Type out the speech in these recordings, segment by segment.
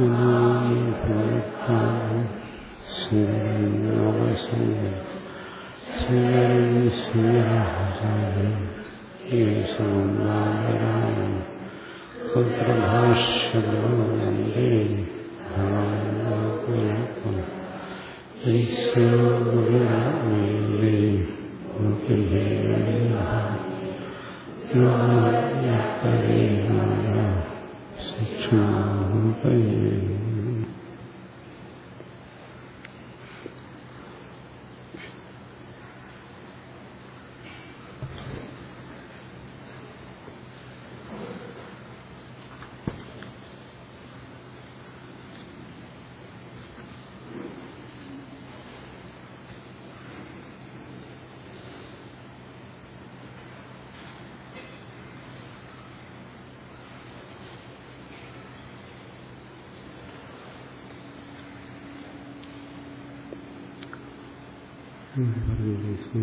ഈശ്വരം സദാശിവസമാരംഭ സുരസുന്ദര പുരാണ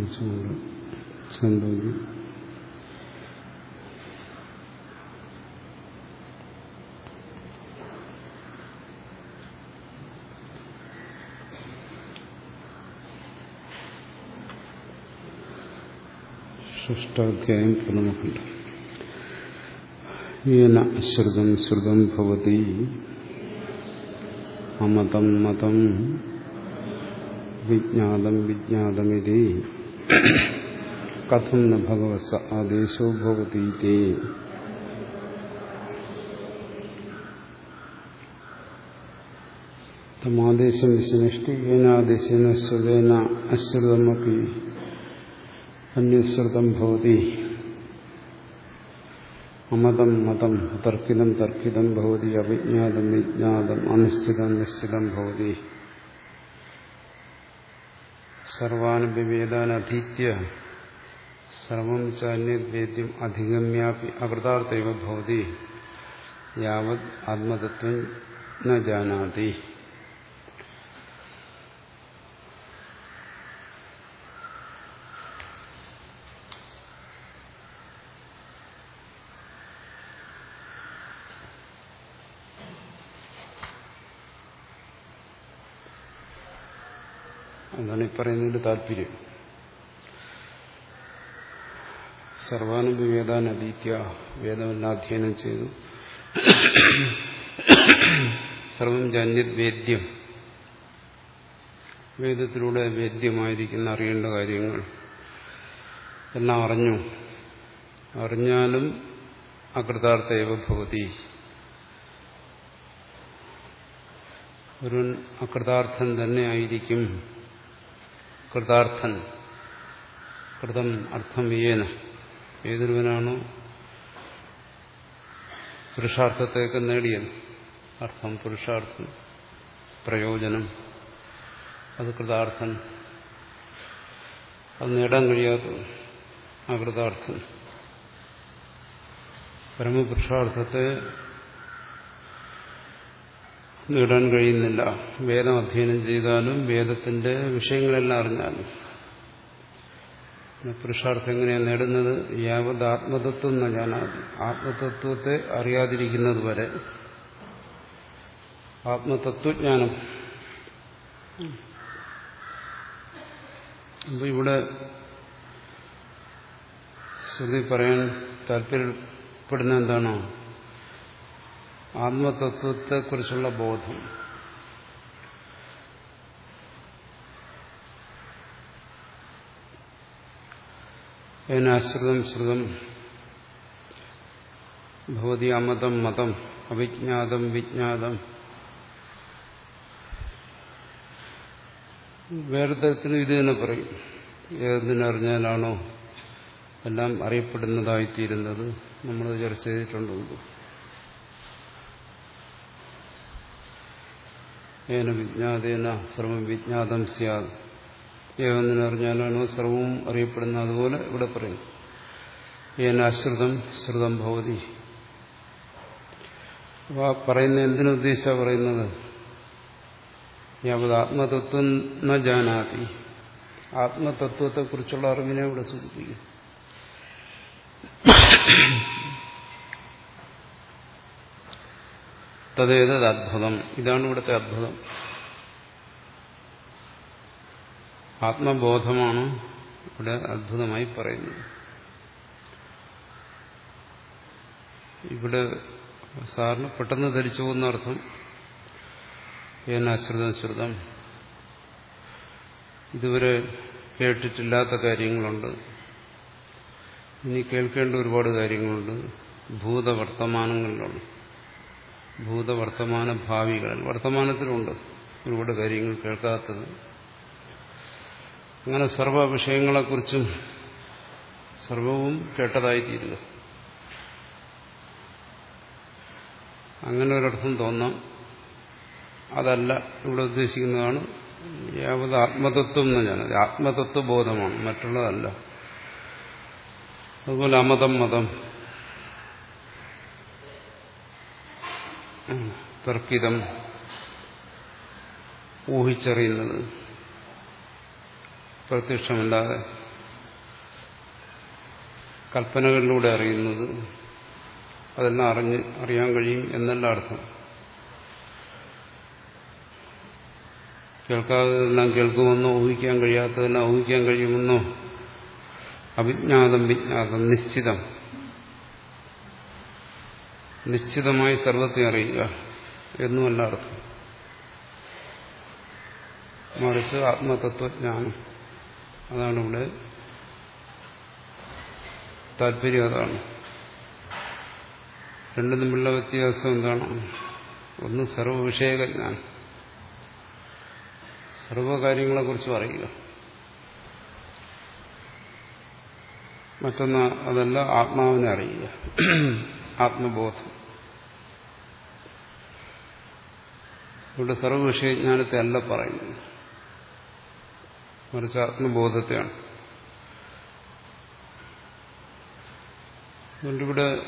സ്മരിച്ചുകൊണ്ട് സന്തോഷം ഷഷ്ടാധ്യായം പൂർണ്ണമാക്കുന്നുണ്ട് येन श्रुतं श्रुतं भवति अमतं मतं विज्ञातं विज्ञातमिति कथम न भगवस आदेशो भगवती ते। तमादेशम विसनष्टि येनादेशन स्वेन अन्यश्रुतम भवति। अमतम मतम तर्किदम तर्किदम विज्ञातम ഭവതി സർവാനുവിവേദാനധീത്യ സർവം ചാന്യദ്വേദ്യം അധിഗമ്യാപി അകൃതാർത്ഥൈവ ഭവതി യാവത് ആത്മതത്വം ന ജാനാതി പറയുന്നതിന്റെ താല്പര്യം. സർവാനുഭവ വേദാനദീത്യ വേദമെല്ലാം അധ്യയനം ചെയ്തു. സർവം ജന്യത് വേദ്യം. വേദത്തിലൂടെ വേദ്യമായിരിക്കുന്ന അറിയേണ്ട കാര്യങ്ങൾ എല്ലാം അറിഞ്ഞു. അറിഞ്ഞാലും അകൃതാർത്ഥ ഭവതി. ഒരു അകൃതാർത്ഥം തന്നെ ആയിരിക്കും. കൃതാർത്ഥൻ. കൃതം അർത്ഥം ഏന ഏതൊരുവനാണോ പുരുഷാർത്ഥത്തേക്ക് നേടിയത്? അർത്ഥം പുരുഷാർത്ഥം പ്രയോജനം. അത് കൃതാർത്ഥൻ. അത് നേടാൻ കഴിയാത്ത അകൃതാർത്ഥൻ. പരമപുരുഷാർത്ഥത്തെ നേടാൻ കഴിയുന്നില്ല. വേദം അധ്യയനം ചെയ്താലും വേദത്തിന്റെ വിഷയങ്ങളെല്ലാം അറിഞ്ഞാലും. പുരുഷാർത്ഥം എങ്ങനെയാണ് നേടുന്നത്? യാവത് ആത്മതത്വം എന്ന ആത്മതത്വത്തെ അറിയാതിരിക്കുന്നത് വരെ. ആത്മതത്വജ്ഞാനം. അപ്പൊ ഇവിടെ ശ്രുതി പറയാൻ താല്പര്യപ്പെടുന്ന എന്താണോ? ആത്മതത്വത്തെക്കുറിച്ചുള്ള ബോധം. അതിനാശ്രിതം ശ്രുതം ഭവതി അമതം മതം അവിജ്ഞാതം വിജ്ഞാതം. വേറെ തരത്തിലും ഇത് തന്നെ പറയും. ഏതിനറിഞ്ഞാലാണോ എല്ലാം അറിയപ്പെടുന്നതായിത്തീരുന്നത്? നമ്മൾ ചർച്ച ചെയ്തിട്ടുണ്ട്? ഏന വിജ്ഞാതേന സർവം വിജ്ഞാതം സ്യാദ് ഏവെന്നറിഞ്ഞാലാണോ സർവവും അറിയപ്പെടുന്ന അതുപോലെ ഇവിടെ പറയും. ഏന അശ്രുതം ശ്രുതം ഭവതി. അപ്പോൾ ആ പറയുന്ന എന്തിനുദ്ദേശിച്ചാണ് പറയുന്നത്? യാവത് ആത്മതത്വം ന ജാനാതി. ആത്മതത്വത്തെക്കുറിച്ചുള്ള അറിവിനെ ഇവിടെ സൂചിപ്പിക്കും തതേതത് അത്ഭുതം ഇതാണ് ഇവിടുത്തെ അത്ഭുതം. ആത്മബോധമാണ് ഇവിടെ അത്ഭുതമായി പറയുന്നത്. ഇവിടെ സാറിന് പെട്ടെന്ന് ധരിച്ചു പോകുന്ന അർത്ഥം ഏനാശ്രിതം ശ്രുതം ഇതുവരെ കേട്ടിട്ടില്ലാത്ത കാര്യങ്ങളുണ്ട്. ഇനി കേൾക്കേണ്ട ഒരുപാട് കാര്യങ്ങളുണ്ട്. ഭൂതവർത്തമാനങ്ങളിലുണ്ട് ഭൂതവർത്തമാന ഭാവികൾ വർത്തമാനത്തിലുണ്ട്. ഒരുപാട് കാര്യങ്ങൾ കേൾക്കാത്തത്. അങ്ങനെ സർവ വിഷയങ്ങളെക്കുറിച്ചും സർവവും കേട്ടതായിത്തീരുക അങ്ങനെ ഒരർത്ഥം തോന്നാം. അതല്ല ഇവിടെ ഉദ്ദേശിക്കുന്നതാണ് യാവത് ആത്മതത്വം എന്ന് ഞാൻ ആത്മതത്വബോധമാണ്. മറ്റുള്ളതല്ല. അതുപോലെ അമതം മതം. തർക്കിതം ഊഹിച്ചറിയുന്നത് പ്രത്യക്ഷമല്ലാതെ കൽപ്പനകളിലൂടെ അറിയുന്നത് അതെല്ലാം അറിഞ്ഞ് അറിയാൻ കഴിയും എന്നല്ല അർത്ഥം. കേൾക്കാത്തതെല്ലാം കേൾക്കുമെന്നോ ഊഹിക്കാൻ കഴിയാത്തതെല്ലാം ഊഹിക്കാൻ കഴിയുമെന്നോ അവിജ്ഞാതം വിജ്ഞാതം നിശ്ചിതം. നിശ്ചിതമായി സർവത്തെ അറിയുക. എന്നുമല്ല അർത്ഥം. മറിച്ച് ആത്മതത്വജ്ഞാനം. അതാണ് ഇവിടെ താല്പര്യം അതാണ്. രണ്ടും തമ്മിലുള്ള വ്യത്യാസം എന്താണ്? ഒന്ന് സർവവിഷയകജ്ഞാനം. സർവകാര്യങ്ങളെക്കുറിച്ചും പറയുക. മറ്റൊന്ന് അതല്ല ആത്മാവിനെ അറിയുക. ആത്മബോധം. ഇവിടെ സർവവിഷയജ്ഞാനത്തെ അല്ല പറയുന്നത്. മറിച്ച് ആത്മബോധത്തെയാണ് അതുകൊണ്ട് ഇവിടെ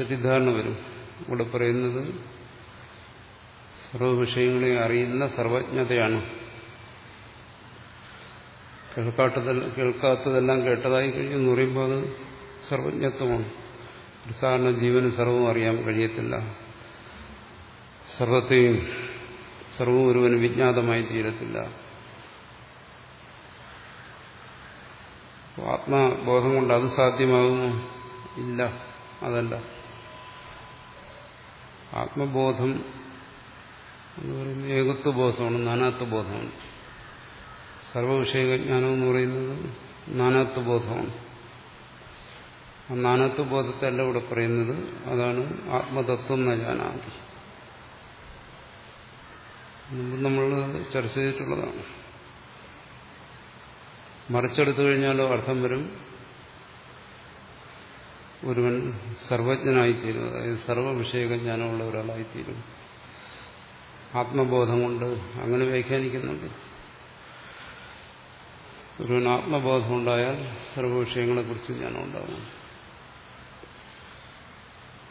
തെറ്റിദ്ധാരണ വരും. ഇവിടെ പറയുന്നത് സർവവിഷയങ്ങളെ അറിയുന്ന സർവജ്ഞതയാണ്. കേൾക്കാത്തതെല്ലാം കേൾക്കാത്തതെല്ലാം കേട്ടതായി കഴിയുമെന്ന് പറയുമ്പോൾ അത് സർവജ്ഞത്വമാണ്. സാധാരണ ജീവന് സർവം അറിയാൻ കഴിയത്തില്ല. സർവത്തെയും സർവവും ഒരുവന് വിജ്ഞാതമായി തീരത്തില്ല. ആത്മബോധം കൊണ്ട് അത് സാധ്യമാകുമോ? ഇല്ല അതല്ല. ആത്മബോധം എന്ന് പറയുന്നത് ഏകത്വബോധമാണ് നാനാത്വബോധമാണ്. സർവവിഷയജ്ഞാനം എന്ന് പറയുന്നത് നാനാത്വബോധമാണ്. ആ നാനാത്വബോധത്തെ അല്ല ഇവിടെ പറയുന്നത്. അതാണ് ആത്മതത്വം എന്ന ജാനാതി മുമ്പ് നമ്മൾ ചർച്ച ചെയ്തിട്ടുള്ളതാണ്. മറിച്ചെടുത്തു കഴിഞ്ഞാലോ അർത്ഥം വരും ഒരുവൻ സർവജ്ഞനായിത്തീരും. അതായത് സർവവിഷയക ജ്ഞാനമുള്ള ഒരാളായിത്തീരും. ആത്മബോധം കൊണ്ട് അങ്ങനെ വ്യാഖ്യാനിക്കുന്നുണ്ട്. ഒരുവൻ ആത്മബോധം ഉണ്ടായാൽ സർവവിഷയങ്ങളെക്കുറിച്ച് ജ്ഞാനം ഉണ്ടാകും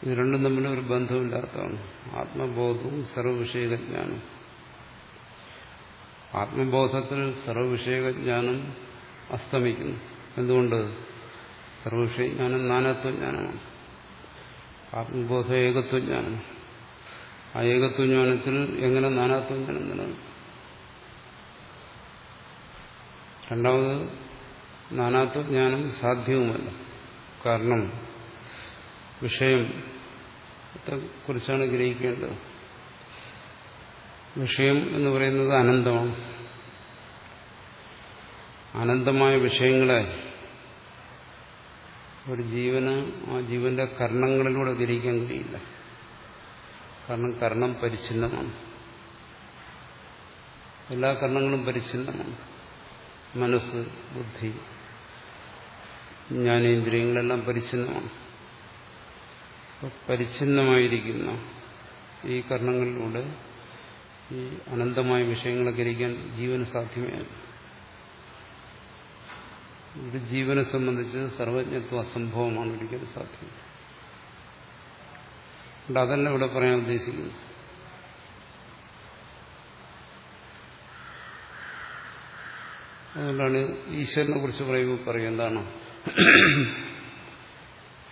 ഇത് രണ്ടും തമ്മിൽ ഒരു ബന്ധമില്ലാത്തതാണ്. ആത്മബോധവും സർവവിഷയജ്ഞാനം ആത്മബോധത്തിൽ സർവവിഷയജ്ഞാനം അസ്തമിക്കുന്നു. എന്തുകൊണ്ട്? സർവവിഷയജ്ഞാനം നാനാത്വജ്ഞാനമാണ് ആത്മബോധ ഏകത്വജ്ഞാനം ആ ഏകത്വജ്ഞാനത്തിൽ എങ്ങനെ നാനാത്വജ്ഞാനം നിലനിൽക്കും? രണ്ടാമത് നാനാത്വജ്ഞാനം സാധ്യവുമല്ല. കാരണം വിഷയം കുറിച്ചാണ് ഗ്രഹിക്കേണ്ടത്? വിഷയം എന്ന് പറയുന്നത് അനന്തമാണ്. അനന്തമായ വിഷയങ്ങളെ ഒരു ജീവന് ആ ജീവന്റെ കർണങ്ങളിലൂടെ ഗ്രഹിക്കാൻ കഴിയില്ല. കാരണം കർണം പരിച്ഛിന്നമാണ്. എല്ലാ കർണങ്ങളും പരിച്ഛിന്നമാണ്. മനസ്സ് ബുദ്ധി ജ്ഞാനേന്ദ്രിയങ്ങളെല്ലാം പരിച്ഛിന്നമാണ്. പരിച്ഛിന്നമായിരിക്കുന്ന ഈ കർണങ്ങളിലൂടെ ഈ അനന്തമായ വിഷയങ്ങളെ ഗ്രഹിക്കാൻ ജീവന് സാധ്യമേ ഒരു ജീവനെ സംബന്ധിച്ച് സർവജ്ഞത്വ അസംഭവമാണ് ഒരിക്കലും സാധ്യം അതുകൊണ്ട് അതല്ല ഇവിടെ പറയാൻ ഉദ്ദേശിക്കുന്നത്. അതുകൊണ്ടാണ് ഈശ്വരനെ കുറിച്ച് പറയുമ്പോൾ പറയും എന്താണ്?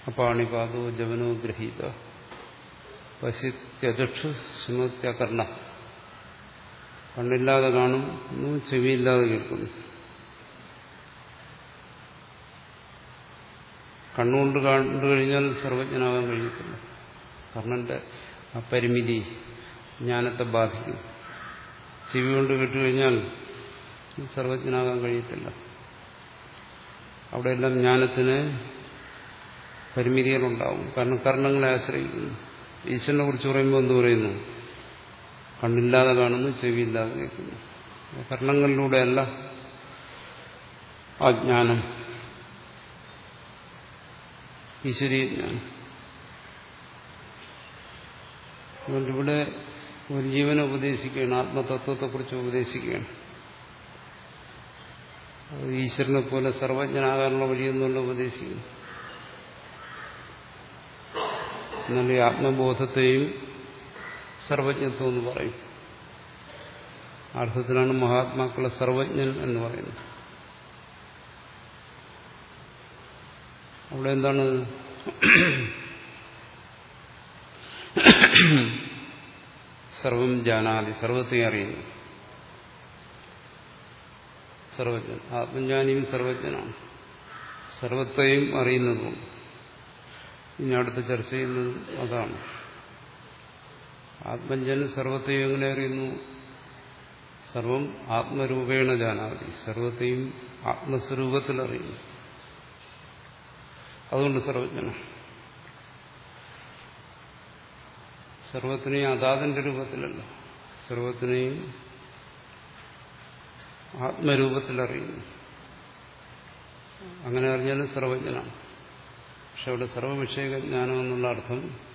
അപ്പാണിപാദോ ജവനോ ഗ്രഹീത. പശ്യത്യചക്ഷു ശൃണോത്യകർണ കണ്ണില്ലാതെ കാണുന്നു ചെവിയില്ലാതെ കേൾക്കുന്നു കണ്ണുകൊണ്ട് കണ്ടു കഴിഞ്ഞാൽ സർവജ്ഞനാകാൻ കഴിയത്തില്ല. കർണന്റെ ആ പരിമിതി ജ്ഞാനത്തെ ബാധിക്കും. ചെവി കൊണ്ട് കേട്ടുകഴിഞ്ഞാൽ സർവജ്ഞനാകാൻ കഴിയത്തില്ല. അവിടെയെല്ലാം ജ്ഞാനത്തിന് പരിമിതികളുണ്ടാവും. കാരണം കർണങ്ങളെ ആശ്രയിക്കുന്നു. ഈശ്വരനെ കുറിച്ച് പറയുമ്പോൾ എന്ത് പറയുന്നു? കണ്ണില്ലാതെ കാണുന്നു ചെവിയില്ലാതെ കേൾക്കുന്നു. കർണങ്ങളിലൂടെയല്ല ആ ജ്ഞാനം. ഈശ്വരീയ ജ്ഞാനം. അതുകൊണ്ട് ഇവിടെ ഒരു ജീവനെ ഉപദേശിക്കുകയാണ് ആത്മതത്വത്തെക്കുറിച്ച് ഉപദേശിക്കുകയാണ്. ഈശ്വരനെ പോലെ സർവജ്ഞനാകാനുള്ള വഴിയൊന്നുമല്ല ഉപദേശിക്കുന്നു എന്നാൽ ഈ ആത്മബോധത്തെയും സർവജ്ഞത്വം എന്ന് പറയും. അർത്ഥത്തിലാണ് മഹാത്മാക്കളെ സർവജ്ഞൻ എന്ന് പറയുന്നത്. അവിടെ എന്താണ്? സർവം ജാനാതി സർവത്തെയും അറിയുന്നു. സർവജ്ഞൻ ആത്മജ്ഞാനിയും സർവജ്ഞനാണ്. സർവത്തെയും അറിയുന്നതും. ഇനി അടുത്ത ചർച്ച ചെയ്യുന്നതും അതാണ്. ആത്മജ്ഞൻ സർവത്തെയും എങ്ങനെ അറിയുന്നു സർവം ആത്മരൂപേണ ജാനാതി. സർവത്തെയും ആത്മസ്വരൂപത്തിൽ അറിയുന്നു അതുകൊണ്ട് സർവജ്ഞനാണ് സർവത്തിനെയും അതാതിന്റെ രൂപത്തിലല്ല. സർവത്തിനെയും ആത്മരൂപത്തിൽ അറിയുന്നു അങ്ങനെ അറിഞ്ഞാലും സർവജ്ഞനാണ്. പക്ഷെ അവിടെ സർവവിഷയജ്ഞാനം എന്നുള്ള അർത്ഥം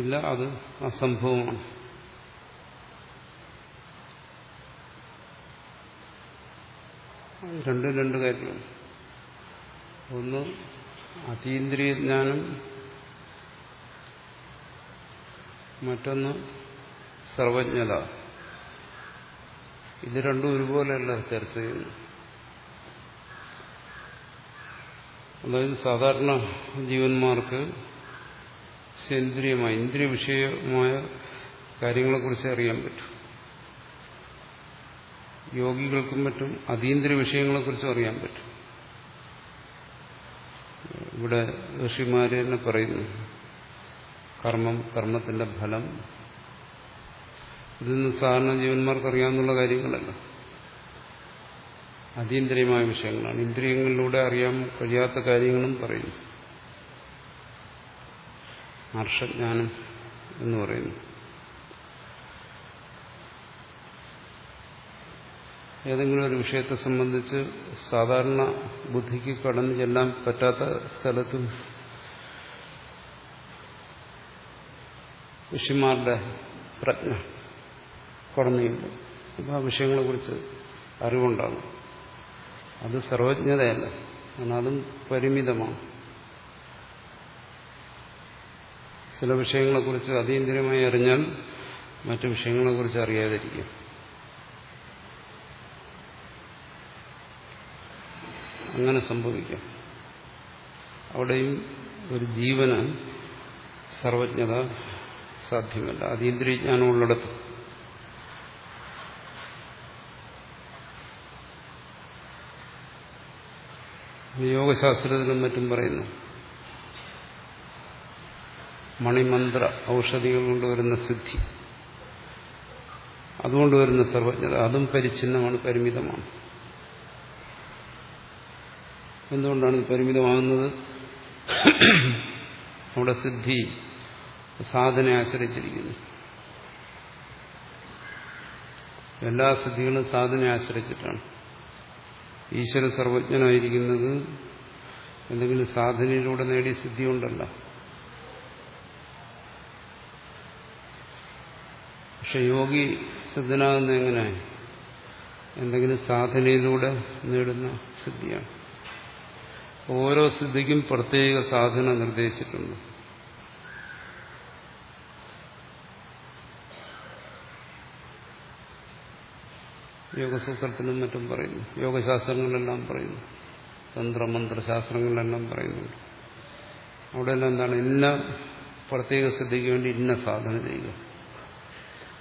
ഇല്ല അത് അസംഭവമാണ്. രണ്ടും രണ്ട് കാര്യങ്ങൾ ഒന്ന് അതീന്ദ്രിയ ജ്ഞാനം മറ്റൊന്ന് സർവജ്ഞത. ഇത് രണ്ടും ഒരുപോലെയല്ല ചർച്ച ചെയ്യുന്നു അതായത് സാധാരണ ജീവന്മാർക്ക് സേന്ദ്രിയമായ ഇന്ദ്രിയ വിഷയമായ കാര്യങ്ങളെക്കുറിച്ച് അറിയാൻ പറ്റും. യോഗികൾക്കും മറ്റും അതീന്ദ്രിയ വിഷയങ്ങളെക്കുറിച്ചും അറിയാൻ പറ്റും. ഇവിടെ ഋഷിമാര് തന്നെ പറയുന്നു കർമ്മം കർമ്മത്തിന്റെ ഫലം. ഇതൊന്നും സാധാരണ ജീവന്മാർക്ക് അറിയാവുന്ന കാര്യങ്ങളല്ല. അതീന്ദ്രിയമായ വിഷയങ്ങളാണ്. ഇന്ദ്രിയങ്ങളിലൂടെ അറിയാൻ കഴിയാത്ത കാര്യങ്ങളും പറയുന്നു. ഹർഷജ്ഞാനം എന്ന് പറയുന്നു. ഏതെങ്കിലും ഒരു വിഷയത്തെ സംബന്ധിച്ച് സാധാരണ ബുദ്ധിക്ക് കടന്നു ചെല്ലാൻ പറ്റാത്ത സ്ഥലത്തും ഋഷിമാരുടെ പ്രജ്ഞ കടന്നുണ്ട് അപ്പം ആ വിഷയങ്ങളെക്കുറിച്ച് അറിവുണ്ടാകും. അത് സർവജ്ഞതയല്ല. കാരണം അതും പരിമിതമാണ്. ചില വിഷയങ്ങളെക്കുറിച്ച് അതീന്ദ്രിയമായി അറിഞ്ഞാൽ മറ്റു വിഷയങ്ങളെക്കുറിച്ച് അറിയാതിരിക്കും. അങ്ങനെ സംഭവിക്കാം. അവിടെയും ഒരു ജീവന് സർവജ്ഞത സാധ്യമല്ല. അതീന്ദ്രിയജ്ഞാനം ഉള്ളിടത്ത് യോഗശാസ്ത്രത്തിലും മറ്റും പറയുന്നു. മണിമന്ത്ര ഔഷധികൾ കൊണ്ടുവരുന്ന സിദ്ധി. അതുകൊണ്ട് വരുന്ന സർവജ്ഞത. അതും പരിച്ഛിന്നമാണ് പരിമിതമാണ്. എന്തുകൊണ്ടാണ് പരിമിതമാകുന്നത്? അവിടെ സിദ്ധി സാധന ആശ്രയിച്ചിരിക്കുന്നു. എല്ലാ സിദ്ധികളും സാധനയെ ആശ്രയിച്ചിട്ടാണ്. ഈശ്വര സർവജ്ഞനായിരിക്കുന്നത് എന്തെങ്കിലും സാധനയിലൂടെ നേടിയ സിദ്ധി കൊണ്ടല്ല പക്ഷെ യോഗി സിദ്ധനാകുന്ന എങ്ങനെ? എന്തെങ്കിലും സാധനയിലൂടെ നേടുന്ന സിദ്ധിയാണ്. ഓരോ സിദ്ധിക്കും പ്രത്യേക സാധന നിർദ്ദേശിച്ചിട്ടുണ്ട്. യോഗസൂത്രത്തിലും മറ്റും പറയുന്നു. യോഗശാസ്ത്രങ്ങളിലെല്ലാം പറയുന്നു. തന്ത്രമന്ത്രശാസ്ത്രങ്ങളിലെല്ലാം പറയുന്നുണ്ട്. അവിടെ എല്ലാം എന്താണ്? ഇന്ന പ്രത്യേക സിദ്ധിക്ക് വേണ്ടി ഇന്ന സാധന ചെയ്യുക.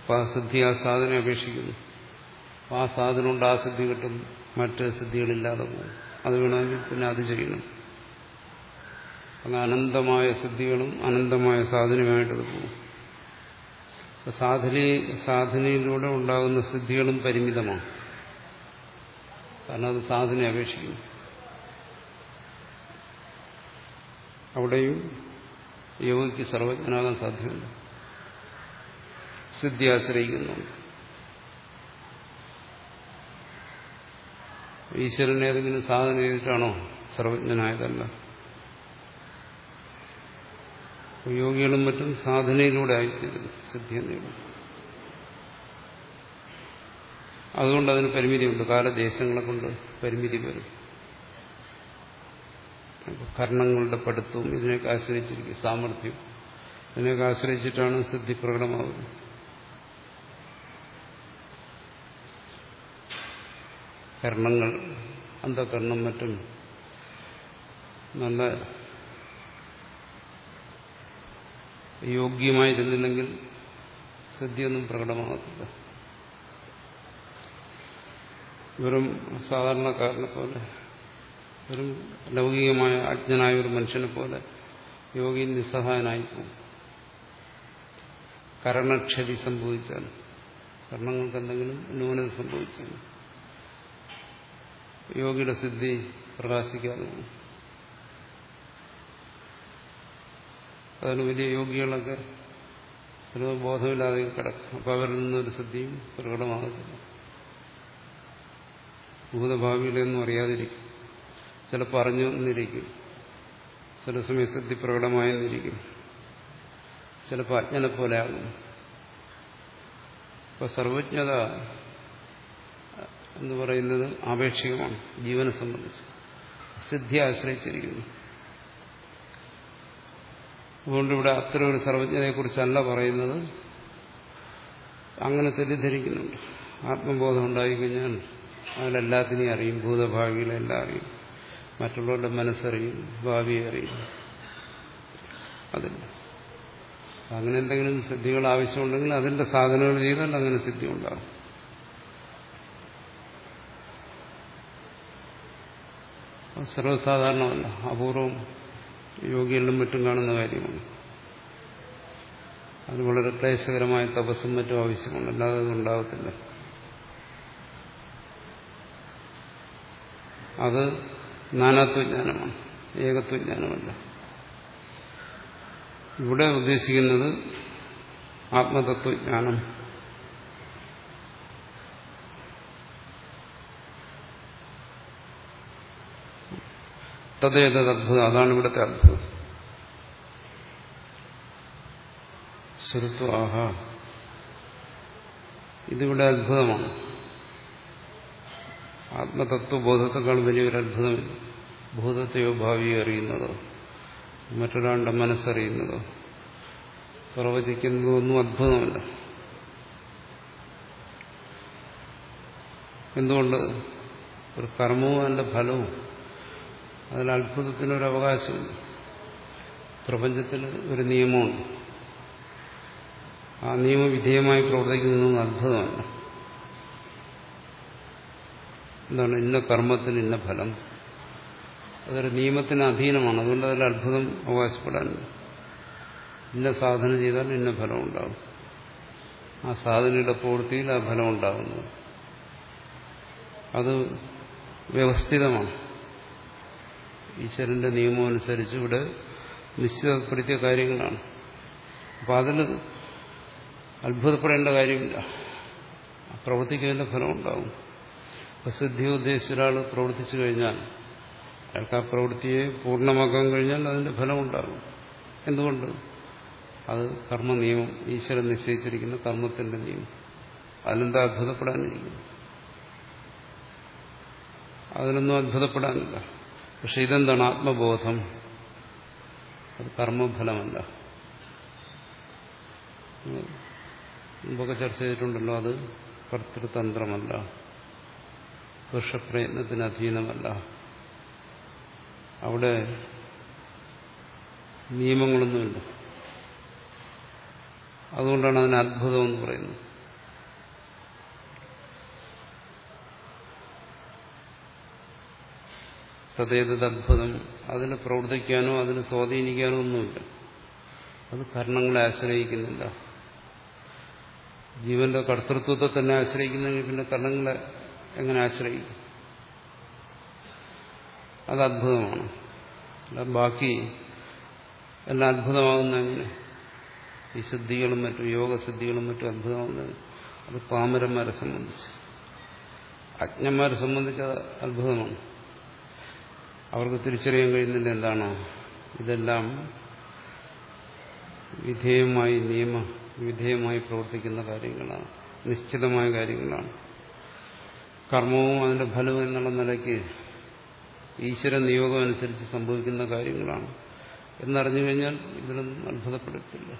അപ്പോൾ ആ സിദ്ധി ആ സാധന അപേക്ഷിക്കുന്നു. ആ സാധനം കൊണ്ട് ആ സിദ്ധി കിട്ടും. മറ്റ് സിദ്ധികളില്ലാതെ പോകും. അത് വേണമെങ്കിൽ പിന്നെ അത് ചെയ്യണം. അങ്ങനെ അനന്തമായ സിദ്ധികളും അനന്തമായ സാധനമായിട്ടത് പോകും. സാധന സാധനയിലൂടെ ഉണ്ടാകുന്ന സിദ്ധികളും പരിമിതമാണ്. കാരണം അത് സാധനയെ അപേക്ഷിക്കുന്നു. അവിടെയും യോഗിക്ക് സർവജ്ഞനാകാൻ സാധ്യമല്ല സിദ്ധി ആശ്രയിക്കുന്നുണ്ട്. ഈശ്വരൻ ഏതെങ്കിലും സാധന ചെയ്തിട്ടാണോ സർവജ്ഞനായതല്ല. യോഗികളും മറ്റും സാധനയിലൂടെ ആയിരിക്കും സിദ്ധി നേടും അതുകൊണ്ട് അതിന് പരിമിതിയുണ്ട്. കാലദേശങ്ങളെ കൊണ്ട് പരിമിതി വരും. കർണങ്ങളുടെ പഠിത്തവും ഇതിനെയൊക്കെ ആശ്രയിച്ചിരിക്കും. സാമർഥ്യം. ഇതിനെയൊക്കെ ആശ്രയിച്ചിട്ടാണ് സിദ്ധി പ്രകടമാകുന്നത്. കർണങ്ങൾ അന്ധകർണം മറ്റും നല്ല യോഗ്യമായിരുന്നില്ലെങ്കിൽ സിദ്ധിയൊന്നും പ്രകടമാകത്തില്ല. വെറും സാധാരണക്കാരനെ പോലെ വെറും ലൗകികമായ അജ്ഞനായ ഒരു മനുഷ്യനെ പോലെ യോഗി നിസ്സഹായനായി പോകും. കരണക്ഷതി സംഭവിച്ചാൽ കർണങ്ങൾക്ക് എന്തെങ്കിലും ന്യൂനത സംഭവിച്ചാൽ യോഗിയുടെ സിദ്ധി പ്രകാശിക്കാതെ അതിന് വലിയ യോഗികളൊക്കെ ചിലത് ബോധമില്ലാതെ കിടക്കും. അപ്പം അവരിൽ നിന്നൊരു സിദ്ധിയും പ്രകടമാകത്തില്ല. ഭൂതഭാവിയിലൊന്നും അറിയാതിരിക്കും. ചിലപ്പോൾ അറിഞ്ഞു എന്നിരിക്കും. ചില സമയം സിദ്ധി പ്രകടമായെന്നിരിക്കും ചിലപ്പോൾ അജ്ഞനെ പോലെ ആകും. അപ്പം സർവജ്ഞത എന്ന് പറയുന്നത് ആപേക്ഷികമാണ് ജീവനെ സംബന്ധിച്ച്. സിദ്ധി ആശ്രയിച്ചിരിക്കുന്നു. അതുകൊണ്ട് ഇവിടെ അത്ര ഒരു സർവജ്ഞതയെക്കുറിച്ചല്ല പറയുന്നത്. അങ്ങനെ തെറ്റിദ്ധരിക്കുന്നുണ്ട്. ആത്മബോധം ഉണ്ടായിക്കഴിഞ്ഞാൽ അതിലെല്ലാത്തിനെയും അറിയും ഭൂതഭാവികളെല്ലാം അറിയും. മറ്റുള്ളവരുടെ മനസ്സറിയും ഭാവിയെ അറിയും. അതില്ല. അങ്ങനെ എന്തെങ്കിലും സിദ്ധികൾ ആവശ്യമുണ്ടെങ്കിൽ അതിന്റെ സാധനങ്ങൾ ചെയ്താൽ അങ്ങനെ സിദ്ധി ഉണ്ടാകും സർവസാധാരണമല്ല. അപൂർവം യോഗികളിലും മറ്റും കാണുന്ന കാര്യമാണ്. അത് വളരെ ക്ലേശകരമായ തപസ്സും മറ്റും ആവശ്യമാണ്. അല്ലാതെ അത് ഉണ്ടാകത്തില്ല അത് നാനാത്വജ്ഞാനമാണ്. ഏകത്വജ്ഞാനമല്ല. ഇവിടെ ഉദ്ദേശിക്കുന്നത് ആത്മതത്വജ്ഞാനം. തദ്ദേതത് അത്ഭുതം അതാണ് ഇവിടുത്തെ അത്ഭുതം ശ്രുത്വാഹ ഇതിവിടെ അത്ഭുതമാണ്. ആത്മതത്വബോധത്തെക്കാൾ വലിയൊരു അത്ഭുതമില്ല ഭൂതത്തെയോ ഭാവിയോ അറിയുന്നതോ മറ്റൊരാളുടെ മനസ്സറിയുന്നതോ പ്രവചിക്കുന്നതോ ഒന്നും അത്ഭുതമല്ല. എന്തുകൊണ്ട്? ഒരു കർമ്മവും അതിന്റെ ഫലവും. അതിൽ അത്ഭുതത്തിനൊരു അവകാശമുണ്ട് പ്രപഞ്ചത്തിൽ ഒരു നിയമമുണ്ട്. ആ നിയമവിധേയമായി പ്രവർത്തിക്കുന്നതൊന്നും അത്ഭുതമല്ല. എന്താണ്? ഇന്ന കർമ്മത്തിന് ഇന്ന ഫലം. അതൊരു നിയമത്തിന് അധീനമാണ്. അതുകൊണ്ട് അതിൽ അത്ഭുതം അവകാശപ്പെടാൻ ഇന്ന സാധന ചെയ്താൽ ഇന്ന ഫലം ഉണ്ടാകും. ആ സാധനയുടെ പൂർത്തിയിൽ ആ ഫലം ഉണ്ടാകുന്നു. അത് വ്യവസ്ഥിതമാണ്. ഈശ്വരന്റെ നിയമം അനുസരിച്ച് ഇവിടെ നിശ്ചിതപ്പെടുത്തിയ കാര്യങ്ങളാണ്. അപ്പം അതിൽ അത്ഭുതപ്പെടേണ്ട കാര്യമില്ല. പ്രവർത്തിക്കുന്നതിന്റെ ഫലം ഉണ്ടാകും അപ്പം സിദ്ധി ഉദ്ദേശിച്ച ഒരാൾ പ്രവർത്തിച്ചു കഴിഞ്ഞാൽ അയാൾക്ക് ആ പ്രവൃത്തിയെ പൂർണമാക്കാൻ കഴിഞ്ഞാൽ അതിന്റെ ഫലം ഉണ്ടാകും എന്തുകൊണ്ട്? അത് കർമ്മ നിയമം ഈശ്വരൻ നിശ്ചയിച്ചിരിക്കുന്ന കർമ്മത്തിന്റെ നിയമം. അതിലെന്താ അത്ഭുതപ്പെടാനിരിക്കുന്നു? അതിനൊന്നും അത്ഭുതപ്പെടാനില്ല. പക്ഷെ ഇതെന്താണ് ആത്മബോധം? അത് കർമ്മഫലമല്ല. മുമ്പൊക്കെ ചർച്ച ചെയ്തിട്ടുണ്ടല്ലോ അത് കർത്തൃതന്ത്രമല്ല. പുരുഷപ്രയത്നത്തിന് അധീനമല്ല. അവിടെ നിയമങ്ങളൊന്നുമില്ല. അതുകൊണ്ടാണ് അതിന് അത്ഭുതമെന്ന് പറയുന്നത്. തദ്ദേതത് അത്ഭുതം അതിന് പ്രവർത്തിക്കാനോ അതിന് സ്വാധീനിക്കാനോ ഒന്നുമില്ല. അത് കർണങ്ങളെ ആശ്രയിക്കുന്നില്ല. ജീവന്റെ കർത്തൃത്വത്തെ തന്നെ ആശ്രയിക്കുന്നെങ്കിൽ പിന്നെ കർണങ്ങളെ എങ്ങനെ ആശ്രയിക്കും? അത് അത്ഭുതമാണ്. ബാക്കി എല്ലാം അത്ഭുതമാകുന്ന ഈ സിദ്ധികളും മറ്റും യോഗസിദ്ധികളും മറ്റും അത്ഭുതമാകുന്നത് അത് പാമരന്മാരെ സംബന്ധിച്ച്. അജ്ഞന്മാരെ സംബന്ധിച്ച് അത് അത്ഭുതമാണ്. അവർക്ക് തിരിച്ചറിയാൻ കഴിയുന്നില്ല എന്താണോ. ഇതെല്ലാം വിധേയമായി നിയമ വിധേയമായി പ്രവർത്തിക്കുന്ന കാര്യങ്ങളാണ്. നിശ്ചിതമായ കാര്യങ്ങളാണ്. കർമ്മവും അതിന്റെ ഫലവും എന്നുള്ള നിലയ്ക്ക് ഈശ്വര നിയോഗം അനുസരിച്ച് സംഭവിക്കുന്ന കാര്യങ്ങളാണ്. എന്നറിഞ്ഞു കഴിഞ്ഞാൽ ഇതിനൊന്നും അത്ഭുതപ്പെടത്തില്ല.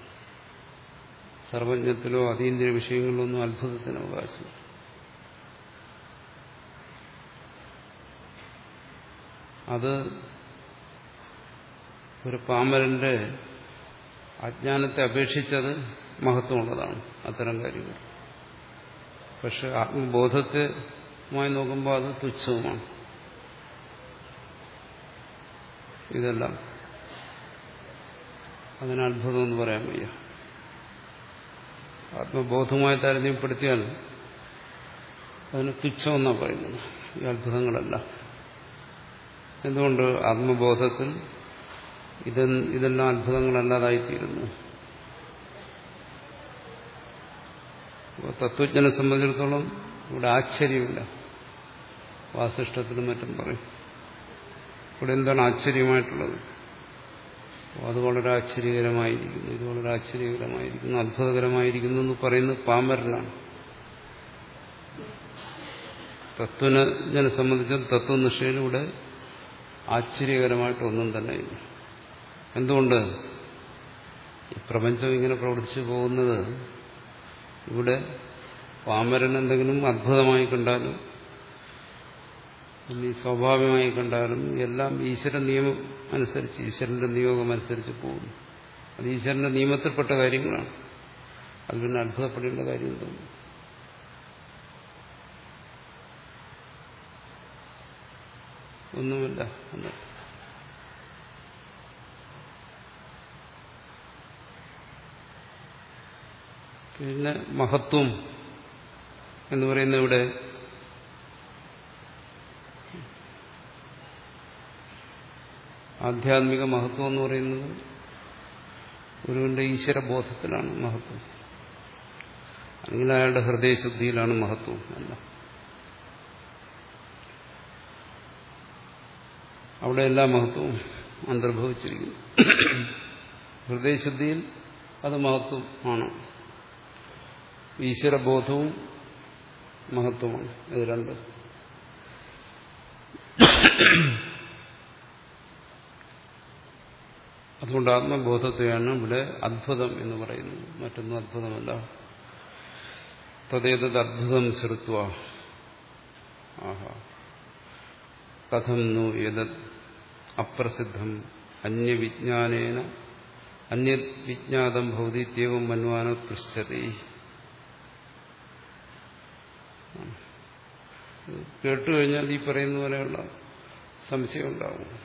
സർവജ്ഞത്തിലോ അതീന്ദ്രിയ വിഷയങ്ങളിലോ ഒന്നും അത്ഭുതത്തിന് അവകാശമില്ല. അത് ഒരു പാമരന്റെ അജ്ഞാനത്തെ അപേക്ഷിച്ചത് മഹത്വമുള്ളതാണ് അത്തരം കാര്യങ്ങൾ. പക്ഷെ ആത്മബോധത്തെമായി നോക്കുമ്പോൾ അത് തുച്ഛവുമാണ്. ഇതെല്ലാം. അതിന് അത്ഭുതം എന്ന് പറയാൻ വയ്യ. ആത്മബോധവുമായി താരതമ്യപ്പെടുത്തിയാൽ അതിന് തുച്ഛമെന്നാണ് പറയുന്നത്. ഈ അത്ഭുതങ്ങളല്ല. എന്തുകൊണ്ട് ആത്മബോധത്തിൽ ഇത് ഇതെല്ലാം അത്ഭുതങ്ങളല്ലാതായിത്തീരുന്നു? തത്വജ്ഞനെ സംബന്ധിച്ചിടത്തോളം ഇവിടെ ആശ്ചര്യമില്ല. വാസിഷ്ടത്തിനും മറ്റും പറയും. ഇവിടെ എന്താണ് ആശ്ചര്യമായിട്ടുള്ളത്? അത് വളരെ ആശ്ചര്യകരമായിരിക്കുന്നു ഇത് വളരെ ആശ്ചര്യകരമായിരിക്കുന്നു അത്ഭുതകരമായിരിക്കുന്നു എന്ന് പറയുന്നത് പാമ്പരനാണ് തത്വജ്ഞനെ സംബന്ധിച്ചാൽ തത്വനിഷ്ഠയിലൂടെ ആശ്ചര്യകരമായിട്ടൊന്നും ഇല്ല എന്തുകൊണ്ട്? ഈ പ്രപഞ്ചം ഇങ്ങനെ പ്രവർത്തിച്ചു പോകുന്നത്? ഇവിടെ പാമരൻ എന്തെങ്കിലും അത്ഭുതമായി കണ്ടാലും ഇനി സ്വാഭാവികമായി കണ്ടാലും എല്ലാം ഈശ്വര നിയമം അനുസരിച്ച് ഈശ്വരന്റെ നിയോഗം അനുസരിച്ച് പോകുന്നു. അത് ഈശ്വരന്റെ നിയമത്തിൽപ്പെട്ട കാര്യങ്ങളാണ്. അത് പിന്നെ അത്ഭുതപ്പെടേണ്ട കാര്യം തോന്നുന്നു ഒന്നുമില്ല. പിന്നെ മഹത്വം എന്ന് പറയുന്ന ഇവിടെ ആധ്യാത്മിക മഹത്വം എന്ന് പറയുന്നത് ഗുരുവിന്റെ ഈശ്വരബോധത്തിലാണ് മഹത്വം. അല്ലെങ്കിൽ അയാളുടെ ഹൃദയശുദ്ധിയിലാണ് മഹത്വം. അല്ല. അവിടെ എല്ലാ മഹത്വവും അന്തർഭവിച്ചിരിക്കുന്നു. ഹൃദയശുദ്ധിയിൽ അത് മഹത്വമാണ്? ഈശ്വരബോധവും മഹത്വമാണ്. ഇത് രണ്ട്. അതുകൊണ്ട് ആത്മബോധത്തെയാണ് ഇവിടെ അത്ഭുതം എന്ന് പറയുന്നത്. മറ്റൊന്നും അത്ഭുതമല്ല. തതേതത് അത്ഭുതം ശ്രുത്വ. ആഹാ. കഥം നു യതത് അപ്രസിദ്ധം അന്യവിജ്ഞാനേന അന്യവിജ്ഞാതം ഭൗതിത്യേവം മന്വാനോ പൃച്ഛതി. കേട്ടുകഴിഞ്ഞാൽ ഈ പറയുന്ന പോലെയുള്ള സംശയം ഉണ്ടാവും.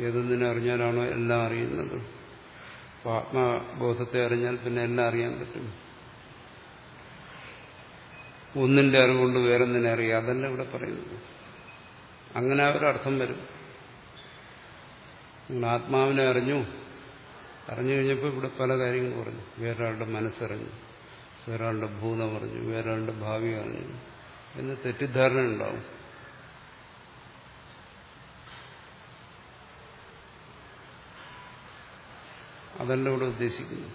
ഏതൊന്നിനെ അറിഞ്ഞാലാണോ എല്ലാം അറിയുന്നത്? ആത്മബോധത്തെ അറിഞ്ഞാൽ പിന്നെ എല്ലാം അറിയാൻ പറ്റും. ഒന്നിന്റെ അറിവുകൊണ്ട് വേറൊന്നിനെ അറിയാം. അതല്ല ഇവിടെ പറയുന്നത്. അങ്ങനെ അവരർത്ഥം വരും. നിങ്ങൾ ആത്മാവിനെ അറിഞ്ഞു. അറിഞ്ഞു കഴിഞ്ഞപ്പോൾ ഇവിടെ പല കാര്യങ്ങൾ പറഞ്ഞു. വേറൊരാളുടെ മനസ്സറിഞ്ഞു. വേറൊരാളുടെ ഭൂതം അറിഞ്ഞു. വേറൊരാളുടെ ഭാവി അറിഞ്ഞു. എന്ന് തെറ്റിദ്ധാരണ ഉണ്ടാവും. അതല്ല ഇവിടെ ഉദ്ദേശിക്കുന്നു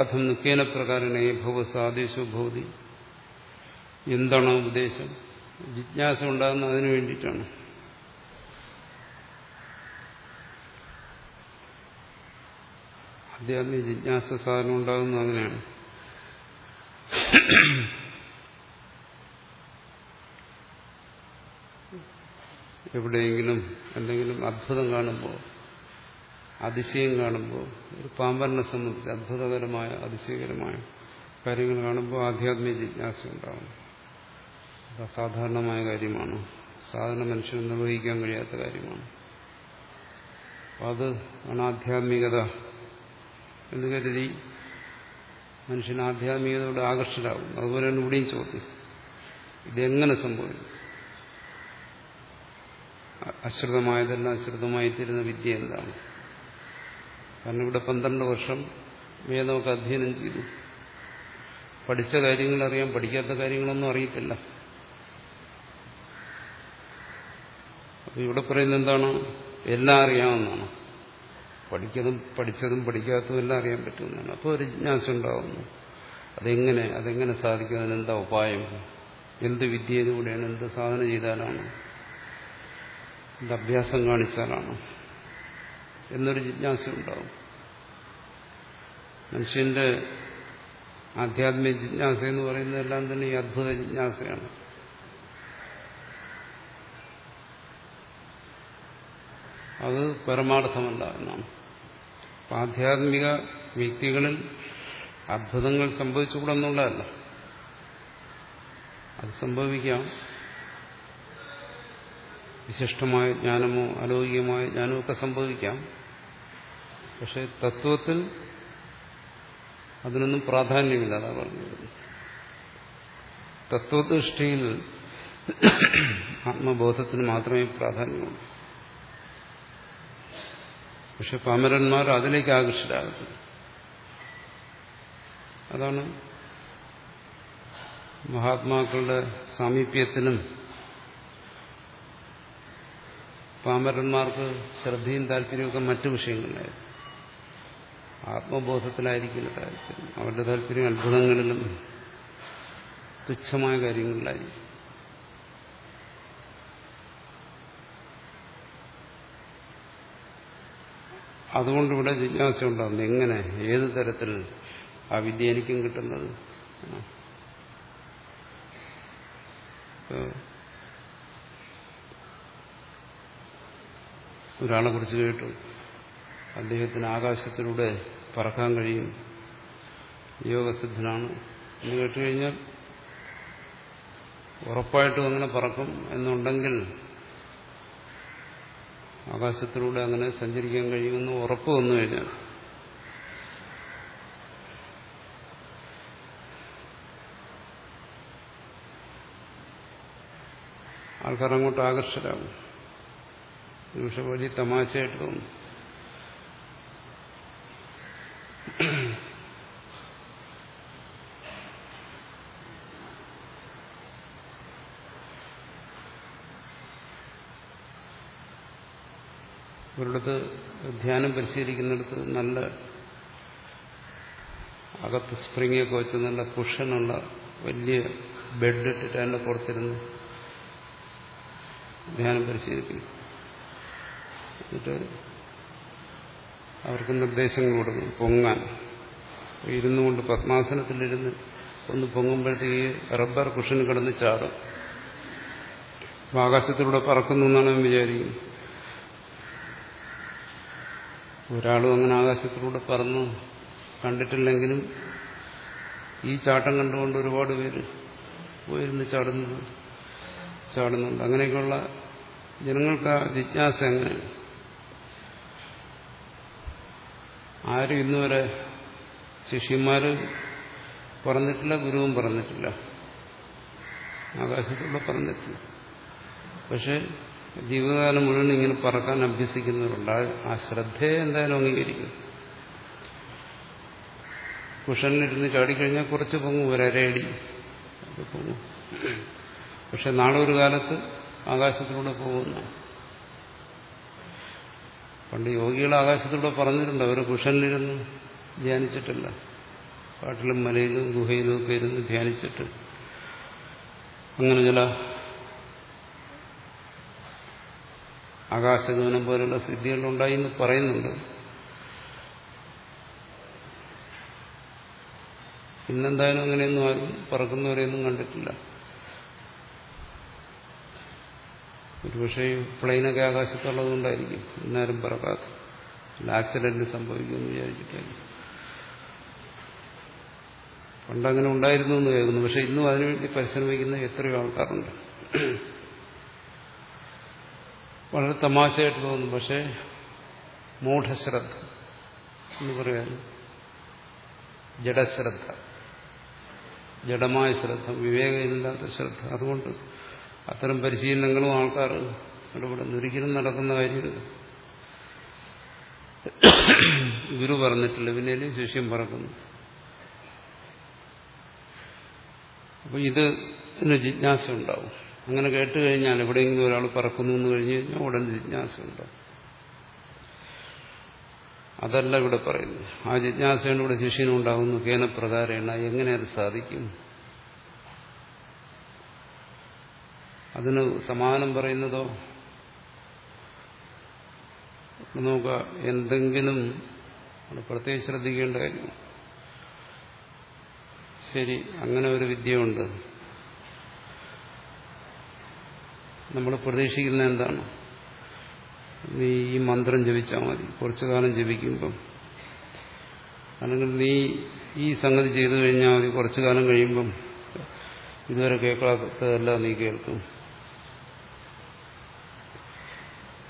കഥം നിക്കേന പ്രകാരണേ ഭവസാദേശോ ഭവതി. എന്താണ് ഉപദേശം? ജിജ്ഞാസ ഉണ്ടാകുന്ന അതിനു വേണ്ടിയിട്ടാണ്. ആധ്യാത്മിക ജിജ്ഞാസ സാധനം ഉണ്ടാകുന്നത് അങ്ങനെയാണ് എവിടെയെങ്കിലും എന്തെങ്കിലും അത്ഭുതം കാണുമ്പോൾ അതിശയം കാണുമ്പോൾ ഒരു പാമ്പരനെ സംബന്ധിച്ച് അത്ഭുതകരമായ അതിശയകരമായ കാര്യങ്ങൾ കാണുമ്പോൾ ആധ്യാത്മിക ജിജ്ഞാസ ഉണ്ടാകും അത് അസാധാരണമായ കാര്യമാണ്. സാധാരണ മനുഷ്യന് നിർവഹിക്കാൻ കഴിയാത്ത കാര്യമാണ്. അത് അണാധ്യാത്മികത എന്ന് കരുതി മനുഷ്യൻ ആധ്യാത്മികതയോട് ആകർഷരാകും അതുപോലെയാണ് ഇവിടെയും ചോദ്യം. ഇതെങ്ങനെ സംഭവിക്കും? അശ്രിതമായതെല്ലാം അശ്രിതമായിത്തീരുന്ന വിദ്യ എന്താണ്? കാരണം ഇവിടെ പന്ത്രണ്ട് വർഷം വേദമൊക്കെ അധ്യയനം ചെയ്തു. പഠിച്ച കാര്യങ്ങൾ അറിയാം പഠിക്കാത്ത കാര്യങ്ങളൊന്നും അറിയത്തില്ല. അപ്പൊ ഇവിടെ പറയുന്നത് എന്താണ്? എല്ലാം അറിയാവുന്നതാണ്. പഠിക്കതും പഠിച്ചതും പഠിക്കാത്തതും എല്ലാം അറിയാൻ പറ്റുന്നതാണ്. അപ്പോൾ ഒരു ജിജ്ഞാസ ഉണ്ടാവുന്നു. അതെങ്ങനെ അതെങ്ങനെ സാധിക്കും? അതിനെന്താ ഉപായം? എന്ത് വിദ്യയിലൂടെയാണ് എന്ത് സാധന ചെയ്താലാണ്? എന്ത് അഭ്യാസം കാണിച്ചാലാണ്? എന്നൊരു ജിജ്ഞാസ ഉണ്ടാവും. മനുഷ്യന്റെ ആധ്യാത്മിക ജിജ്ഞാസ എന്ന് പറയുന്നതെല്ലാം തന്നെ ഈ അദ്ഭുത ജിജ്ഞാസയാണ്. അത് പരമാർത്ഥമല്ല എന്നാണ് ആധ്യാത്മിക വ്യക്തികളിൽ അത്ഭുതങ്ങൾ സംഭവിച്ചുകൂടെന്നുള്ളതല്ല. അത് സംഭവിക്കാം. വിശിഷ്ടമായ ജ്ഞാനമോ അലൗകികമായ ജ്ഞാനമോ ഒക്കെ സംഭവിക്കാം. പക്ഷെ തത്വത്തിൽ അതിനൊന്നും പ്രാധാന്യമില്ല അതാ പറഞ്ഞത് തത്വദൃഷ്ടിയിൽ ആത്മബോധത്തിന് മാത്രമേ പ്രാധാന്യമുള്ളൂ. പക്ഷെ പാമരന്മാർ അതിലേക്ക് ആകർഷിതരാകുന്നു. അതാണ് മഹാത്മാക്കളുടെ സാമീപ്യത്തിനും പാമരന്മാർക്ക് ശ്രദ്ധയും താല്പര്യമൊക്കെ മറ്റു വിഷയങ്ങളിലായിരുന്നു. ആത്മബോധത്തിലായിരിക്കില്ല താല്പര്യം. അവരുടെ താല്പര്യം അത്ഭുതങ്ങളിലും തുച്ഛമായ കാര്യങ്ങളിലായിരിക്കും. അതുകൊണ്ട് ഇവിടെ ജിജ്ഞാസ ഉണ്ടാകുന്നു എങ്ങനെ? ഏത് തരത്തിൽ ആ വിദ്യ എനിക്കും കിട്ടുന്നത്? ഒരാളെ കുറിച്ച് കേട്ടു. അദ്ദേഹത്തിന് ആകാശത്തിലൂടെ പറക്കാൻ കഴിയും. യോഗസിദ്ധനാണ്. എന്ന് കേട്ടുകഴിഞ്ഞാൽ ഉറപ്പായിട്ടും അങ്ങനെ പറക്കും എന്നുണ്ടെങ്കിൽ ആകാശത്തിലൂടെ അങ്ങനെ സഞ്ചരിക്കാൻ കഴിയുമെന്ന് ഉറപ്പ് വന്നു കഴിഞ്ഞാൽ. ആൾക്കാർ അങ്ങോട്ട് ആകർഷരാകും പക്ഷെ വലിയ തമാശയായിട്ട് തോന്നും. ഒരിടത്ത് ധ്യാനം പരിശീലിക്കുന്നിടത്ത് നല്ല അകത്ത് സ്പ്രിങ്ങൊക്കെ വെച്ച് നല്ല കുഷനുള്ള വലിയ ബെഡ് ഇട്ടിട്ട് അതിന്റെ പുറത്തിരുന്ന് ധ്യാനം പരിശീലിക്കുന്നു എന്നിട്ട് അവർക്ക് നിർദ്ദേശങ്ങൾ കൊടുക്കും പൊങ്ങാൻ. ഇരുന്നു കൊണ്ട് പത്മാസനത്തിലിരുന്ന് ഒന്ന് പൊങ്ങുമ്പോഴത്തേക്ക് റബ്ബർ കുഷൻ കിടന്ന് ചാടും. ആകാശത്തിലൂടെ പറക്കുന്നു എന്നാണ് ഞാൻ വിചാരിക്കുന്നത്. ഒരാളും അങ്ങനെ ആകാശത്തിലൂടെ പറന്നു. കണ്ടിട്ടില്ലെങ്കിലും ഈ ചാട്ടം കണ്ടുകൊണ്ട് ഒരുപാട് പേര് പോയിരുന്ന് ചാടുന്നത് ചാടുന്നുണ്ട്. അങ്ങനെയൊക്കെയുള്ള ജനങ്ങൾക്ക് ആ ജിജ്ഞാസ എങ്ങനെയാണ് ആരും ഇന്നുവരെ ശിഷ്യന്മാർ പറഞ്ഞിട്ടില്ല ഗുരുവും പറഞ്ഞിട്ടില്ല. ആകാശത്തോടെ പറഞ്ഞിട്ടില്ല. പക്ഷെ ജീവിതകാലം മുഴുവൻ ഇങ്ങനെ പറക്കാൻ അഭ്യസിക്കുന്നവരുണ്ട്. ആ ശ്രദ്ധയെ എന്തായാലും അംഗീകരിക്കും. കുഷനിരുന്ന് ചാടിക്കഴിഞ്ഞാൽ കുറച്ച് പൊങ്ങും ഒരരയടി പൊങ്ങും. പക്ഷെ നാളെ ഒരു കാലത്ത് ആകാശത്തിലൂടെ പോകുന്ന. പണ്ട് യോഗികൾ ആകാശത്തിലൂടെ പറഞ്ഞിട്ടുണ്ട് അവർ കുഷനിലിരുന്ന് ധ്യാനിച്ചിട്ടില്ല. കാട്ടിലും മലയിലും ഗുഹയിലും ഒക്കെ ഇരുന്ന് ധ്യാനിച്ചിട്ട്. അങ്ങനെ ചില ആകാശഗമനം പോലുള്ള സിദ്ധികളുണ്ടായി എന്ന് പറയുന്നുണ്ട്. ഇന്നെന്തായാലും അങ്ങനെയൊന്നും ആരും പറക്കുന്നവരെയൊന്നും കണ്ടിട്ടില്ല. ഒരുപക്ഷെ പ്ലെയിനൊക്കെ ആകാശത്തുള്ളത് കൊണ്ടായിരിക്കും ഇന്നാരും പറക്കാത്ത. ആക്സിഡന്റ് സംഭവിക്കുമെന്ന് വിചാരിച്ചിട്ടായിരിക്കും. പണ്ടങ്ങനെ ഉണ്ടായിരുന്നു എന്ന് കേൾക്കുന്നു. പക്ഷെ ഇന്നും അതിനുവേണ്ടി പരിശ്രമിക്കുന്ന എത്രയോ ആൾക്കാരുണ്ട്. വളരെ തമാശയായിട്ട് തോന്നും പക്ഷേ മൂഢശ്രദ്ധ എന്ന് പറയാൻ ജഡശ്രദ്ധ. ജഡമായ ശ്രദ്ധ വിവേകമില്ലാത്ത ശ്രദ്ധ. അതുകൊണ്ട് അത്തരം പരിശീലനങ്ങളും ആൾക്കാർ ഇടപെടുന്നു. ഒരിക്കലും നടക്കുന്ന കാര്യമില്ല. ഗുരു പറഞ്ഞിട്ടില്ല പിന്നെ ശിഷ്യം പറക്കുന്നു. അപ്പൊ ഇത് ജിജ്ഞാസ ഉണ്ടാവും. അങ്ങനെ കേട്ട് കഴിഞ്ഞാൽ എവിടെയെങ്കിലും ഒരാൾ പറക്കുന്നു എന്ന് കഴിഞ്ഞു കഴിഞ്ഞാൽ ഉടൻ ജിജ്ഞാസ ഉണ്ടാവും അതല്ല ഇവിടെ പറയുന്നത്. ആ ജിജ്ഞാസയാണ് ഇവിടെ ശിഷ്യനുണ്ടാകുന്നു കേനപ്രകാരേണ എങ്ങനെ അത് സാധിക്കും? അതിന് സമാനം പറയുന്നതോ? നോക്കുക എന്തെങ്കിലും പ്രത്യേകിച്ച് ശ്രദ്ധിക്കേണ്ട കാര്യം. ശരി അങ്ങനെ ഒരു വിദ്യയുണ്ട്. നമ്മൾ പ്രതീക്ഷിക്കുന്ന എന്താണ്? നീ ഈ മന്ത്രം ജപിച്ചാൽ മതി. കുറച്ചു കാലം ജപിക്കുമ്പം. അല്ലെങ്കിൽ നീ ഈ സംഗതി ചെയ്തു കഴിഞ്ഞാൽ മതി. കുറച്ചു കാലം കഴിയുമ്പം ഇതുവരെ കേൾക്കാത്തതെല്ലാം നീ കേൾക്കും.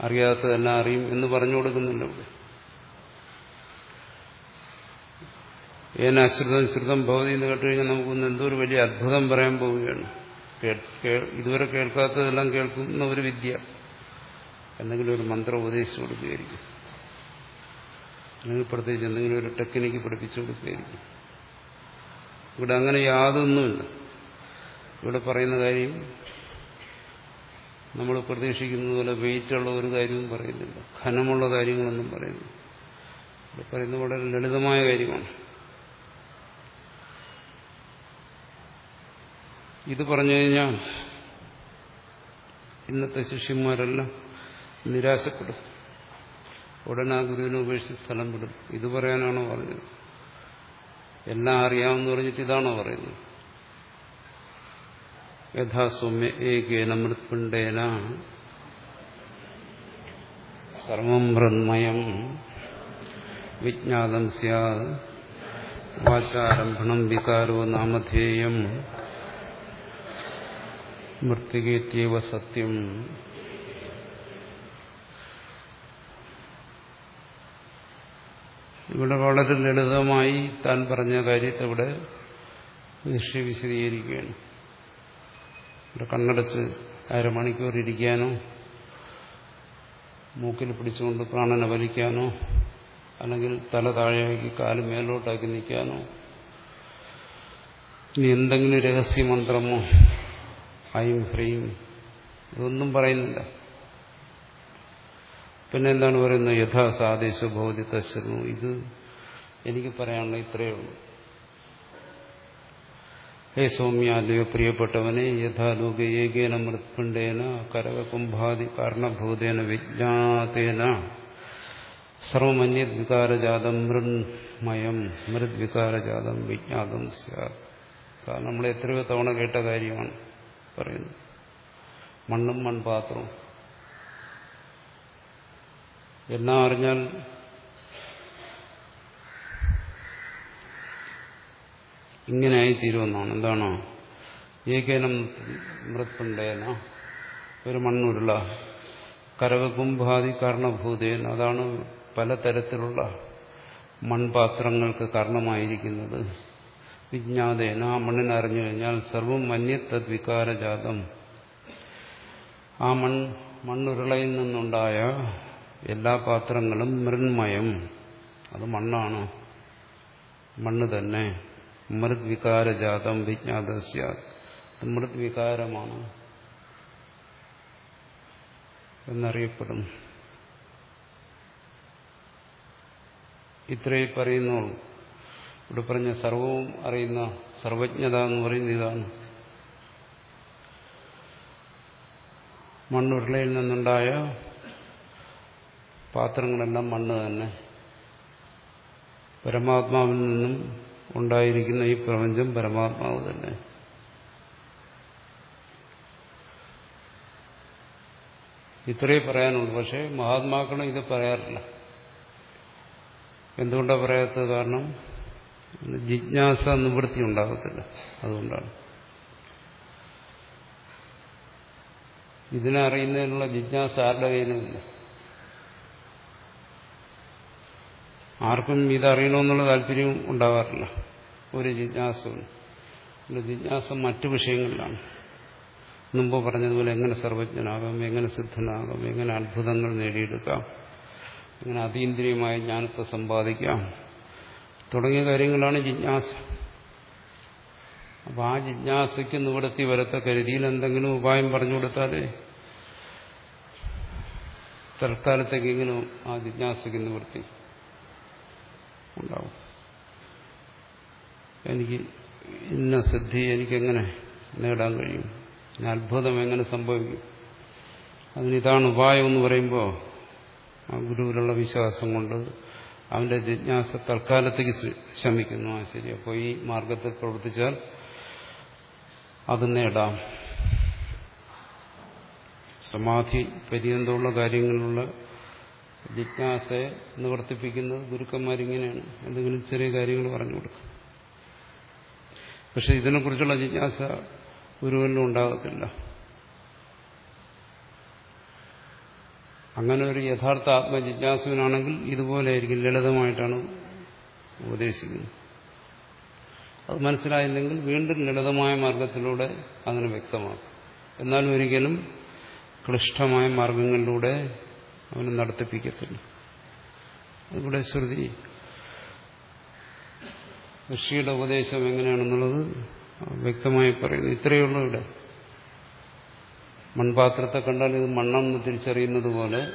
അറിയാത്തതെല്ലാം അറിയും എന്ന് പറഞ്ഞു കൊടുക്കുന്നില്ല ഇവിടെ ഏനാശ്രിതം ശ്രുതം ഭവതി എന്ന് കേട്ടുകഴിഞ്ഞാൽ നമുക്കൊന്ന് എന്തോ ഒരു വലിയ അത്ഭുതം പറയാൻ പോവുകയാണ്. ഇതുവരെ കേൾക്കാത്തതെല്ലാം കേൾക്കുന്ന ഒരു വിദ്യ. എന്തെങ്കിലും ഒരു മന്ത്രം ഉപദേശിച്ചു കൊടുക്കുകയായിരിക്കും. അല്ലെങ്കിൽ പ്രത്യേകിച്ച് എന്തെങ്കിലും ഒരു ടെക്നിക്ക് പഠിപ്പിച്ചു കൊടുക്കുകയായിരിക്കും. ഇവിടെ അങ്ങനെ യാതൊന്നുമില്ല. ഇവിടെ പറയുന്ന കാര്യം നമ്മൾ പ്രതീക്ഷിക്കുന്നത് പോലെ വെയിറ്റുള്ള ഒരു കാര്യവും പറയുന്നില്ല. ഘനമുള്ള കാര്യങ്ങളൊന്നും പറയുന്നു ഇവിടെ പറയുന്നത് വളരെ ലളിതമായ കാര്യമാണ്. ഇത് പറഞ്ഞു കഴിഞ്ഞാൽ ഇന്നത്തെ ശിഷ്യന്മാരെല്ലാം നിരാശപ്പെടും. ഉടനെ ആ ഗുരുവിനെ ഉപേക്ഷിച്ച് സ്ഥലം വിടും. ഇത് പറയാനാണോ പറഞ്ഞത്? എല്ലാം അറിയാമെന്ന് പറഞ്ഞിട്ട് ഇതാണോ പറയുന്നത്? യഥാസൗമ്യ ഏകേന മൃത്പിണ്ടേന സർവം ഹൃന്മയം വിജ്ഞാതം സ്യാദ് വാചാരംഭണം വികാരോ നാമധേയം മൃത്തികേത്യവ സത്യം. ഇവിടെ വളരെ ലളിതമായി താൻ പറഞ്ഞ കാര്യത്തെ ഇവിടെ ഋഷി വിശദീകരിക്കുകയാണ്. ഇവിടെ കണ്ണടച്ച് അരമണിക്കൂർ ഇരിക്കാനോ മൂക്കിൽ പിടിച്ചുകൊണ്ട് പ്രാണന വലിക്കാനോ അല്ലെങ്കിൽ തല താഴെയാക്കി കാൽ മേലോട്ടാക്കി നിൽക്കാനോ ഇനി എന്തെങ്കിലും രഹസ്യമന്ത്രമോ ഐം ഹ്രീം ഇതൊന്നും പറയുന്നില്ല. പിന്നെ എന്താണ് പറയുന്നത്? യഥാ സാദേശ ഭൗതി തശ്രു ഇത് എനിക്ക് പറയാനുള്ള ഇത്രയേ ഉള്ളൂ. ഹേ സൗമ്യാദ്വ പ്രിയപ്പെട്ടവനെ യഥാലോക ഏകേന മൃത്പിണ്ടേന കരകകുംഭാദി കാരണഭൂതേന വിജ്ഞാതേന സർവമന്യദ്വികാരജാതം മൃന്മയം മൃദ്വികാരജാതം വിജ്ഞാതം സാർ നമ്മൾ എത്രയോ തവണ കേട്ട കാര്യമാണ്. പറയുന്നത് മണ്ണും മൺപാത്രവും. എല്ലാം അറിഞ്ഞാൽ ഇങ്ങനെയായി തീരുമെന്നാണ്. എന്താണോ? ഏകേനം മൃത്തുണ്ടേന ഒരു മണ്ണുരുള. കരകുംഭാതി കാരണഭൂതേന അതാണ് പലതരത്തിലുള്ള മൺപാത്രങ്ങൾക്ക് കാരണമായിരിക്കുന്നത്. വിജ്ഞാതേന. ആ മണ്ണിനെ അറിഞ്ഞു കഴിഞ്ഞാൽ സർവം മന്യത്തത് തദ്വികാരജാതം ആ മൺ മണ്ണുരുളയിൽ നിന്നുണ്ടായ എല്ലാ പാത്രങ്ങളും മൃന്മയം അത് മണ്ണാണ്. മണ്ണ് തന്നെ. മൃദ്വികാരജാതം വിജ്ഞാത മൃദ്വികാരമാണ്. എന്നറിയപ്പെടും. ഇത്രയും പറയുന്നുള്ളൂ. ഇവിടെ പറഞ്ഞ സർവവും അറിയുന്ന സർവജ്ഞത എന്ന് പറയുന്ന ഇതാണ്. മണ്ണുരുളയിൽ നിന്നുണ്ടായ പാത്രങ്ങളെല്ലാം മണ്ണ് തന്നെ. പരമാത്മാവിൽ നിന്നും ഉണ്ടായിരിക്കുന്ന ഈ പ്രപഞ്ചം പരമാത്മാവ് തന്നെ. ഇത്രയേ പറയാനുള്ളൂ. പക്ഷേ മഹാത്മാക്കളും ഇത് പറയാറില്ല. എന്തുകൊണ്ടാണ് പറയാത്തത് കാരണം ജിജ്ഞാസ നിവൃത്തി ഉണ്ടാകത്തില്ല. അതുകൊണ്ടാണ്. ഇതിനെ അറിയുന്നതിനുള്ള ജിജ്ഞാസ ആരുടെ കയ്യിലുമില്ല ആർക്കും ഇതറിയണമെന്നുള്ള താല്പര്യവും ഉണ്ടാകാറില്ല. ഒരു ജിജ്ഞാസവും. ജിജ്ഞാസ മറ്റു വിഷയങ്ങളിലാണ്. മുമ്പ് പറഞ്ഞതുപോലെ എങ്ങനെ സർവജ്ഞനാകാം എങ്ങനെ സിദ്ധനാകാം എങ്ങനെ അത്ഭുതങ്ങൾ നേടിയെടുക്കാം എങ്ങനെ അതീന്ദ്രിയമായ ജ്ഞാനത്തെ സമ്പാദിക്കാം തുടങ്ങിയ കാര്യങ്ങളാണ് ജിജ്ഞാസ. അപ്പം ആ ജിജ്ഞാസയ്ക്ക് നിവൃത്തി വരത്തക്ക രീതിയിൽ എന്തെങ്കിലും ഉപായം പറഞ്ഞു കൊടുത്താലേ തൽക്കാലത്തേക്കെങ്കിലും ആ ജിജ്ഞാസയ്ക്ക് നിവൃത്തി ഉണ്ടാവും. എനിക്ക് ഇന്ന സിദ്ധി എനിക്കെങ്ങനെ നേടാൻ കഴിയും? അത്ഭുതം എങ്ങനെ സംഭവിക്കും? അതിനിതാണ് ഉപായം എന്ന് പറയുമ്പോൾ ആ ഗുരുവിലുള്ള വിശ്വാസം കൊണ്ട് അവന്റെ ജിജ്ഞാസ തൽക്കാലത്തേക്ക് ശമിക്കുന്നു ആ ശരി അപ്പോൾ ഈ മാർഗത്തിൽ പ്രവർത്തിച്ചാൽ അത് നേടാം. സമാധി പര്യന്തമുള്ള കാര്യങ്ങളിലുള്ള ജിജ്ഞാസയെ നിവർത്തിപ്പിക്കുന്നത് ഗുരുക്കന്മാരിങ്ങനെയാണ്. എന്തെങ്കിലും ചെറിയ കാര്യങ്ങൾ പറഞ്ഞു കൊടുക്കും. പക്ഷെ ഇതിനെക്കുറിച്ചുള്ള ജിജ്ഞാസ ഗുരുവിനും ഉണ്ടാകത്തില്ല. അങ്ങനെ ഒരു യഥാർത്ഥ ആത്മജിജ്ഞാസുവിനാണെങ്കിൽ ഇതുപോലെയായിരിക്കും ലളിതമായിട്ടാണ് ഉപദേശിക്കുന്നത്. അത് മനസ്സിലായില്ലെങ്കിൽ വീണ്ടും ലളിതമായ മാർഗത്തിലൂടെ അതിനെ വ്യക്തമാക്കും. എന്നാലും ഒരിക്കലും ക്ലിഷ്ടമായ മാർഗങ്ങളിലൂടെ അവന് നടത്തിപ്പിക്കത്തില്ല. ഇവിടെ ശ്രുതി ഋഷിയുടെ ഉപദേശം എങ്ങനെയാണെന്നുള്ളത് വ്യക്തമായി പറയുന്നു. ഇത്രയേ ഉള്ളൂ ഇവിടെ. മൺപാത്രത്തെ കണ്ടാൽ ഇത് മണ്ണെന്ന് തിരിച്ചറിയുന്നത് പോലെ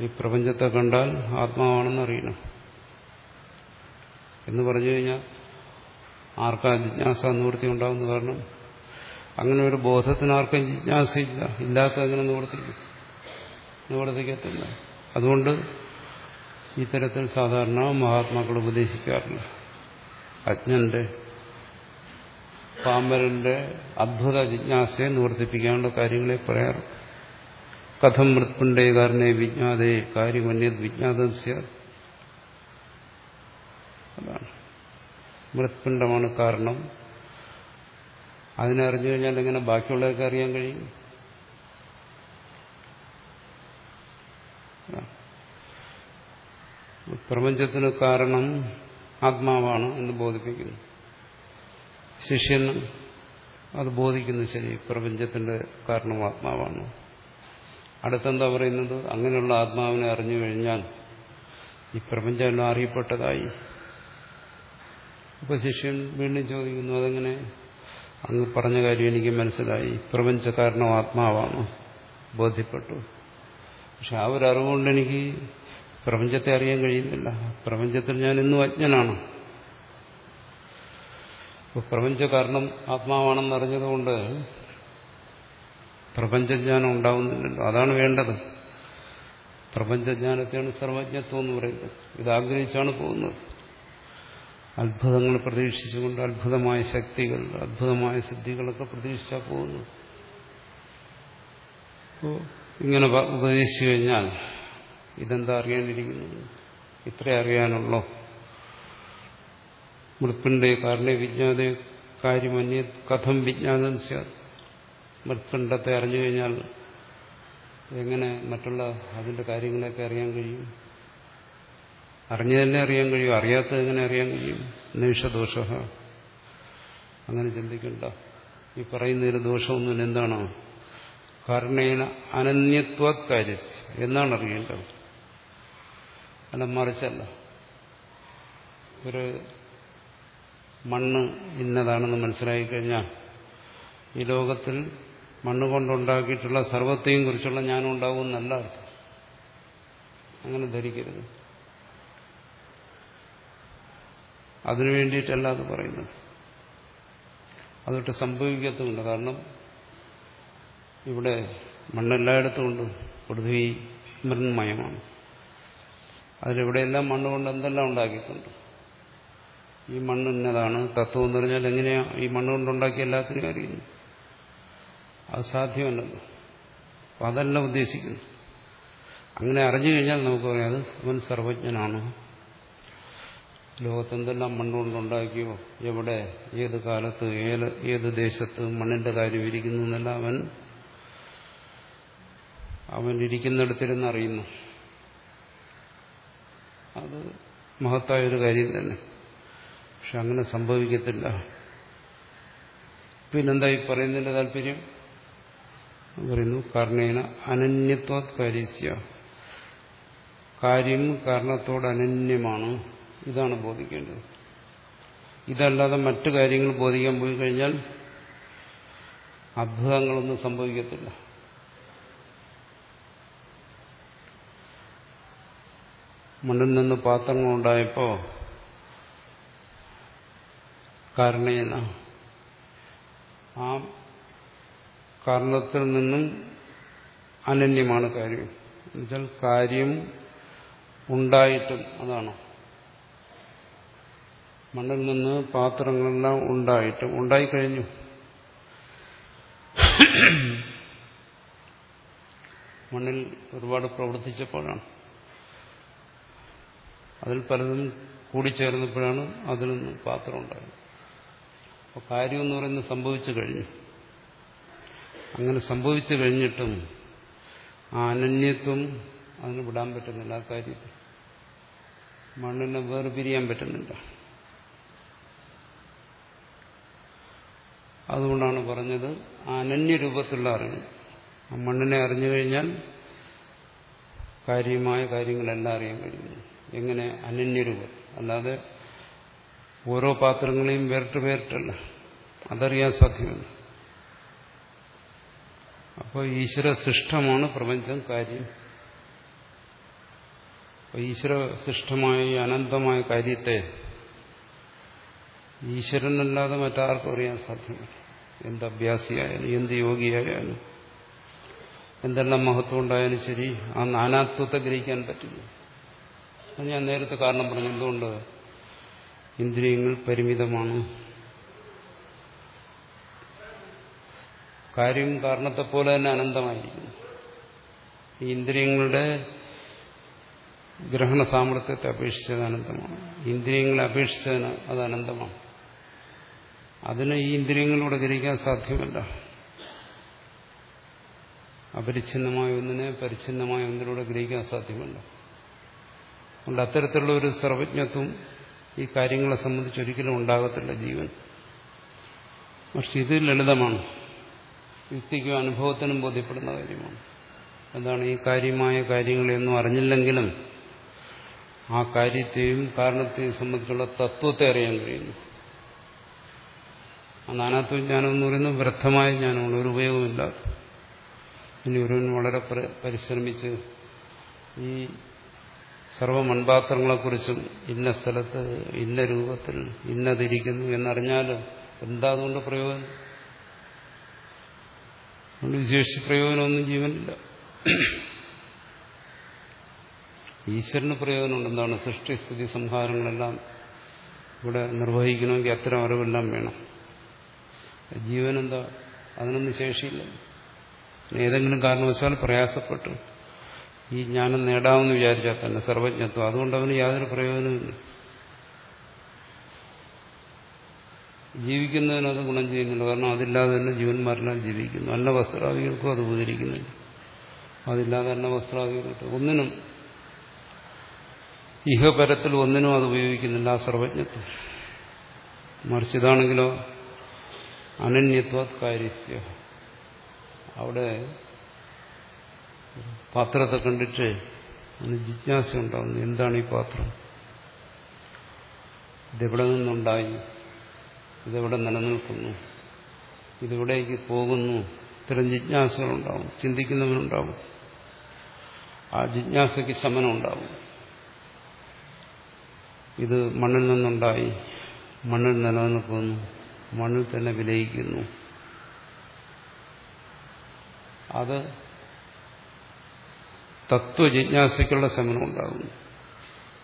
ഈ പ്രപഞ്ചത്തെ കണ്ടാൽ ആത്മാവാണെന്ന് അറിയണം. എന്ന് പറഞ്ഞു കഴിഞ്ഞാൽ ആർക്കാ ജിജ്ഞാസ നിവൃത്തി കാരണം അങ്ങനെ ഒരു ബോധത്തിന് ആർക്കും ജിജ്ഞാസയില്ല ഇല്ലാത്ത അങ്ങനെ നിവർത്തിക്കും. നിവർത്തിക്കത്തില്ല. അതുകൊണ്ട് ഇത്തരത്തിൽ സാധാരണ മഹാത്മാക്കൾ ഉപദേശിക്കാറില്ല. അജ്ഞന്റെ പാമ്പരന്റെ അദ്ഭുത ജിജ്ഞാസയെ നിവർത്തിപ്പിക്കാനുള്ള കാര്യങ്ങളെ പറയാറ്. കഥം മൃത്പുണ്ടേ കാരണേ വിജ്ഞാതേ കാര്യമന്യത് വിജ്ഞാതം അതാണ്. മൃത്പിണ്ഡമാണ് കാരണം. അതിനെ അറിഞ്ഞു കഴിഞ്ഞാൽ എങ്ങനെ ബാക്കിയുള്ളതൊക്കെ അറിയാൻ കഴിയും? പ്രപഞ്ചത്തിന് കാരണം ആത്മാവാണ് എന്ന് ബോധിപ്പിക്കുന്നു. ശിഷ്യൻ അത് ബോധിക്കുന്നു ശരി പ്രപഞ്ചത്തിന്റെ കാരണം ആത്മാവാണ് അടുത്തെന്താ പറയുന്നത്? അങ്ങനെയുള്ള ആത്മാവിനെ അറിഞ്ഞു കഴിഞ്ഞാൽ ഈ പ്രപഞ്ചമെല്ലാം അറിയപ്പെട്ടതായി. ഇപ്പൊ ശിഷ്യൻ വീണ്ടും ചോദിക്കുന്നു അതെങ്ങനെ? അങ്ങ് പറഞ്ഞ കാര്യം എനിക്ക് മനസ്സിലായി. പ്രപഞ്ച കാരണം ആത്മാവാണ് ബോധ്യപ്പെട്ടു. പക്ഷെ ആ ഒരു അറിവുകൊണ്ട് എനിക്ക് പ്രപഞ്ചത്തെ അറിയാൻ കഴിയുന്നില്ല. പ്രപഞ്ചത്തിൽ ഞാൻ ഇന്നും അജ്ഞനാണ്. പ്രപഞ്ച കാരണം ആത്മാവാണെന്ന് അറിഞ്ഞതുകൊണ്ട് പ്രപഞ്ചജ്ഞാനം ഉണ്ടാവുന്നില്ലല്ലോ. അതാണ് വേണ്ടത്. പ്രപഞ്ചജ്ഞാനത്തെയാണ് സർവജ്ഞത്വം എന്ന് പറയുന്നത്. ഇത് ആഗ്രഹിച്ചാണ് പോകുന്നത്. അത്ഭുതങ്ങൾ പ്രതീക്ഷിച്ചുകൊണ്ട് അത്ഭുതമായ ശക്തികൾ അത്ഭുതമായ സിദ്ധികളൊക്കെ പ്രതീക്ഷിച്ചാൽ പോകുന്നു അപ്പോൾ ഇങ്ങനെ ഉപദേശിച്ചു കഴിഞ്ഞാൽ ഇതെന്താ അറിയാനിരിക്കുന്നത്? ഇത്ര അറിയാനുള്ളോ. മൃത്പിണ്ഡേ കാരണേ വിജ്ഞാതേ കാര്യമന്യ കഥം വിജ്ഞാനം മൃത്പിണ്ഡത്തെ അറിഞ്ഞു കഴിഞ്ഞാൽ എങ്ങനെ മറ്റുള്ള അതിന്റെ കാര്യങ്ങളെയൊക്കെ അറിയാൻ കഴിയും? അറിഞ്ഞു തന്നെ അറിയാൻ കഴിയും അറിയാത്തത് എങ്ങനെ അറിയാൻ കഴിയും? നിമിഷദോഷ. അങ്ങനെ ചിന്തിക്കണ്ട. ഈ പറയുന്ന ഒരു ദോഷമൊന്നും എന്താണോ? കാരണേന അനന്യത്വത് കാര്യ എന്നാണ് അറിയേണ്ടത്. അല്ല മറിച്ചല്ല. ഒരു മണ്ണ് ഇന്നതാണെന്ന് മനസ്സിലാക്കി കഴിഞ്ഞാൽ ഈ ലോകത്തിൽ മണ്ണ് കൊണ്ടുണ്ടാക്കിയിട്ടുള്ള സർവത്തെയും കുറിച്ചുള്ള ജ്ഞാനം ഉണ്ടാവുമെന്നല്ല അർത്ഥം. അങ്ങനെ ധരിക്കരുത്. അതിനു വേണ്ടിയിട്ടല്ല അത് പറയുന്നത്. അതൊട്ട് സംഭവിക്കത്തുമില്ല. കാരണം ഇവിടെ മണ്ണെല്ലായിടത്തും ഉണ്ട് പൃഥ്വി മൃന്മയമാണ് അതിലിവിടെയെല്ലാം മണ്ണ് കൊണ്ട് എന്തെല്ലാം ഉണ്ടാക്കിയിട്ടുണ്ട്? ഈ മണ്ണ് ഇന്നതാണ്. തത്വം എന്ന് പറഞ്ഞാൽ എങ്ങനെയാ ഈ മണ്ണ് കൊണ്ടുണ്ടാക്കിയ എല്ലാത്തിനും അറിയുന്നു അത് സാധ്യമല്ലല്ലോ അപ്പം അതല്ല ഉദ്ദേശിക്കുന്നു അങ്ങനെ അറിഞ്ഞു കഴിഞ്ഞാൽ നമുക്ക് പറയാം അത് അവൻ സർവജ്ഞനാണ്. ലോകത്തെന്തെല്ലാം മണ്ണുകൊണ്ടുണ്ടാക്കിയോ എവിടെ ഏത് കാലത്ത് ഏത് ഏത് ദേശത്ത് മണ്ണിന്റെ കാര്യം ഇരിക്കുന്നു എന്നെല്ലാം അവൻ അവൻ ഇരിക്കുന്നിടത്തിരുന്ന് അറിയുന്നു. അത് മഹത്തായൊരു കാര്യം തന്നെ. പക്ഷെ അങ്ങനെ സംഭവിക്കത്തില്ല. പിന്നെന്തായി ഈ പറയുന്നതിന്റെ താല്പര്യം? പറയുന്നു കർണേന അനന്യത്വത് കാര്യസ്യ കാര്യം കാരണത്തോട് അനന്യമാണ്. ഇതാണ് ബോധിക്കേണ്ടത്. ഇതല്ലാതെ മറ്റു കാര്യങ്ങൾ ബോധിക്കാൻ പോയി കഴിഞ്ഞാൽ അത്ഭുതങ്ങളൊന്നും സംഭവിക്കത്തില്ല. മണ്ണിൽ നിന്ന് പാത്രങ്ങളുണ്ടായപ്പോ കാരണേന. ആ കാരണത്തിൽ നിന്നും അനന്യമാണ് കാര്യം. എന്നുവെച്ചാൽ കാര്യം ഉണ്ടായിട്ടും അതാണ്. മണ്ണിൽ നിന്ന് പാത്രങ്ങളെല്ലാം ഉണ്ടായിട്ടും ഉണ്ടായിക്കഴിഞ്ഞു. മണ്ണിൽ ഒരുപാട് പ്രവർത്തിച്ചപ്പോഴാണ്. അതിൽ പലതും കൂടിച്ചേർന്നപ്പോഴാണ് അതിൽ നിന്ന് പാത്രം ഉണ്ടായത്. അപ്പോൾ കാര്യം എന്ന് പറയുന്നത് സംഭവിച്ചു കഴിഞ്ഞു. അങ്ങനെ സംഭവിച്ചു കഴിഞ്ഞിട്ടും ആ അനന്യത്വം അതിന് വിടാൻ പറ്റുന്നില്ല ആ കാര്യത്തിൽ മണ്ണിനെ വേർപിരിയാൻ പറ്റുന്നില്ല. അതുകൊണ്ടാണ് പറഞ്ഞത് അനന്യരൂപത്തിലുള്ള അറിവ്. ആ മണ്ണിനെ അറിഞ്ഞു കഴിഞ്ഞാൽ കാര്യമായ കാര്യങ്ങളെല്ലാം അറിയാൻ കഴിയുന്നു. എങ്ങനെ? അനന്യരൂപം അല്ലാതെ ഓരോ പാത്രങ്ങളെയും വേറിട്ട് വേറിട്ടല്ല. അതറിയാൻ സാധ്യമല്ല. അപ്പോൾ ഈശ്വര സിഷ്ടമാണ് പ്രപഞ്ചം കാര്യം. ഈശ്വര സിഷ്ടമായ അനന്തമായ കാര്യത്തെ ഈശ്വരനല്ലാതെ മറ്റാർക്കും അറിയാൻ സാധ്യമല്ല. എന്ത് അഭ്യാസിയായാലും എന്ത് യോഗിയായാലും എന്തെല്ലാം മഹത്വം ഉണ്ടായാലും ശരി ആ നാനാത്വത്തെ ഗ്രഹിക്കാൻ പറ്റില്ല. ഞാൻ നേരത്തെ കാരണം പറഞ്ഞു. എന്തുകൊണ്ട് ഇന്ദ്രിയങ്ങൾ പരിമിതമാണ്. കാര്യം കാരണത്തെ പോലെ തന്നെ അനന്തമായിരിക്കുന്നു ഈ ഇന്ദ്രിയങ്ങളുടെ ഗ്രഹണ സാമർഥ്യത്തെ അപേക്ഷിച്ചത് അനന്തമാണ്. ഇന്ദ്രിയങ്ങളെ അപേക്ഷിച്ചതിന് അത് അനന്തമാണ്. അതിന് ഈ ഇന്ദ്രിയങ്ങളോട് ഗ്രഹിക്കാൻ സാധ്യമല്ല. അപരിച്ഛിന്നമായ ഒന്നിനെ പരിച്ഛിന്നമായ ഒന്നിലൂടെ ഗ്രഹിക്കാൻ സാധ്യമല്ല. അതുകൊണ്ട് അത്തരത്തിലുള്ള ഒരു സർവജ്ഞത്വം ഈ കാര്യങ്ങളെ സംബന്ധിച്ച് ഒരിക്കലും ഉണ്ടാകത്തില്ല ജീവൻ. പക്ഷെ ഇത് ലളിതമാണ്. യുക്തിക്കും അനുഭവത്തിനും ബോധ്യപ്പെടുന്ന കാര്യമാണ്. എന്താണ് ഈ കാര്യമായ കാര്യങ്ങളെയൊന്നും അറിഞ്ഞില്ലെങ്കിലും ആ കാര്യത്തെയും കാരണത്തെയും സംബന്ധിച്ചുള്ള തത്വത്തെ അറിയാൻ കഴിയുന്നു. നാനാത്വ ജ്ഞാനം എന്ന് പറയുന്നത് വ്യർത്ഥമായ ജ്ഞാനമാണ്. ഒരു ഉപയോഗമില്ലാത്ത ഇനി ഒരുവൻ വളരെ പരിശ്രമിച്ച് ഈ സർവ മൺപാത്രങ്ങളെക്കുറിച്ചും ഇന്ന സ്ഥലത്ത് ഇന്ന രൂപത്തിൽ ഇന്നതിരിക്കുന്നു എന്നറിഞ്ഞാൽ എന്താ അതുകൊണ്ട് പ്രയോജനം? അതുകൊണ്ട് വിശേഷിച്ച് പ്രയോജനമൊന്നും ജീവനില്ല. ഈശ്വരന് പ്രയോജനമുണ്ട്. എന്താണ്? സൃഷ്ടി സ്ഥിതി സംഹാരങ്ങളെല്ലാം ഇവിടെ നിർവഹിക്കണമെങ്കിൽ അത്തരം അറിവെല്ലാം വേണം. ജീവനെന്താ? അതിനൊന്നും ശേഷിയില്ല. ഏതെങ്കിലും കാരണവശാൽ പ്രയാസപ്പെട്ടു. ഈ ജ്ഞാനം നേടാമെന്ന് വിചാരിച്ചാൽ തന്നെ സർവജ്ഞത്വം. അതുകൊണ്ട് അവന് യാതൊരു പ്രയോജനമില്ല ജീവിക്കുന്നതിന് അത് ഗുണം ചെയ്യുന്നുണ്ട്. കാരണം അതില്ലാതെ തന്നെ ജീവന്മാരെല്ലാം ജീവിക്കുന്നു. അന്ന വസ്ത്രാദികൾക്കും അത് ഉപകരിക്കുന്നില്ല അതില്ലാതെ അന്ന വസ്ത്രാദികൾക്ക്. ഒന്നിനും ഇഹപരത്തിൽ ഒന്നിനും അത് ഉപയോഗിക്കുന്നില്ല. ആ സർവജ്ഞത്വം. മറിച്ചിതാണെങ്കിലോ അനന്യത്വ കാര്യസ്യ അവിടെ പാത്രത്തെ കണ്ടിട്ട് അതിന് ജിജ്ഞാസ ഉണ്ടാകുന്നു എന്താണ് ഈ പാത്രം? ഇതെവിടെ നിന്നുണ്ടായി? ഇതെവിടെ നിലനിൽക്കുന്നു? ഇതെവിടേക്ക് പോകുന്നു? ഇത്തരം ജിജ്ഞാസകളുണ്ടാവും ചിന്തിക്കുന്നവരുണ്ടാവും. ആ ജിജ്ഞാസയ്ക്ക് ശമനം ഉണ്ടാവും. ഇത് മണ്ണിൽ നിന്നുണ്ടായി മണ്ണിൽ നിലനിൽക്കുന്നു മണ്ണിൽ തന്നെ വിലയിക്കുന്നു. അത് തത്വജിജ്ഞാസയ്ക്കുള്ള ശമനം ഉണ്ടാകുന്നു.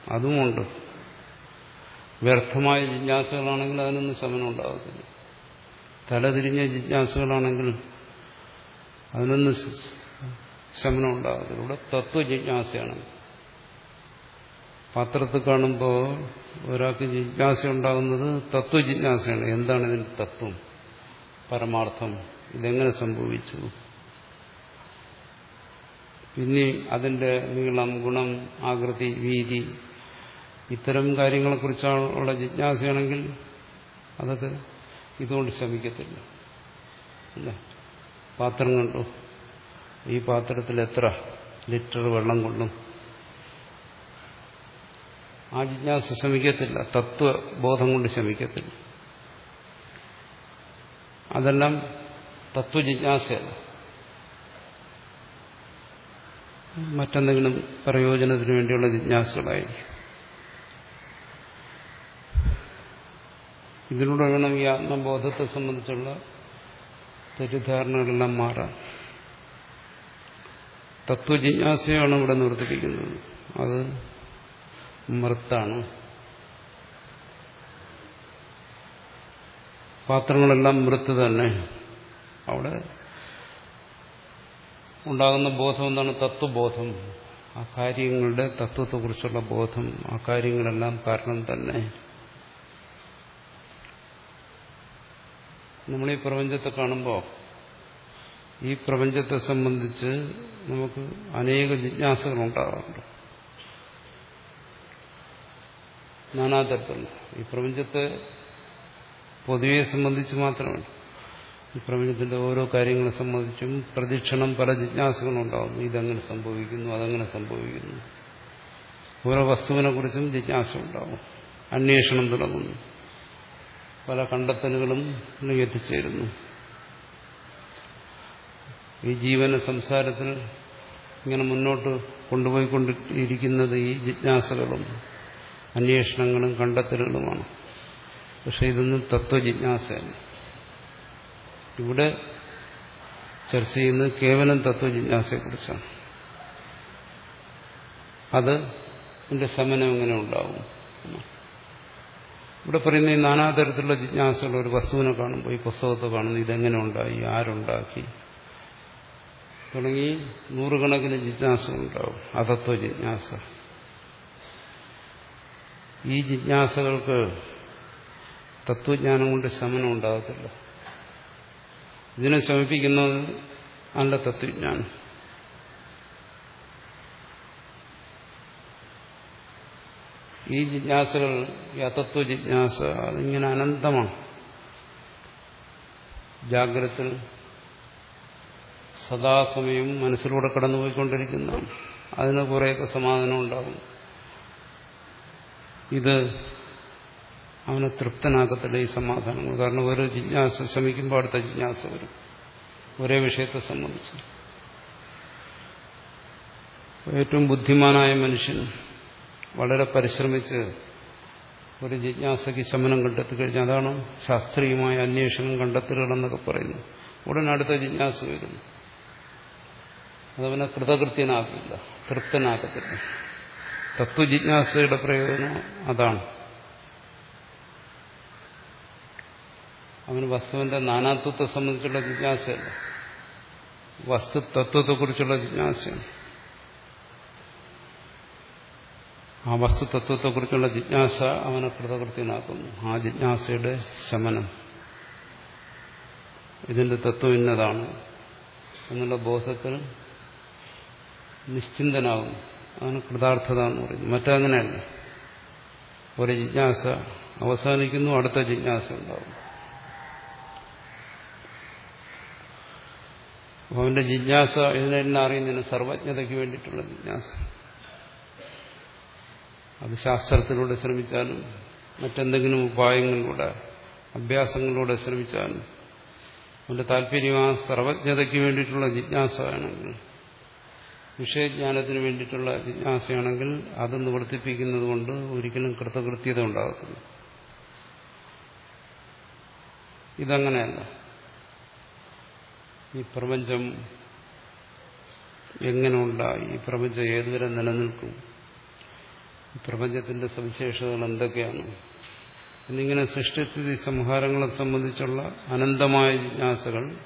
അതുമുണ്ട്. വ്യർത്ഥമായ ജിജ്ഞാസകളാണെങ്കിൽ അതിനൊന്നും ശമനം ഉണ്ടാകത്തില്ല. തലതിരിഞ്ഞ ജിജ്ഞാസകളാണെങ്കിൽ അതിനൊന്നും ശമനം ഉണ്ടാകത്തില്ല. ഇവിടെ തത്വജിജ്ഞാസയാണ് പാത്രത്തിൽ കാണുമ്പോൾ ഒരാൾക്ക് ജിജ്ഞാസ ഉണ്ടാകുന്നത് തത്വജിജ്ഞാസയാണ് എന്താണ് ഇതിന്റെ തത്വം? പരമാർത്ഥം. ഇതെങ്ങനെ സംഭവിച്ചു? പിന്നെ അതിന്റെ നീളം ഗുണം ആകൃതി വീതി ഇത്തരം കാര്യങ്ങളെക്കുറിച്ചുള്ള ജിജ്ഞാസയാണെങ്കിൽ അതൊക്കെ ഇതുകൊണ്ട് ശമിക്കത്തില്ല അല്ല? പാത്രം കണ്ടു? ഈ പാത്രത്തിൽ എത്ര ലിറ്റർ വെള്ളം കൊള്ളും? ആ ജിജ്ഞാസ ശമിക്കത്തില്ല തത്വബോധം കൊണ്ട് ശമിക്കത്തില്ല അതെല്ലാം തത്വജിജ്ഞാസയല്ല മറ്റെന്തെങ്കിലും പ്രയോജനത്തിന് വേണ്ടിയുള്ള ജിജ്ഞാസകളായിരിക്കും. ഇതിലൂടെ വേണം ഈ ആത്മബോധത്തെ സംബന്ധിച്ചുള്ള തെറ്റിദ്ധാരണകളെല്ലാം മാറാൻ. തത്വജിജ്ഞാസയാണ് ഇവിടെ നിർത്തിപ്പിക്കുന്നത് അത് മൃത്താണ്. പാത്രങ്ങളെല്ലാം മൃത്ത് തന്നെ. അവിടെ ഉണ്ടാകുന്ന ബോധം എന്താണ്? തത്വബോധം. ആ കാര്യങ്ങളുടെ തത്വത്തെക്കുറിച്ചുള്ള ബോധം ആ കാര്യങ്ങളെല്ലാം കാരണം തന്നെ. നമ്മൾ ഈ പ്രപഞ്ചത്തെ കാണുമ്പോൾ ഈ പ്രപഞ്ചത്തെ സംബന്ധിച്ച് നമുക്ക് അനേക ജിജ്ഞാസകൾ ഉണ്ടാകാറുണ്ട് നാനാതരത്തിലുള്ള ഈ പ്രപഞ്ചത്തെ പൊതുവെ സംബന്ധിച്ച് മാത്രമല്ല. ഈ പ്രപഞ്ചത്തിന്റെ ഓരോ കാര്യങ്ങളെ സംബന്ധിച്ചും പ്രദക്ഷിണം പല ജിജ്ഞാസകളും ഇതങ്ങനെ ഇതെങ്ങനെ സംഭവിക്കുന്നു അതങ്ങനെ സംഭവിക്കുന്നു. ഓരോ വസ്തുവിനെ കുറിച്ചും ജിജ്ഞാസ ഉണ്ടാവും അന്വേഷണം തുടങ്ങുന്നു. പല കണ്ടെത്തലുകളും എത്തിച്ചേരുന്നു ഈ ജീവന സംസാരത്തിൽ ഇങ്ങനെ മുന്നോട്ട് കൊണ്ടുപോയിക്കൊണ്ടിരിക്കുന്നത് ഈ ജിജ്ഞാസകളും അന്വേഷണങ്ങളും കണ്ടെത്തലുകളുമാണ്. പക്ഷെ ഇതൊന്നും തത്വജിജ്ഞാസയല്ല. ഇവിടെ ചർച്ച ചെയ്യുന്നത് കേവലം തത്വജിജ്ഞാസയെക്കുറിച്ചാണ്. അത് ഇതിന്റെ ശമനം എങ്ങനെ ഉണ്ടാവും ഇവിടെ പറയുന്ന ഈ നാനാതരത്തിലുള്ള ജിജ്ഞാസകൾ ഒരു വസ്തുവിനെ കാണുമ്പോൾ ഈ പുസ്തകത്തെ കാണുന്നു ഇതെങ്ങനെ ഉണ്ടായി ആരുണ്ടാക്കി തുടങ്ങി നൂറുകണക്കിന് ജിജ്ഞാസ ജിജ്ഞാസകളുണ്ടാവും അതത്വ ജിജ്ഞാസ ഈ ജിജ്ഞാസകൾക്ക് തത്വജ്ഞാനം കൊണ്ട് ശമനം ഉണ്ടാകത്തില്ല. ഇതിനെ ശമിപ്പിക്കുന്നത് അല്ല തത്വജ്ഞാനം ഈ ജിജ്ഞാസകൾ അതത്വ ജിജ്ഞാസ അതിങ്ങനെ അനന്തമാണ്. ജാഗ്രത്തിൽ സദാസമയം മനസ്സിലൂടെ കടന്നുപോയിക്കൊണ്ടിരിക്കുന്നതാണ്. അതിന് കുറേയൊക്കെ സമാധാനം ഉണ്ടാകും. ഇത് അവനെ തൃപ്തനാക്കത്തില്ല ഈ സമാധാനങ്ങൾ. കാരണം ഓരോ ജിജ്ഞാസ ശ്രമിക്കുമ്പോൾ അടുത്ത ജിജ്ഞാസ വരും. ഒരേ വിഷയത്തെ സംബന്ധിച്ച്. ഏറ്റവും ബുദ്ധിമാനായ മനുഷ്യൻ വളരെ പരിശ്രമിച്ച് ഒരു ജിജ്ഞാസയ്ക്ക് ശമനം കണ്ടെത്തി കഴിഞ്ഞാൽ അതാണ് ശാസ്ത്രീയമായ അന്വേഷണം കണ്ടെത്തലുകളെന്നൊക്കെ പറയുന്നു. ഉടൻ അടുത്ത ജിജ്ഞാസ വരുന്നു അതവനെ കൃതകൃത്യനാക്കില്ല തൃപ്തനാക്കത്തില്ല. തത്വജിജ്ഞാസയുടെ പ്രയോജനം അതാണ്. അവന് വസ്തുവിന്റെ നാനാത്വത്തെ സംബന്ധിച്ചുള്ള ജിജ്ഞാസയല്ല. വസ്തുതത്വത്തെക്കുറിച്ചുള്ള ജിജ്ഞാസയാണ്. ആ വസ്തു വസ്തുതത്വത്തെക്കുറിച്ചുള്ള ജിജ്ഞാസ അവനെ കൃതകൃത്യനാക്കുന്നു. ആ ജിജ്ഞാസയുടെ ശമനം. ഇതിന്റെ തത്വം ഇന്നതാണ് എന്നുള്ള ബോധത്തിൽ നിശ്ചിന്തനാകുന്നു. അതാണ് കൃതാർത്ഥത എന്ന് പറയുന്നത് മറ്റങ്ങനെയല്ല. ഒരു ജിജ്ഞാസ അവസാനിക്കുന്നു അടുത്ത ജിജ്ഞാസ ഉണ്ടാകും അപ്പോൾ അവന്റെ ജിജ്ഞാസ ഇതിനെല്ലാം അറിയുന്നതിന് സർവജ്ഞതയ്ക്ക് വേണ്ടിയിട്ടുള്ള ജിജ്ഞാസ. അത് ശാസ്ത്രത്തിലൂടെ ശ്രമിച്ചാലും മറ്റെന്തെങ്കിലും ഉപായങ്ങളിലൂടെ അഭ്യാസങ്ങളിലൂടെ ശ്രമിച്ചാലും അവന്റെ താല്പര്യം ആ സർവജ്ഞതയ്ക്ക് വേണ്ടിയിട്ടുള്ള ജിജ്ഞാസയാണെങ്കിൽ വിഷയജ്ഞാനത്തിന് വേണ്ടിയിട്ടുള്ള ജിജ്ഞാസയാണെങ്കിൽ അത് നിവർത്തിപ്പിക്കുന്നത് കൊണ്ട് ഒരിക്കലും കൃതകൃത്യത ഉണ്ടാകത്തില്ല. ഇതങ്ങനെയല്ല. ഈ പ്രപഞ്ചം എങ്ങനെ ഉണ്ടായി ഈ പ്രപഞ്ചം ഏതുവരെ നിലനിൽക്കും? പ്രപഞ്ചത്തിന്റെ സവിശേഷതകൾ എന്തൊക്കെയാണ്? എന്നിങ്ങനെ സൃഷ്ടിസ്ഥിതി സംഹാരങ്ങളെ സംബന്ധിച്ചുള്ള അനന്തമായ ജിജ്ഞാസകൾ.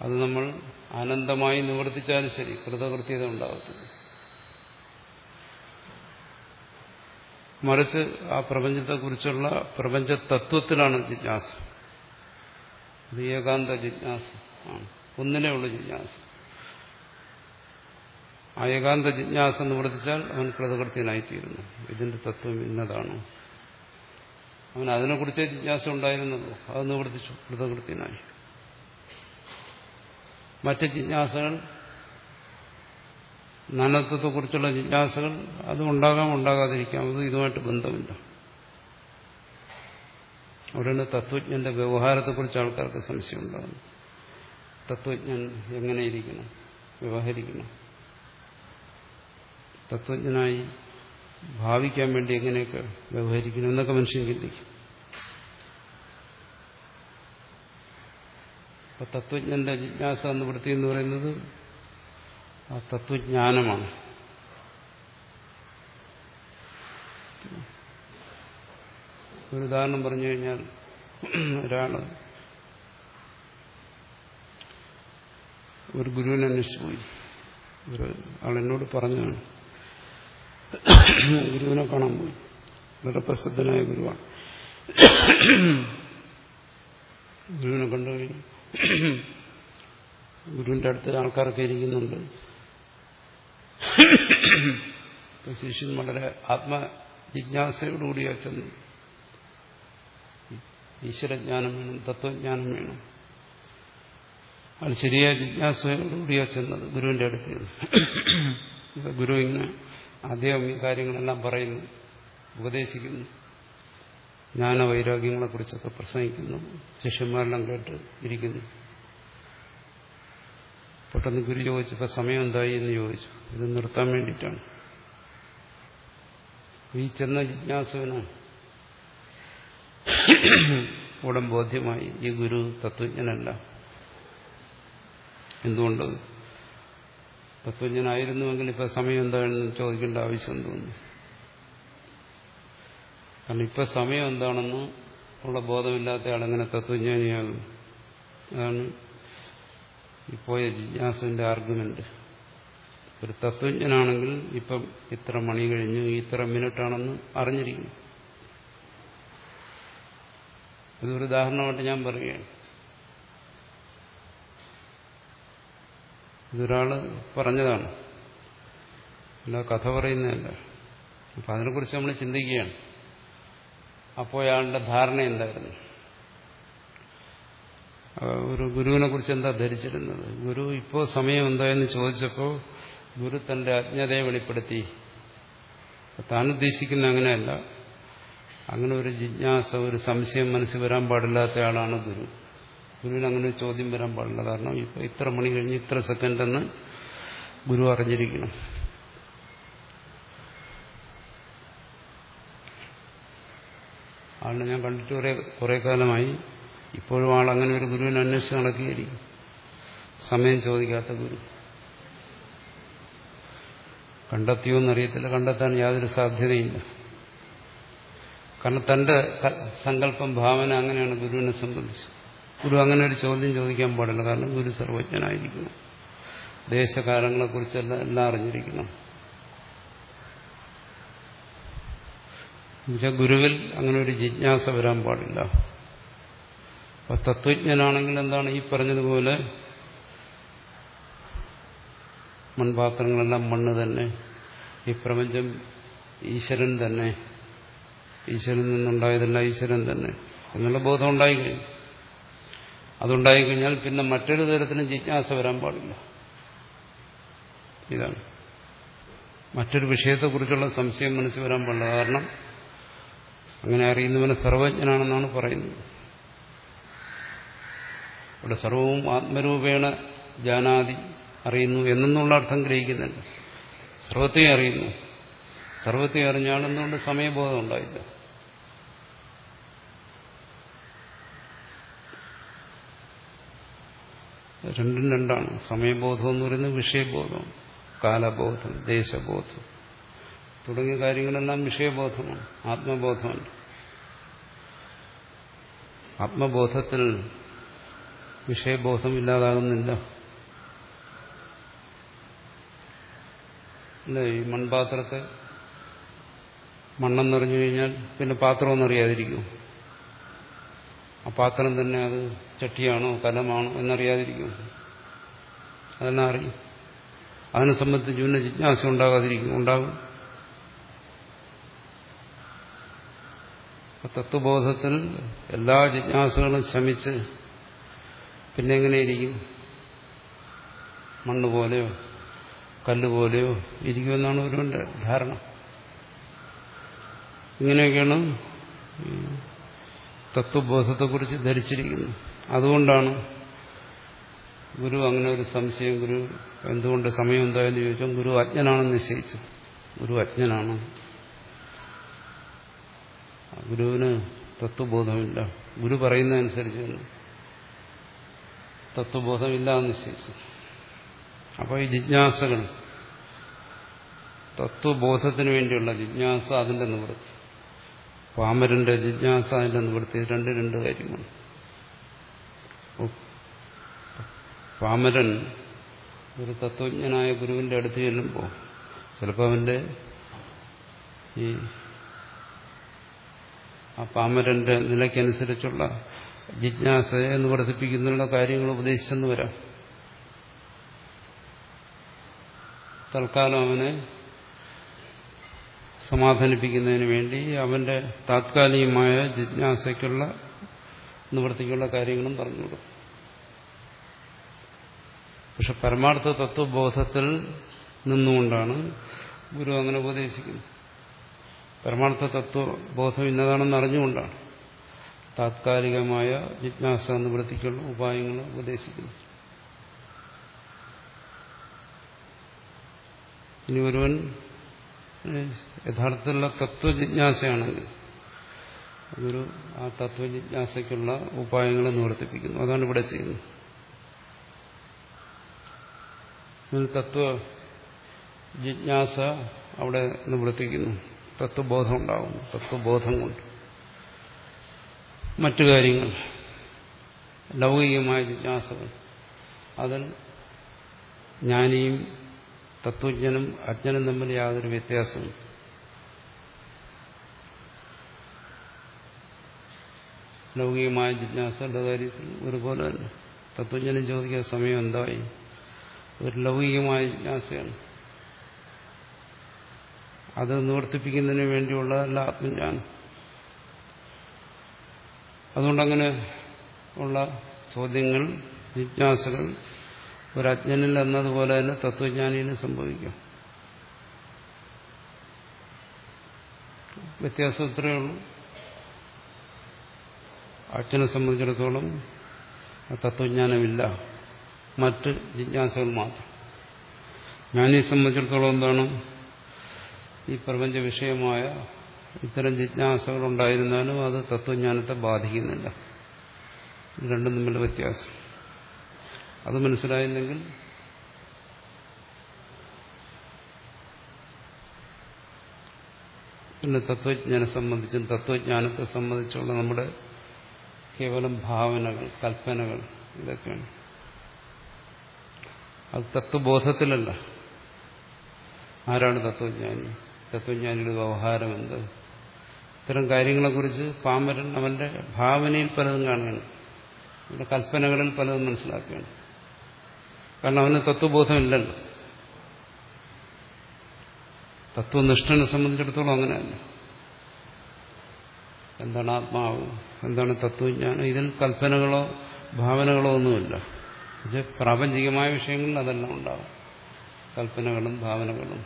അത് നമ്മൾ അനന്തമായി നിവർത്തിച്ചാലും ശരി കൃതകൃത്യത ഉണ്ടാകത്തില്ല. മറിച്ച് ആ പ്രപഞ്ചത്തെക്കുറിച്ചുള്ള പ്രപഞ്ച തത്വത്തിലാണ് ജിജ്ഞാസ. ഇത് ഏകാന്ത ജിജ്ഞാസ ആണ്. ഒന്നിനേ ഉള്ളു ജിജ്ഞാസ. ആ ഏകാന്ത ജിജ്ഞാസ നിവർത്തിച്ചാൽ അവൻ കൃതകൃത്യനായിത്തീരുന്നു. ഇതിന്റെ തത്വം ഇന്നതാണ്. അവൻ അതിനെക്കുറിച്ചേ ജിജ്ഞാസ ഉണ്ടായിരുന്നുള്ളൂ. അത് നിവർത്തിച്ചു. കൃതകൃത്യനായി. മറ്റ് ജിജ്ഞാസകൾ നാനത്വത്തെക്കുറിച്ചുള്ള ജിജ്ഞാസകൾ അത് ഉണ്ടാകാം ഉണ്ടാകാതിരിക്കാം. അത് ഇതുമായിട്ട് ബന്ധമില്ല. അവിടെയാണ് തത്വജ്ഞന്റെ വ്യവഹാരത്തെക്കുറിച്ച് ആൾക്കാർക്ക് സംശയം ഉണ്ടാകുന്നു തത്വജ്ഞൻ എങ്ങനെയിരിക്കണം? വ്യവഹരിക്കണം. തത്വജ്ഞനായി ഭാവിക്കാൻ വേണ്ടി എങ്ങനെയൊക്കെ വ്യവഹരിക്കണം? എന്നൊക്കെ മനുഷ്യൻ ചിന്തിക്കും. അപ്പൊ തത്വജ്ഞന്റെ ജിജ്ഞാസ എന്ന് വൃത്തി എന്ന് പറയുന്നത് ആ തത്വജ്ഞാനമാണ്. ഒരു ഉദാഹരണം പറഞ്ഞു കഴിഞ്ഞാൽ ഒരാൾ ഒരു ഗുരുവിനെ അന്വേഷിച്ചു പോയി. ഒരു ആളെന്നോട് പറഞ്ഞാണ് ഗുരുവിനെ കാണാൻ പോയി. വളരെ പ്രസിദ്ധനായ ഗുരുവാണ്. ഗുരുവിനെ കണ്ടു കഴിഞ്ഞു. ഗുരുവിന്റെ അടുത്ത് ആൾക്കാരൊക്കെ ഇരിക്കുന്നുണ്ട്. ശിഷ്യൻ വളരെ ആത്മജിജ്ഞാസയോടുകൂടിയാ ചെന്നു. ഈശ്വരജ്ഞാനം വേണം തത്വജ്ഞാനം വേണം. അത് ശരിയായ ജിജ്ഞാസയോടുകൂടിയാ ചെന്നത് ഗുരുവിന്റെ അടുത്ത്. ഗുരു ഇങ്ങനെ അദ്ദേഹം ഈ കാര്യങ്ങളെല്ലാം പറയുന്നു ഉപദേശിക്കുന്നു. ജ്ഞാനവൈരാഗ്യങ്ങളെക്കുറിച്ചൊക്കെ പ്രസംഗിക്കുന്നു ശിഷ്യന്മാരെല്ലാം കേട്ട് ഇരിക്കുന്നു. പെട്ടെന്ന് ഗുരു ചോദിച്ചു ഇപ്പൊ സമയം എന്തായി എന്ന് ചോദിച്ചു. ഇത് നിർത്താൻ വേണ്ടിയിട്ടാണ്. ഈ ചെന്ന ജിജ്ഞാസുവിന് ഉടൻ ബോധ്യമായി ഈ ഗുരു തത്വജ്ഞനല്ല. എന്തുകൊണ്ട്? തത്വജ്ഞനായിരുന്നുവെങ്കിൽ ഇപ്പൊ സമയം എന്താണെന്ന് ചോദിക്കേണ്ട ആവശ്യം തോന്നുന്നു. കാരണം ഇപ്പൊ സമയം എന്താണെന്ന് ഉള്ള ബോധമില്ലാത്ത ആളെങ്ങനെ തത്വജ്ഞാനിയാകും? അതാണ് ഈ പോയ ജിജ്ഞാസുവിന്റെ ആർഗ്യുമെന്റ്. ഒരു തത്വജ്ഞനാണെങ്കിൽ ഇപ്പം ഇത്ര മണി കഴിഞ്ഞു ഇത്ര മിനിറ്റാണെന്ന് അറിഞ്ഞിരിക്കുന്നു ഇതൊരു ഉദാഹരണമായിട്ട് ഞാൻ പറയുകയാണ്. ഇതൊരാൾ പറഞ്ഞതാണ്. അല്ല കഥ പറയുന്നതല്ല. അപ്പൊ അതിനെക്കുറിച്ച് നമ്മൾ ചിന്തിക്കുകയാണ്. അപ്പോൾ അയാളുടെ ധാരണ എന്തായിരുന്നു? ഒരു ഗുരുവിനെ കുറിച്ച് എന്താ ധരിച്ചിരുന്നത്? ഗുരു ഇപ്പോൾ സമയം എന്തായെന്ന് ചോദിച്ചപ്പോൾ ഗുരു തന്റെ അജ്ഞതയെ വെളിപ്പെടുത്തി. താൻ ഉദ്ദേശിക്കുന്ന അങ്ങനെയല്ല. അങ്ങനെ ഒരു ജിജ്ഞാസ ഒരു സംശയം മനസ്സിൽ വരാൻ പാടില്ലാത്ത ആളാണ് ഗുരു. ഗുരുവിന് അങ്ങനെ ഒരു ചോദ്യം വരാൻ പാടില്ല. കാരണം ഇപ്പൊ ഇത്ര മണി കഴിഞ്ഞ് ഇത്ര സെക്കൻഡ് എന്ന് ഗുരു അറിഞ്ഞിരിക്കണം. ആളിനെ ഞാൻ കണ്ടിട്ട് കുറേ കുറേ കാലമായി ഇപ്പോഴും ആൾ അങ്ങനെ ഒരു ഗുരുവിനെ അന്വേഷിച്ച് നടക്കുകയായിരിക്കും. സമയം ചോദിക്കാത്ത ഗുരു. കണ്ടെത്തിയോ എന്നറിയത്തില്ല. കണ്ടെത്താൻ യാതൊരു സാധ്യതയില്ല. കാരണം തന്റെ സങ്കല്പം ഭാവന അങ്ങനെയാണ് ഗുരുവിനെ സംബന്ധിച്ച്. ഗുരു അങ്ങനെ ഒരു ചോദ്യം ചോദിക്കാൻ പാടില്ല. കാരണം ഗുരു സർവജ്ഞനായിരിക്കണം. ദേശകാലങ്ങളെക്കുറിച്ചെല്ലാം എല്ലാം അറിഞ്ഞിരിക്കണം. എന്നുവെച്ചാൽ ഗുരുവിൽ അങ്ങനെ ഒരു ജിജ്ഞാസ വരാൻ പാടില്ല. അപ്പൊ തത്വജ്ഞനാണെങ്കിൽ എന്താണ് ഈ പറഞ്ഞതുപോലെ? മൺപാത്രങ്ങളെല്ലാം മണ്ണ് തന്നെ. ഈ പ്രപഞ്ചം ഈശ്വരൻ തന്നെ. ഈശ്വരൻ നിന്നുണ്ടായതല്ല ഈശ്വരൻ തന്നെ. എന്നുള്ള ബോധം ഉണ്ടായിക്കഴിഞ്ഞു. അതുണ്ടായിക്കഴിഞ്ഞാൽ പിന്നെ മറ്റൊരു തരത്തിലും ജിജ്ഞാസ വരാൻ പാടില്ല. ഇതാണ്. മറ്റൊരു വിഷയത്തെക്കുറിച്ചുള്ള സംശയം മനസ്സിൽ വരാൻ പാടില്ല. കാരണം അങ്ങനെ അറിയുന്നവനെ സർവജ്ഞനാണെന്നാണ് പറയുന്നത്. ഇവിടെ സർവവും ആത്മരൂപേണ ജാനാതി അറിയുന്നു എന്നുള്ള അർത്ഥം ഗ്രഹിക്കുന്നുണ്ട് സർവത്തെയും അറിയുന്നു. സർവത്തെ അറിഞ്ഞാളെന്നുകൊണ്ട് സമയബോധം ഉണ്ടായില്ല രണ്ടും രണ്ടാണ്. സമയബോധം എന്ന് പറയുന്നത് വിഷയബോധം കാലബോധം ദേശബോധം. തുടങ്ങിയ കാര്യങ്ങളെല്ലാം വിഷയബോധമാണ് ആത്മബോധമാണ്. ആത്മബോധത്തിൽ വിഷയബോധം ഇല്ലാതാകുന്നില്ല. അല്ലേ? ഈ മൺപാത്രത്തെ മണ്ണെന്നറിഞ്ഞു കഴിഞ്ഞാൽ പിന്നെ പാത്രമൊന്നറിയാതിരിക്കും ആ പാത്രം തന്നെ അത് ചട്ടിയാണോ കലമാണോ എന്നറിയാതിരിക്കും. അതെന്നാ അറിയും. അതിനെ സംബന്ധിച്ച് ജീവന ജിജ്ഞാസ ഉണ്ടാകാതിരിക്കും ഉണ്ടാകും. തത്വബോധത്തിൽ എല്ലാ ജിജ്ഞാസകളും ശമിച്ച് പിന്നെ എങ്ങനെയിരിക്കും? മണ്ണ് പോലെയോ കല്ല് പോലെയോ ഇരിക്കുമെന്നാണ് ഒരുവന്റെ ധാരണ. ഇങ്ങനെയൊക്കെയാണ് തത്വബോധത്തെക്കുറിച്ച് ധരിച്ചിരിക്കുന്നത്. അതുകൊണ്ടാണ് ഗുരു അങ്ങനെ ഒരു സംശയം ഗുരു എന്തുകൊണ്ട് സമയം എന്തായെന്ന് ചോദിച്ചാൽ ഗുരു അജ്ഞനാണെന്ന് നിശ്ചയിച്ചത്. ഗുരു അജ്ഞനാണ്. ഗുരുവിന് തത്വബോധമില്ല. ഗുരു പറയുന്നതനുസരിച്ച് തത്വബോധമില്ല എന്ന് നിശ്ചയിച്ചു അപ്പോൾ ഈ ജിജ്ഞാസകൾ തത്വബോധത്തിന് വേണ്ടിയുള്ള ജിജ്ഞാസ അതിന്റെ നിവൃത്തി. പാമരന്റെ ജിജ്ഞാസ എന്റെ നിവൃത്തി രണ്ട് രണ്ട് കാര്യമാണ് പാമരൻ ഒരു തത്വജ്ഞനായ ഗുരുവിന്റെ അടുത്ത് ചെല്ലുമ്പോൾ ചിലപ്പോൾ അവന്റെ ഈ ആ പാമരന്റെ നിലയ്ക്കനുസരിച്ചുള്ള ജിജ്ഞാസയെ നിവർത്തിപ്പിക്കുന്നതിനുള്ള കാര്യങ്ങൾ ഉപദേശിച്ചെന്ന് വരാം. തൽക്കാലം അവനെ സമാധാനിപ്പിക്കുന്നതിന് വേണ്ടി അവന്റെ താത്കാലികമായ ജിജ്ഞാസയ്ക്കുള്ള നിവൃത്തിക്കുള്ള കാര്യങ്ങളും പറഞ്ഞു കൊടുക്കും പക്ഷെ പരമാർത്ഥ തത്വബോധത്തിൽ നിന്നുകൊണ്ടാണ് ഗുരു അങ്ങനെ ഉപദേശിക്കുന്നത്. പരമാർത്ഥ തത്വബോധം ഇന്നതാണെന്ന് അറിഞ്ഞുകൊണ്ടാണ് താത്കാലികമായ ജിജ്ഞാസ നിവൃത്തിക്കുള്ള ഉപായങ്ങൾ ഉപദേശിക്കുന്നു ഇനി ഒരുവൻ യഥാർത്ഥത്തിലുള്ള തത്വജിജ്ഞാസയാണെങ്കിൽ അതൊരു ആ തത്വജിജ്ഞാസയ്ക്കുള്ള ഉപായങ്ങൾ നിവർത്തിപ്പിക്കുന്നു. അതാണ് ഇവിടെ ചെയ്യുന്നത്. തത്വ ജിജ്ഞാസ അവിടെ നിവർത്തിക്കുന്നു. തത്വബോധം ഉണ്ടാകുന്നു. തത്വബോധം കൊണ്ട്. മറ്റു കാര്യങ്ങൾ. ലൗകികമായ ജിജ്ഞാസകൾ. അതിൽ ജ്ഞാനിയും തത്വജ്ഞനും അജ്ഞനും തമ്മിൽ യാതൊരു വ്യത്യാസവും ലൗകികമായ ജിജ്ഞാസയുടെ കാര്യത്തിൽ ഒരുപോലെ തന്നെ തത്വജ്ഞനും ചോദിക്കാൻ സമയം എന്തായി? ഒരു ലൗകികമായ ജിജ്ഞാസയാണ്. അത് നിവർത്തിപ്പിക്കുന്നതിന് വേണ്ടിയുള്ളതല്ല ആത്മജ്ഞാനം. അതുകൊണ്ടങ്ങനെ ഉള്ള ചോദ്യങ്ങൾ ജിജ്ഞാസകൾ ഒരു അജ്ഞനിൽ എന്നതുപോലെ തന്നെ തത്വജ്ഞാനിയിലും സംഭവിക്കും. വ്യത്യാസം ഇത്രയേ ഉള്ളൂ. അജ്ഞനെ സംബന്ധിച്ചിടത്തോളം തത്വജ്ഞാനമില്ല. മറ്റ് ജിജ്ഞാസകൾ മാത്രം. ജ്ഞാനിയെ സംബന്ധിച്ചിടത്തോളം എന്താണ്? ഈ പ്രപഞ്ച വിഷയമായ ഇത്തരം ജിജ്ഞാസകൾ ഉണ്ടായിരുന്നാലും അത് തത്വജ്ഞാനത്തെ ബാധിക്കുന്നില്ല. രണ്ടും തമ്മിലുള്ള വ്യത്യാസം. അത് മനസ്സിലായില്ലെങ്കിൽ പിന്നെ തത്വജ്ഞാനെ സംബന്ധിച്ചും തത്വജ്ഞാനത്തെ സംബന്ധിച്ചുള്ള നമ്മുടെ കേവലം ഭാവനകൾ കൽപ്പനകൾ ഇതൊക്കെയാണ്. അത് തത്വബോധത്തിലല്ല. ആരാണ് തത്വജ്ഞാനി? തത്വജ്ഞാനിയുടെ വ്യവഹാരം എന്ത്? ഇത്തരം കാര്യങ്ങളെക്കുറിച്ച് പാമ്പരൻ അവന്റെ ഭാവനയിൽ പലതും കാണുകയാണ്. അവന്റെ കൽപ്പനകളിൽ പലതും മനസ്സിലാക്കുകയാണ്. കാരണം അവന് തത്വബോധമില്ലല്ലോ. തത്വനിഷ്ഠനെ സംബന്ധിച്ചിടത്തോളം അങ്ങനെയല്ല. എന്താണ് ആത്മാവ്? എന്താണ് തത്വജ്ഞാനം? ഇതിൽ കൽപ്പനകളോ ഭാവനകളോ ഒന്നുമില്ല. പ്രാപഞ്ചികമായ വിഷയങ്ങളിൽ അതെല്ലാം ഉണ്ടാവും. കൽപ്പനകളും ഭാവനകളും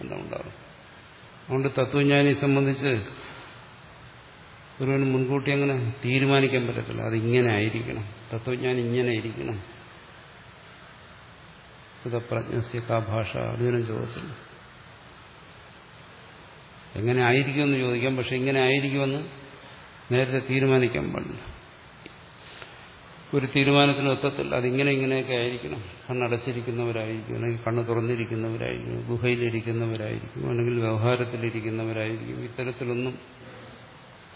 എല്ലാം ഉണ്ടാവും. അതുകൊണ്ട് തത്വജ്ഞാനിയെ സംബന്ധിച്ച് ഒരുവന് മുൻകൂട്ടി അങ്ങനെ തീരുമാനിക്കാൻ പറ്റത്തില്ല. അതിങ്ങനെ ആയിരിക്കണം. തത്വജ്ഞാനി ഇങ്ങനെ ഇരിക്കണം. സുതപ്രജ്ഞസ്യ കാ ഭാഷ അർജുനൻ ചോദിച്ചില്ല എങ്ങനെ ആയിരിക്കുമെന്ന് ചോദിക്കാം പക്ഷെ ഇങ്ങനെ ആയിരിക്കുമെന്ന് നേരത്തെ തീരുമാനിക്കാൻ പാടില്ല. ഒരു തീരുമാനത്തിന് എത്തത്തില്ല അതിങ്ങനെ ഇങ്ങനെയൊക്കെ ആയിരിക്കണം. കണ്ണടച്ചിരിക്കുന്നവരായിരിക്കും അല്ലെങ്കിൽ കണ്ണ് തുറന്നിരിക്കുന്നവരായിരിക്കും ഗുഹയിലിരിക്കുന്നവരായിരിക്കും അല്ലെങ്കിൽ വ്യവഹാരത്തിലിരിക്കുന്നവരായിരിക്കും. ഇത്തരത്തിലൊന്നും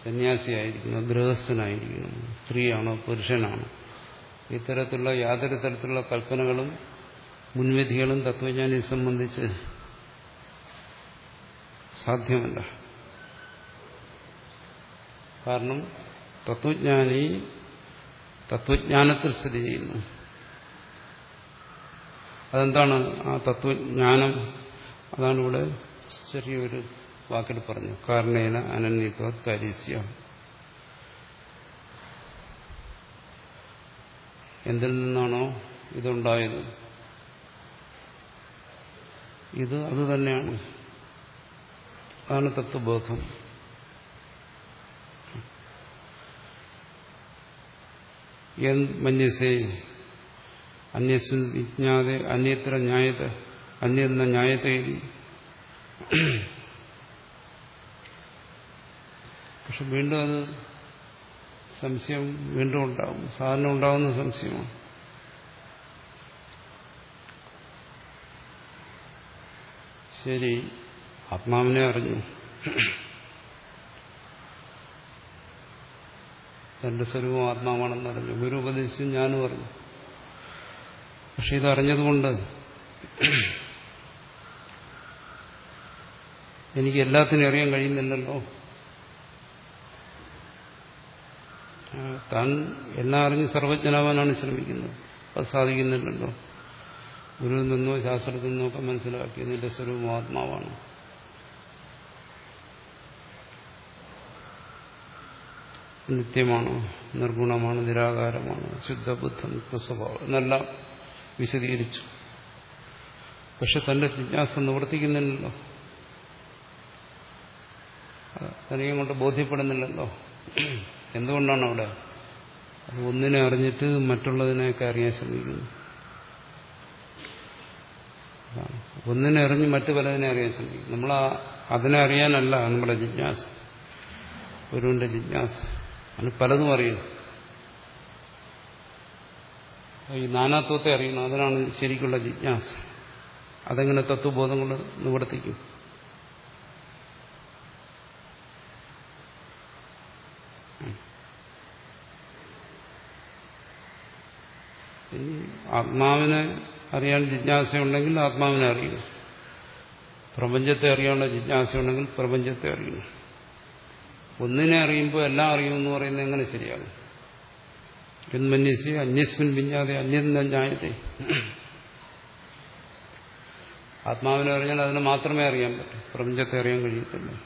സന്യാസിയായിരിക്കണം ഗൃഹസ്ഥനായിരിക്കണം സ്ത്രീയാണോ പുരുഷനാണോ. ഇത്തരത്തിലുള്ള യാതൊരു തരത്തിലുള്ള കൽപ്പനകളും മുൻവിധികളും തത്വജ്ഞാനിയെ സംബന്ധിച്ച് സാധ്യമല്ല. കാരണം തത്വജ്ഞാനി തത്വജ്ഞാനത്തിൽ സ്ഥിതി ചെയ്യുന്നു. അതെന്താണ് ആ തത്വജ്ഞാനം? അതാണ് ഇവിടെ ചെറിയൊരു വാക്കിൽ പറഞ്ഞു. കാരണേന അനന്യത്വത് കാര്യസ്യ. എന്തിൽ നിന്നാണോ ഇതുണ്ടായത്? ഇത് അത് തന്നെയാണ്. അതാണ് തത്വബോധം. മന്യസേ അന്യസ്മിൻ വിജ്ഞാതെ അന്യത്ര ന്യായത അന്യെന്ന ന്യായതയിൽ പക്ഷെ വീണ്ടും അത് സംശയം വീണ്ടും ഉണ്ടാവും സാധാരണ ഉണ്ടാകുന്ന സംശയമാണ്. ശരി. ആത്മാവിനെ അറിഞ്ഞു. തന്റെ സ്വരൂപം ആത്മാവാണെന്ന് അറിഞ്ഞു. ഗുരു ഉപദേശിച്ചു ഞാനും അറിഞ്ഞു. പക്ഷെ ഇതറിഞ്ഞതുകൊണ്ട് എനിക്ക് എല്ലാത്തിനും അറിയാൻ കഴിയുന്നില്ലല്ലോ. താൻ എല്ലാം അറിഞ്ഞ് സർവജ്ഞനാവാനാണ് ശ്രമിക്കുന്നത്. അത് സാധിക്കുന്നില്ലല്ലോ. ഗുരുവിൽ നിന്നോ ശാസ്ത്രത്തിൽ നിന്നോ ഒക്കെ മനസ്സിലാക്കി നിന്റെ സ്വരൂപം ആത്മാവാണ് നിത്യമാണ് നിർഗുണമാണ് നിരാകാരമാണ് ശുദ്ധബുദ്ധം സ്വഭാവം എന്നെല്ലാം വിശദീകരിച്ചു. പക്ഷെ തന്റെ ജിജ്ഞാസ നിവർത്തിക്കുന്നില്ലല്ലോ. തനിയും കൊണ്ട് ബോധ്യപ്പെടുന്നില്ലല്ലോ. എന്തുകൊണ്ടാണ് അവിടെ? അത് ഒന്നിനെ അറിഞ്ഞിട്ട് മറ്റുള്ളതിനെയൊക്കെ അറിയാൻ ശ്രമിക്കുന്നു. ഒന്നിനെ അറിഞ്ഞ് മറ്റു പലതിനെ അറിയാൻ ശ്രമിക്കും. നമ്മൾ അതിനെ അറിയാനല്ല നമ്മുടെ ജിജ്ഞാസ. ഗുരുവിന്റെ ജിജ്ഞാസ. അതിന് പലതും അറിയണം ഈ നാനാത്വത്തെ അറിയണം അതിനാണ് ശരിക്കുള്ള ജിജ്ഞാസ. അതെങ്ങനെ തത്വബോധം കൊണ്ട് നിവർത്തിക്കും ആത്മാവിനെ അറിയാൻ ജിജ്ഞാസയുണ്ടെങ്കിൽ ആത്മാവിനെ അറിയും പ്രപഞ്ചത്തെ അറിയാനുള്ള ജിജ്ഞാസയുണ്ടെങ്കിൽ പ്രപഞ്ചത്തെ അറിയും ഒന്നിനെ അറിയുമ്പോൾ എല്ലാം അറിയുമെന്ന് പറയുന്നത് എങ്ങനെ ശരിയാകും? എന്മന്യസി അന്യസ്മിൻ വിഞ്ഞാതെ അന്യന്ന ആത്മാവിനെ അറിഞ്ഞാൽ അതിനെ മാത്രമേ അറിയാൻ പറ്റൂ. പ്രപഞ്ചത്തെ അറിയാൻ കഴിയത്തില്ല.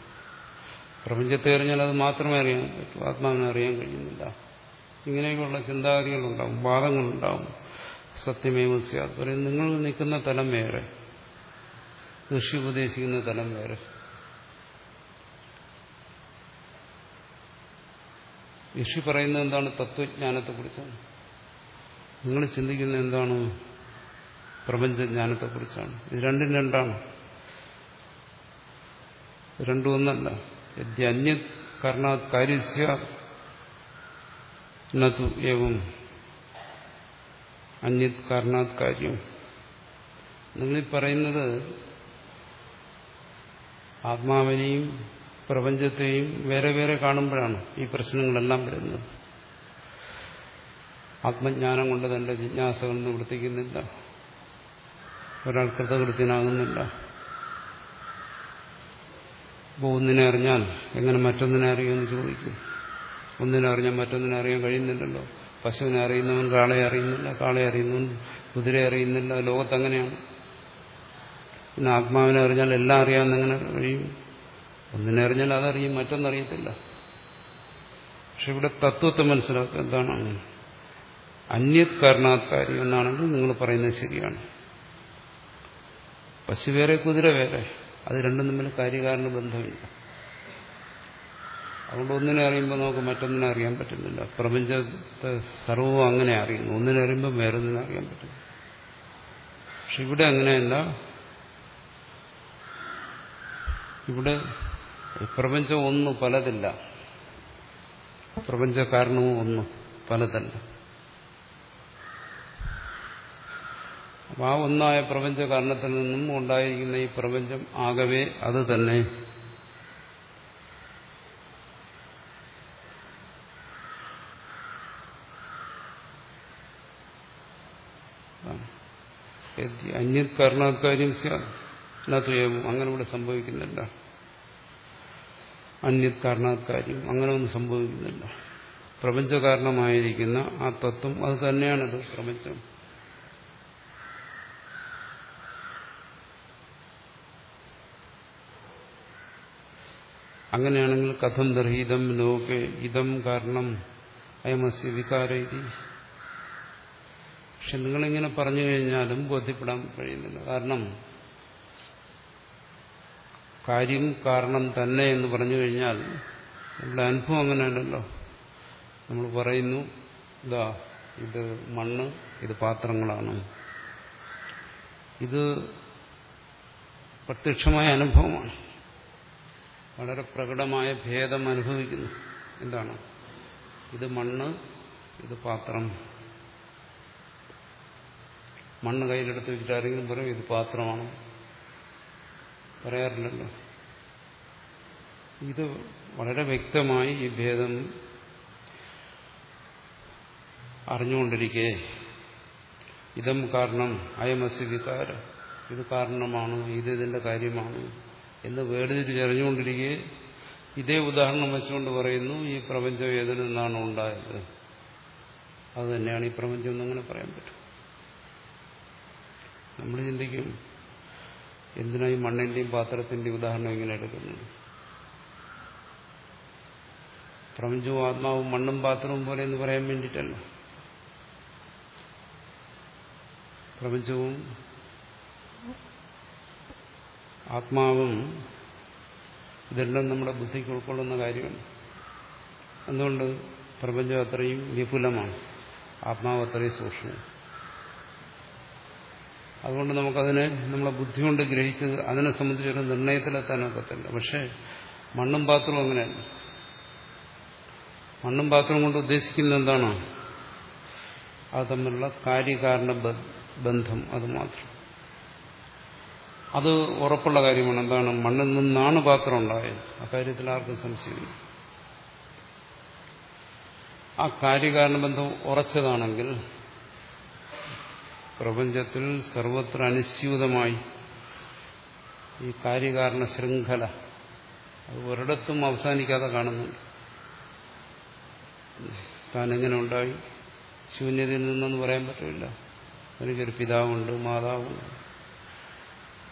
പ്രപഞ്ചത്തെ അറിഞ്ഞാൽ അത് മാത്രമേ അറിയാൻ പറ്റൂ. ആത്മാവിനെ അറിയാൻ കഴിയുന്നില്ല. ഇങ്ങനെയൊക്കെയുള്ള ചിന്താഗതികളുണ്ടാവും വാദങ്ങളുണ്ടാവും സത്യമേവ പറയും നിങ്ങൾ നിൽക്കുന്ന തലം വേറെ. ഋഷി ഉപദേശിക്കുന്ന തലം വേറെ. ഋഷി പറയുന്നത് എന്താണ് തത്വജ്ഞാനത്തെക്കുറിച്ചാണ്. നിങ്ങൾ ചിന്തിക്കുന്നത് എന്താണ് പ്രപഞ്ചജ്ഞാനത്തെക്കുറിച്ചാണ്. ഇത് രണ്ടും രണ്ടാണ്. രണ്ടും ഒന്നല്ല. യദ്യന്യ കർണാത് കാര്യസ്യ നതു അന്യത് കാരണാത് കാര്യം നിങ്ങളീ പറയുന്നത് ആത്മാവിനെയും പ്രപഞ്ചത്തെയും വേറെ വേറെ കാണുമ്പോഴാണ് ഈ പ്രശ്നങ്ങളെല്ലാം വരുന്നത്. ആത്മജ്ഞാനം കൊണ്ട് തന്റെ ജിജ്ഞാസകൾ നിവർത്തിക്കുന്നില്ല ഒരാൾ കൃതകൃത്യനാകുന്നില്ല. ഒന്നിനെ അറിഞ്ഞാൽ എങ്ങനെ മറ്റൊന്നിനെ അറിയുമെന്ന് ചോദിക്കും. ഒന്നിനെ അറിഞ്ഞാൽ മറ്റൊന്നിനെ അറിയാൻ കഴിയുന്നില്ലല്ലോ. പശുവിനെ അറിയുന്നവൻ കാളയെ അറിയുന്നില്ല കാളയെ അറിയുന്നവൻ കുതിരയെ അറിയുന്നില്ല ലോകത്തങ്ങനെയാണ് പിന്നെ ആത്മാവിനെ അറിഞ്ഞാൽ എല്ലാം അറിയാമെന്ന് എങ്ങനെ കഴിയും? ഒന്നിനെ അറിഞ്ഞാൽ അതറിയും മറ്റൊന്നറിയത്തില്ല പക്ഷെ ഇവിടെ തത്വത്തെ മനസ്സിലാക്കുക എന്താണ്? അന്യത് കാരണാത്കാര്യം എന്നാണെങ്കിൽ നിങ്ങൾ പറയുന്നത് ശരിയാണ്. പശു വേറെ കുതിര വേറെ. അത് രണ്ടും തമ്മിൽ കാര്യകാരണ ബന്ധമില്ല. അതുകൊണ്ട് ഒന്നിനെ അറിയുമ്പോൾ നമുക്ക് മറ്റൊന്നിനെ അറിയാൻ പറ്റുന്നില്ല. പ്രപഞ്ചത്തെ സർവവും അങ്ങനെ അറിയുന്നു. ഒന്നിനെ അറിയുമ്പോൾ വേറൊന്നിനെ അറിയാൻ പറ്റും പക്ഷെ ഇവിടെ അങ്ങനെയല്ല. ഇവിടെ പ്രപഞ്ചം ഒന്ന് പലതില്ല. പ്രപഞ്ച കാരണവും ഒന്ന് പലതല്ല. അപ്പൊ ആ ഒന്നായ പ്രപഞ്ച കാരണത്തിൽ നിന്നും ഉണ്ടായിരിക്കുന്ന ഈ പ്രപഞ്ചം ആകവേ അത് തന്നെ. അന്യത് കാരണാത്കാര്യം അതിനകത്ത് അങ്ങനെ ഇവിടെ സംഭവിക്കുന്നില്ല. അന്യത് അങ്ങനെ ഒന്നും സംഭവിക്കുന്നില്ല. പ്രപഞ്ച കാരണമായിരിക്കുന്ന ആ തത്വം അത് തന്നെയാണിത് പ്രപഞ്ചം. അങ്ങനെയാണെങ്കിൽ കഥം ദർഹിതം ലോകെ ഇതം കാരണം അയമസ്യ വികാര ഇതി പക്ഷെ നിങ്ങളിങ്ങനെ പറഞ്ഞു കഴിഞ്ഞാലും ബോധ്യപ്പെടാൻ കഴിയുന്നില്ല. കാരണം കാര്യം കാരണം തന്നെ എന്ന് പറഞ്ഞു കഴിഞ്ഞാൽ നമ്മുടെ അനുഭവം അങ്ങനെയല്ലല്ലോ. നമ്മൾ പറയുന്നു ഇതാ ഇത് മണ്ണ് ഇത് പാത്രങ്ങളാണ്. ഇത് പ്രത്യക്ഷമായ അനുഭവമാണ്. വളരെ പ്രകടമായ ഭേദം അനുഭവിക്കുന്നു. എന്താണ്? ഇത് മണ്ണ് ഇത് പാത്രം. മണ്ണ് കയ്യിലെടുത്ത് വെച്ചിട്ട് ആരെങ്കിലും പറയും ഇത് പാത്രമാണ്. പറയാറില്ലല്ലോ. ഇത് വളരെ വ്യക്തമായി ഈ ഭേദം അറിഞ്ഞുകൊണ്ടിരിക്കെ. ഇതം കാരണം അയമസി വികാര. ഇത് കാരണമാണ് ഇത് ഇതിന്റെ കാര്യമാണ് എന്ന് വേർതിരിച്ചറിഞ്ഞുകൊണ്ടിരിക്കെ ഇതേ ഉദാഹരണം വെച്ചുകൊണ്ട് പറയുന്നു ഈ പ്രപഞ്ചം ഏതിൽ നിന്നാണ് ഉണ്ടായത്. അത് തന്നെയാണ് ഈ പ്രപഞ്ചം എന്നങ്ങനെ പറയാൻ പറ്റും. നമ്മൾ ചിന്തിക്കും എന്തിനായി മണ്ണിന്റെയും പാത്രത്തിന്റെയും ഉദാഹരണം ഇങ്ങനെ എടുക്കുന്നത്? പ്രപഞ്ചവും ആത്മാവും മണ്ണും പാത്രവും പോലെ എന്ന് പറയാൻ വേണ്ടിയിട്ടല്ല. പ്രപഞ്ചവും ആത്മാവും ഇതെല്ലാം നമ്മുടെ ബുദ്ധിക്ക് ഉൾക്കൊള്ളുന്ന കാര്യമാണ്. അതുകൊണ്ട് പ്രപഞ്ചം അത്രയും വിപുലമാണ്. ആത്മാവ് അത്രയും സൂക്ഷ്മം അതുകൊണ്ട് നമുക്കതിനെ നമ്മളെ ബുദ്ധി കൊണ്ട് ഗ്രഹിച്ച് അതിനെ സംബന്ധിച്ചൊരു നിർണയത്തിലെത്താനൊക്കത്തില്ല പക്ഷേ മണ്ണും പാത്രവും അങ്ങനെയല്ല? മണ്ണും പാത്രവും കൊണ്ട് ഉദ്ദേശിക്കുന്നത് എന്താണ്? അത് തമ്മിലുള്ള കാര്യകാരണ ബന്ധം അത് മാത്രം. അത് ഉറപ്പുള്ള കാര്യമാണ്. എന്താണ്? മണ്ണിൽ നിന്നാണ് പാത്രം ഉണ്ടായത്. അക്കാര്യത്തിൽ ആർക്കും സംശയമില്ല. ആ കാര്യകാരണ ബന്ധം ഉറച്ചതാണെങ്കിൽ പ്രപഞ്ചത്തിൽ സർവത്ര അനുസ്യൂതമായി ഈ കാര്യകാരണ ശൃംഖല അത് ഒരിടത്തും അവസാനിക്കാതെ കാണുന്നുണ്ട്. താൻ എങ്ങനെ ഉണ്ടായി? ശൂന്യതയിൽ നിന്നെന്ന് പറയാൻ പറ്റില്ല. എനിക്കൊരു പിതാവുണ്ട് മാതാവുണ്ട്.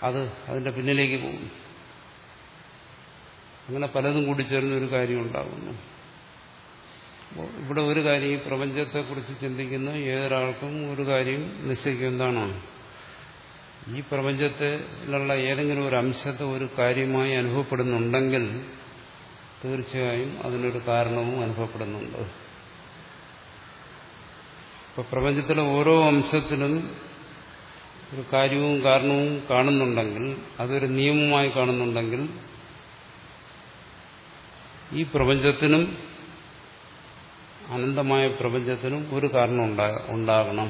അത് അതിന്റെ പിന്നിലേക്ക് പോകുന്നു. അങ്ങനെ പലതും കൂടി ചേർന്ന ഒരു കാര്യം ഉണ്ടാകുന്നു ഇവിടെ ഒരു കാര്യം ഈ പ്രപഞ്ചത്തെക്കുറിച്ച് ചിന്തിക്കുന്ന ഏതൊരാൾക്കും ഒരു കാര്യം നിശ്ചയിക്കും ഈ പ്രപഞ്ചത്തിലുള്ള ഏതെങ്കിലും ഒരു അംശത്തെ ഒരു കാര്യമായി അനുഭവപ്പെടുന്നുണ്ടെങ്കിൽ തീർച്ചയായും അതിനൊരു കാരണവും അനുഭവപ്പെടുന്നുണ്ട്. ഇപ്പൊ പ്രപഞ്ചത്തിലെ ഓരോ അംശത്തിലും ഒരു കാര്യവും കാരണവും കാണുന്നുണ്ടെങ്കിൽ അതൊരു നിയമമായി കാണുന്നുണ്ടെങ്കിൽ ഈ പ്രപഞ്ചത്തിനും അനന്തമായ പ്രപഞ്ചത്തിനും ഒരു കാരണം ഉണ്ടാകണം.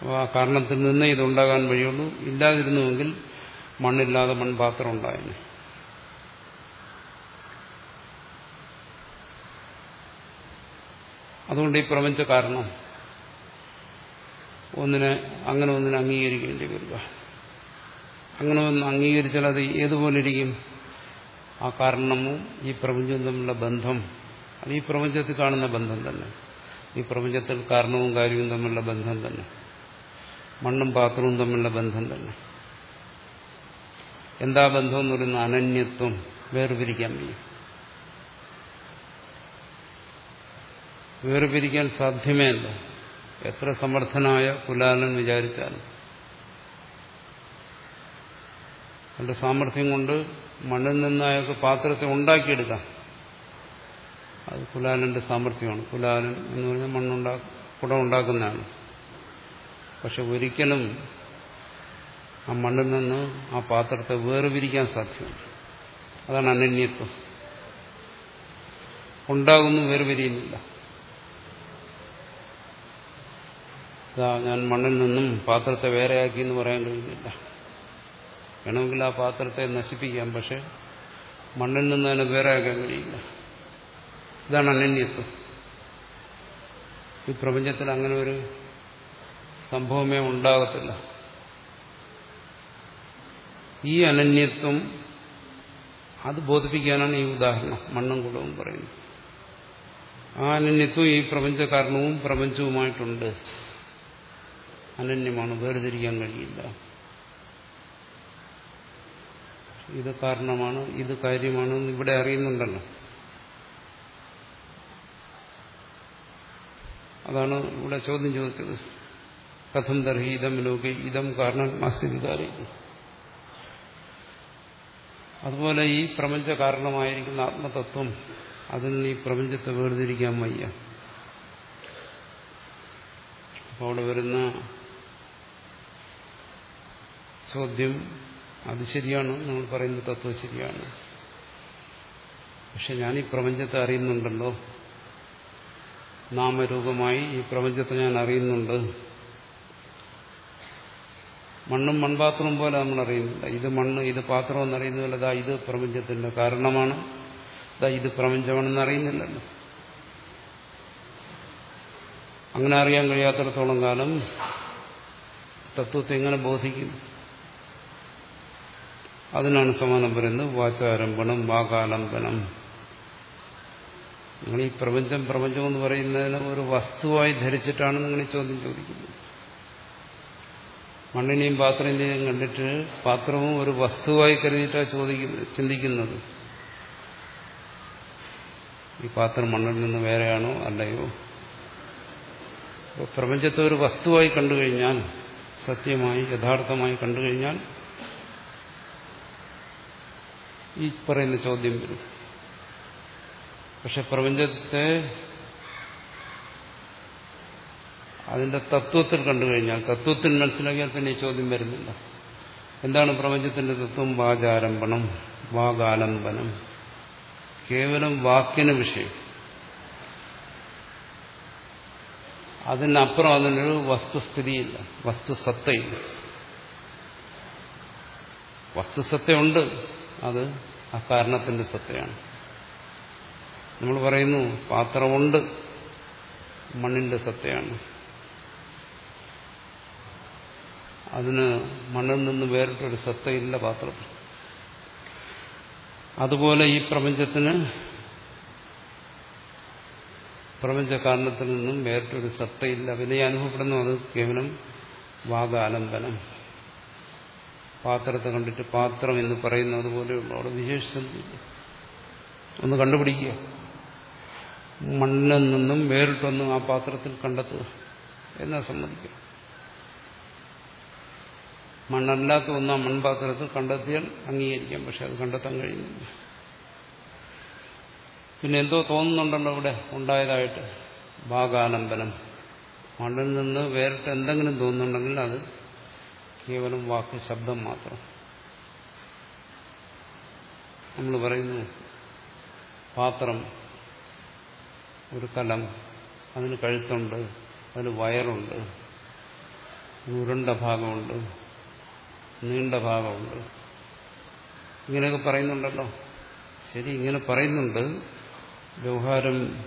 അപ്പോൾ ആ കാരണത്തിൽ നിന്നേ ഇതുണ്ടാകാൻ വഴിയുള്ളൂ. ഇല്ലാതിരുന്നുവെങ്കിൽ മണ്ണില്ലാതെ മൺപാത്രം ഉണ്ടായിരുന്നു അതുകൊണ്ട് ഈ പ്രപഞ്ച കാരണം ഒന്നിനെ അങ്ങനെ ഒന്നിനെ അംഗീകരിക്കേണ്ടി വരിക. അങ്ങനെ ഒന്ന് അംഗീകരിച്ചാൽ അത് ഏതുപോലെ ഇരിക്കും? ആ കാരണവും ഈ പ്രപഞ്ചവും തമ്മിലുള്ള ബന്ധം? അത് ഈ പ്രപഞ്ചത്തിൽ കാണുന്ന ബന്ധം തന്നെ. ഈ പ്രപഞ്ചത്തിൽ കാരണവും കാര്യവും തമ്മിലുള്ള ബന്ധം തന്നെ. മണ്ണും പാത്രവും തമ്മിലുള്ള ബന്ധം തന്നെ. എന്താ ബന്ധം എന്ന് പറയുന്ന അനന്യത്വം. വേർപിരിക്കാൻ വയ്യ. വേർപിരിക്കാൻ സാധ്യമേ അല്ല. എത്ര സമർത്ഥനായ കുലാലൻ വിചാരിച്ചാലും. അതിന്റെ സാമർഥ്യം കൊണ്ട് മണ്ണിൽ നിന്ന് അയാൾക്ക് പാത്രത്തെ ഉണ്ടാക്കിയെടുക്കാം. അത് കുലാലന്റെ സാമർഥ്യമാണ്. കുലാലൻ എന്ന് പറഞ്ഞാൽ മണ്ണുണ്ടാ കുടം ഉണ്ടാക്കുന്നതാണ് പക്ഷെ ഒരിക്കലും ആ മണ്ണിൽ നിന്ന് ആ പാത്രത്തെ വേർപിരിക്കാൻ സാധ്യമല്ല. അതാണ് അനന്യത്വം. ഉണ്ടാകുന്നു വേർപിരിയുന്നില്ല. ഞാൻ മണ്ണിൽ നിന്നും പാത്രത്തെ വേറെയാക്കി എന്ന് പറയാൻ കഴിയുന്നില്ല വേണമെങ്കിൽ ആ പാത്രത്തെ നശിപ്പിക്കാം പക്ഷെ മണ്ണിൽ നിന്ന് അതിനെ വേറെയാക്കാൻ കഴിയില്ല. ഇതാണ് അനന്യത്വം. ഈ പ്രപഞ്ചത്തിൽ അങ്ങനെ ഒരു സംഭവമേ ഉണ്ടാകത്തില്ല. ഈ അനന്യത്വം അത് ബോധിപ്പിക്കാനാണ് ഈ ഉദാഹരണം മണ്ണും കുളവും പറയുന്നത്. ആ അനന്യത്വം ഈ പ്രപഞ്ചകാരണവും പ്രപഞ്ചവുമായിട്ടുണ്ട്. അനന്യമാണ് വേർതിരിക്കാൻ കഴിയില്ല. ഇത് കാരണമാണ് ഇത് കാര്യമാണ് എന്ന് ഇവിടെ അറിയുന്നുണ്ടല്ലോ. അതാണ് ഇവിടെ ചോദ്യം ചോദിച്ചത്. കഥം തർഹി ഇതം ലോകി ഇതം കാരണം ആസ്വദിക്കാരി അതുപോലെ ഈ പ്രപഞ്ച കാരണമായിരിക്കുന്ന ആത്മതത്വം അതിൽ ഈ പ്രപഞ്ചത്തെ വേർതിരിക്കാൻ വയ്യ. അപ്പോൾ അവിടെ വരുന്ന ചോദ്യം അത് ശരിയാണ്? നമ്മൾ പറയുന്ന തത്വം ശരിയാണ്. പക്ഷെ ഞാൻ ഈ പ്രപഞ്ചത്തെ അറിയുന്നുണ്ടല്ലോ. നാമരൂപമായി ഈ പ്രപഞ്ചത്തെ ഞാൻ അറിയുന്നുണ്ട്. മണ്ണും മൺപാത്രവും പോലെ നമ്മൾ അറിയുന്നില്ല. ഇത് മണ്ണ് ഇത് പാത്രം എന്നറിയുന്നതല്ല. ദാ ഇത് പ്രപഞ്ചത്തിന്റെ കാരണമാണ്. ദാ ഇത് പ്രപഞ്ചമാണെന്ന് അറിയുന്നില്ലല്ലോ. അങ്ങനെ അറിയാൻ കഴിയാത്തിടത്തോളം കാലം തത്വത്തെ എങ്ങനെ ബോധിക്കും? അതിനാണ് സമാനം പറയുന്നത് വാചാരംഭണം വാകാലംബനം. നിങ്ങൾ ഈ പ്രപഞ്ചം പ്രപഞ്ചം എന്ന് പറയുന്നതിന് ഒരു വസ്തുവായി ധരിച്ചിട്ടാണ് നിങ്ങൾ ഈ ചോദ്യം ചോദിക്കുന്നത് മണ്ണിനെയും പാത്രത്തിനെയും കണ്ടിട്ട് പാത്രവും ഒരു വസ്തുവായി കരുതിയിട്ടാണ് ചോദിക്കുന്നത് ചിന്തിക്കുന്നത്. ഈ പാത്രം മണ്ണിൽ നിന്ന് വേറെയാണോ അല്ലയോ? പ്രപഞ്ചത്തെ ഒരു വസ്തുവായി കണ്ടു കഴിഞ്ഞാൽ സത്യമായി യഥാർത്ഥമായി കണ്ടുകഴിഞ്ഞാൽ ഈ പറയുന്ന ചോദ്യം വരും. പക്ഷെ പ്രപഞ്ചത്തെ അതിന്റെ തത്വത്തിൽ കണ്ടു കഴിഞ്ഞാൽ തത്വത്തിൽ മനസ്സിലാക്കിയാൽ പിന്നെ ഈ ചോദ്യം വരുന്നില്ല. എന്താണ് പ്രപഞ്ചത്തിന്റെ തത്വം? വാചാരംഭണം വാഗാലംബനം കേവലം വാക്കിന് വിഷയം. അതിനപ്പുറം അതിനൊരു വസ്തുസ്ഥിതിയില്ല വസ്തുസത്തയില്ല. വസ്തുസത്തയുണ്ട്. അത് അകാരണത്തിന്റെ കാരണത്തിന്റെ സത്തയാണ്. നമ്മൾ പറയുന്നു പാത്രമുണ്ട് മണ്ണിന്റെ സത്തയാണ്. അതിന് മണ്ണിൽ നിന്ന് വേറിട്ടൊരു സത്തയില്ല പാത്രത്തിൽ അതുപോലെ ഈ പ്രപഞ്ചത്തിന് പ്രപഞ്ച കാരണത്തിൽ നിന്നും വേറിട്ടൊരു സത്തയില്ല. വിനയ അനുഭവപ്പെടുന്നു അത് കേവലം വാഗാലംബനം പാത്രത്തെ കണ്ടിട്ട് പാത്രം എന്ന് പറയുന്നത് പോലെയുള്ള അവിടെ വിശേഷിച്ചൊന്നുമില്ല ഒന്ന് കണ്ടുപിടിക്കുക. മണ്ണിൽ നിന്നും വേറിട്ടൊന്നും ആ പാത്രത്തിൽ കണ്ടെത്തുക. എന്നാ സമ്മതിക്കും. മണ്ണല്ലാത്ത ഒന്നാം മൺപാത്രത്തിൽ കണ്ടെത്തിയാൽ അംഗീകരിക്കാം പക്ഷെ അത് കണ്ടെത്താൻ കഴിയുന്നില്ല. പിന്നെ എന്തോ തോന്നുന്നുണ്ടല്ലോ ഇവിടെ ഉണ്ടായതായിട്ട്. ഭാഗാലംബനം മണ്ണിൽ നിന്ന് വേറിട്ട് എന്തെങ്കിലും തോന്നുന്നുണ്ടെങ്കിൽ അത് കേവലം വാക്ക് ശബ്ദം മാത്രം. നമ്മൾ പറയുന്നു പാത്രം ഒരു കലം അതിന് കഴുത്തുണ്ട് അതിന് വയറുണ്ട് ഉരുണ്ട ഭാഗമുണ്ട് നീണ്ട ഭാഗമുണ്ട്. ഇങ്ങനെയൊക്കെ പറയുന്നുണ്ടല്ലോ. ശരി ഇങ്ങനെ പറയുന്നുണ്ട്. വ്യവഹാരം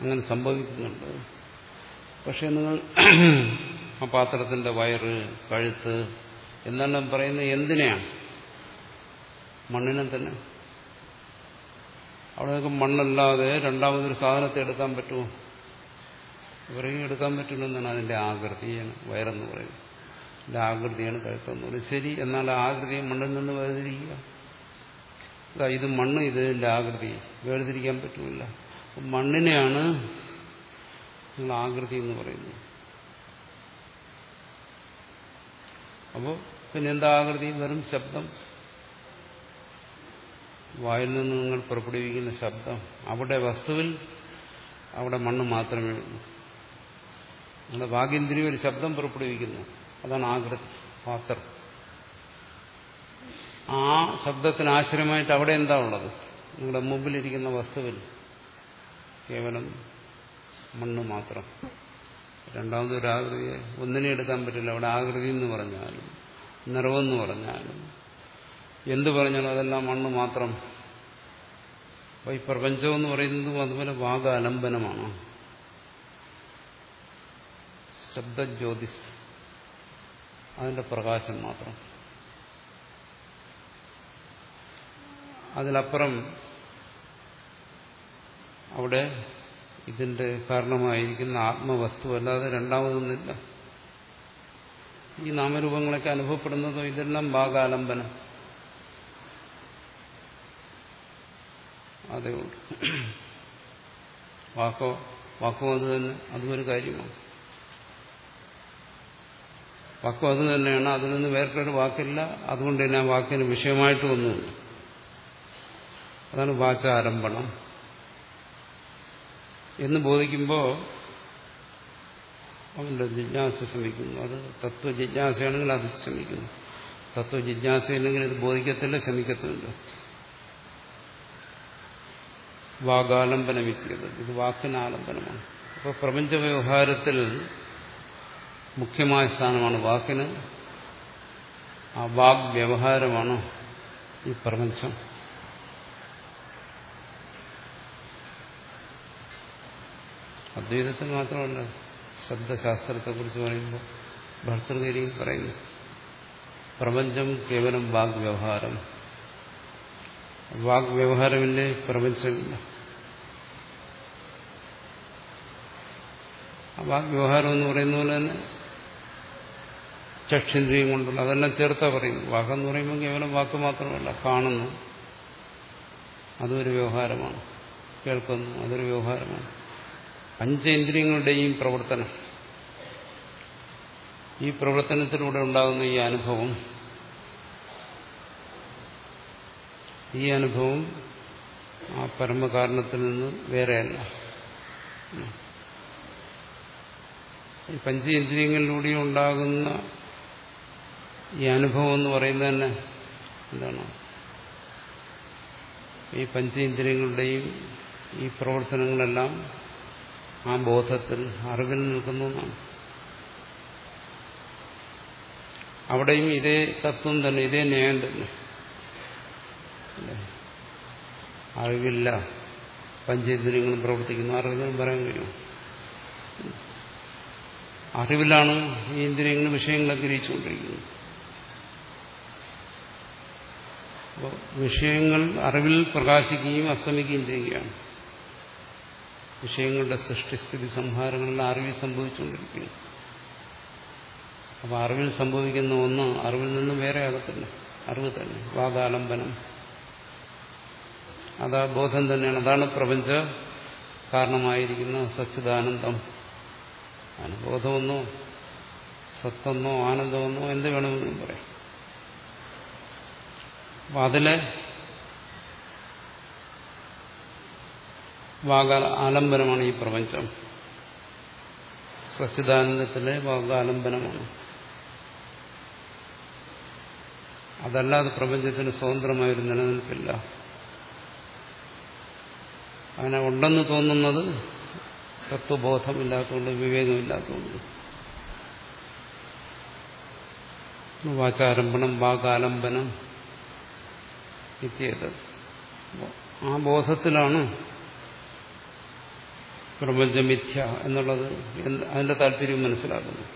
അങ്ങനെ സംഭവിക്കുന്നുണ്ട്. പക്ഷെ നിങ്ങൾ ആ പാത്രത്തിന്റെ വയറ് കഴുത്ത് എന്നെല്ലാം പറയുന്നത് എന്തിനെയാണ്? മണ്ണിനെ തന്നെ. അവിടെയൊക്കെ മണ്ണല്ലാതെ രണ്ടാമതൊരു സാധനത്തെ എടുക്കാൻ പറ്റുമോ? ഇവരെയും എടുക്കാൻ പറ്റില്ലെന്നാണ് അതിന്റെ ആകൃതിയാണ് വയറെന്ന് പറയുന്നത്. അതിന്റെ ആകൃതിയാണ് കഴുത്തെന്ന് പറയും ശരി എന്നാൽ ആകൃതിയെ മണ്ണിൽ നിന്ന് വേർതിരിക്കുക. ഇത് മണ്ണ് ഇതിന്റെ ആകൃതി. വേർതിരിക്കാൻ പറ്റില്ല മണ്ണിനെയാണ് നിങ്ങൾ ആകൃതി എന്ന് പറയുന്നത്. അപ്പോൾ പിന്നെ എന്താ ആകൃതി വെറും ശബ്ദം. വായിൽ നിന്ന് നിങ്ങൾ പുറപ്പെടുവിക്കുന്ന ശബ്ദം. അവിടെ വസ്തുവിൽ അവിടെ മണ്ണ് മാത്രമേ ഉള്ളൂ. നിങ്ങളുടെ വാഗേന്ദ്രിയ ഒരു ശബ്ദം പുറപ്പെടുവിക്കുന്നു. അതാണ് ആകൃതി പാത്രം. ആ ശബ്ദത്തിന് ആശ്രയമായിട്ട് അവിടെ എന്താ ഉള്ളത്? നിങ്ങളുടെ മുമ്പിലിരിക്കുന്ന വസ്തുവിൽ. കേവലം മണ്ണ് മാത്രം. രണ്ടാമത് ഒരു ആകൃതിയെ ഒന്നിനെ എടുക്കാൻ പറ്റില്ല. അവിടെ ആകൃതി എന്ന് പറഞ്ഞാലും നിറവെന്ന് പറഞ്ഞാലും. എന്ത് പറഞ്ഞാലും അതെല്ലാം മണ്ണ് മാത്രം. അപ്പൊ ഈ പ്രപഞ്ചം എന്ന് പറയുന്നത് അതുപോലെ വാഗാലംബനമാണ് ശബ്ദജ്യോതിസ്. അതിന്റെ പ്രകാശം മാത്രം. അതിലപ്പുറം അവിടെ ഇതിന്റെ കാരണമായിരിക്കുന്ന ആത്മവസ്തു അല്ലാതെ രണ്ടാമതൊന്നില്ല ഈ നാമരൂപങ്ങളൊക്കെ അനുഭവപ്പെടുന്നതോ ഇതെല്ലാം ഭാഗാലംബനം അതേ ഉള്ളൂ. വാക്കോ വാക്കോ അത് തന്നെ അതും ഒരു കാര്യമാണ്. വാക്കോ അത് തന്നെയാണ്. അതിൽ നിന്ന് വേറിട്ടൊരു വാക്കില്ല. അതുകൊണ്ട് തന്നെ ആ വാക്കിന് വിഷയമായിട്ട് വന്നു അതാണ് വാചാരംഭണം എന്ന് ബോധിക്കുമ്പോൾ അവന്റെ ജിജ്ഞാസ ശ്രമിക്കുന്നു. അത് തത്വ ജിജ്ഞാസയാണെങ്കിൽ അത് ശ്രമിക്കുന്നു. തത്വ ജിജ്ഞാസയില്ലെങ്കിൽ ഇത് ബോധിക്കത്തില്ല ശ്രമിക്കത്തുമില്ല വാഗാലംബനമിക്കുന്നത് ഇത് വാക്കിന് ആലംബനമാണ് അപ്പോൾ പ്രപഞ്ച വ്യവഹാരത്തിൽ മുഖ്യമായ സ്ഥാനമാണ് വാക്കിന്. ആ വാഗ് വ്യവഹാരമാണ് ഈ പ്രപഞ്ചം. അദ്വൈതത്തിൽ മാത്രമല്ല ശബ്ദശാസ്ത്രത്തെക്കുറിച്ച് പറയുമ്പോൾ ഭർത്തൃകരിയും പറയുന്നു പ്രപഞ്ചം കേവലം വാഗ് വ്യവഹാരം വാഗ് വ്യവഹാരമില്ലേ പ്രപഞ്ചമില്ല. ആ വാഗ് വ്യവഹാരം എന്ന് പറയുന്ന പോലെ തന്നെ ചക്ഷിന്ദ്രിയും കൊണ്ടുള്ള അതെല്ലാം ചേർത്താ പറയുന്നു വാക്കെന്ന് പറയുമ്പോൾ കേവലം വാക്ക് മാത്രമല്ല കാണുന്നു. അതൊരു വ്യവഹാരമാണ്. കേൾക്കുന്നു അതൊരു വ്യവഹാരമാണ്. പഞ്ചേന്ദ്രിയങ്ങളുടെയും പ്രവർത്തനം. ഈ പ്രവർത്തനത്തിലൂടെ ഉണ്ടാകുന്ന ഈ അനുഭവം ഈ അനുഭവം ആ പരമകാരണത്തിൽ നിന്ന് വേറെയല്ല. ഈ പഞ്ചേന്ദ്രിയങ്ങളിലൂടെ ഉണ്ടാകുന്ന ഈ അനുഭവം എന്ന് പറയുന്നത് തന്നെ എന്താണ്? ഈ പഞ്ചേന്ദ്രിയങ്ങളുടെയും ഈ പ്രവർത്തനങ്ങളെല്ലാം ആ ബോധത്തിൽ അറിവിൽ നിൽക്കുന്നു എന്നാണ് അവിടെയും ഇതേ തത്വം തന്നെ ഇതേ ന്യായം തന്നെ. അറിവില്ല. പഞ്ചേന്ദ്രിയങ്ങളും പ്രവർത്തിക്കുന്നു. അറിവിനും പറയാൻ കഴിയും. അറിവിലാണ് ഈ ഇന്ദ്രിയങ്ങൾ വിഷയങ്ങളെ ഗ്രഹിച്ചുകൊണ്ടിരിക്കുന്നത് അപ്പോൾ വിഷയങ്ങൾ അറിവിൽ പ്രകാശിക്കുകയും അസ്തമിക്കുകയും ചെയ്യുകയാണ്. വിഷയങ്ങളുടെ സൃഷ്ടിസ്ഥിതി സംഹാരങ്ങളുടെ അറിവിൽ സംഭവിച്ചുകൊണ്ടിരിക്കുന്നു അപ്പോൾ അറിവിൽ സംഭവിക്കുന്ന ഒന്ന് അറിവിൽ നിന്നും വേറെ ആകത്തില്ല. അറിവ് തന്നെ വാഗാലംബനം അതാ ബോധം തന്നെയാണ്. അതാണ് പ്രപഞ്ച കാരണമായിരിക്കുന്ന സച്ചിദാനന്ദം. അനുബോധമെന്നോ സത്തെന്നോ ആനന്ദമെന്നോ എന്ത് വേണമെന്നും പറയാം. അപ്പം അതിലെ വാഗ ആലംബനമാണ് ഈ പ്രപഞ്ചം. സച്ചിദാനന്ദത്തിലെ വാഗാലംബനമാണ് അതല്ലാതെ പ്രപഞ്ചത്തിന് സ്വതന്ത്രമായൊരു നിലനിൽപ്പില്ല. അങ്ങനെ ഉണ്ടെന്ന് തോന്നുന്നത് തത്വബോധമില്ലാത്തതുകൊണ്ട് വിവേകമില്ലാത്തതുകൊണ്ട്. വാചാരംഭണം വാകാലംബനം എത്തിയത് ആ ബോധത്തിലാണ് പ്രപഞ്ചമിഥ്യ എന്നുള്ളത് അതിന്റെ താല്പര്യം മനസ്സിലാക്കുന്നു.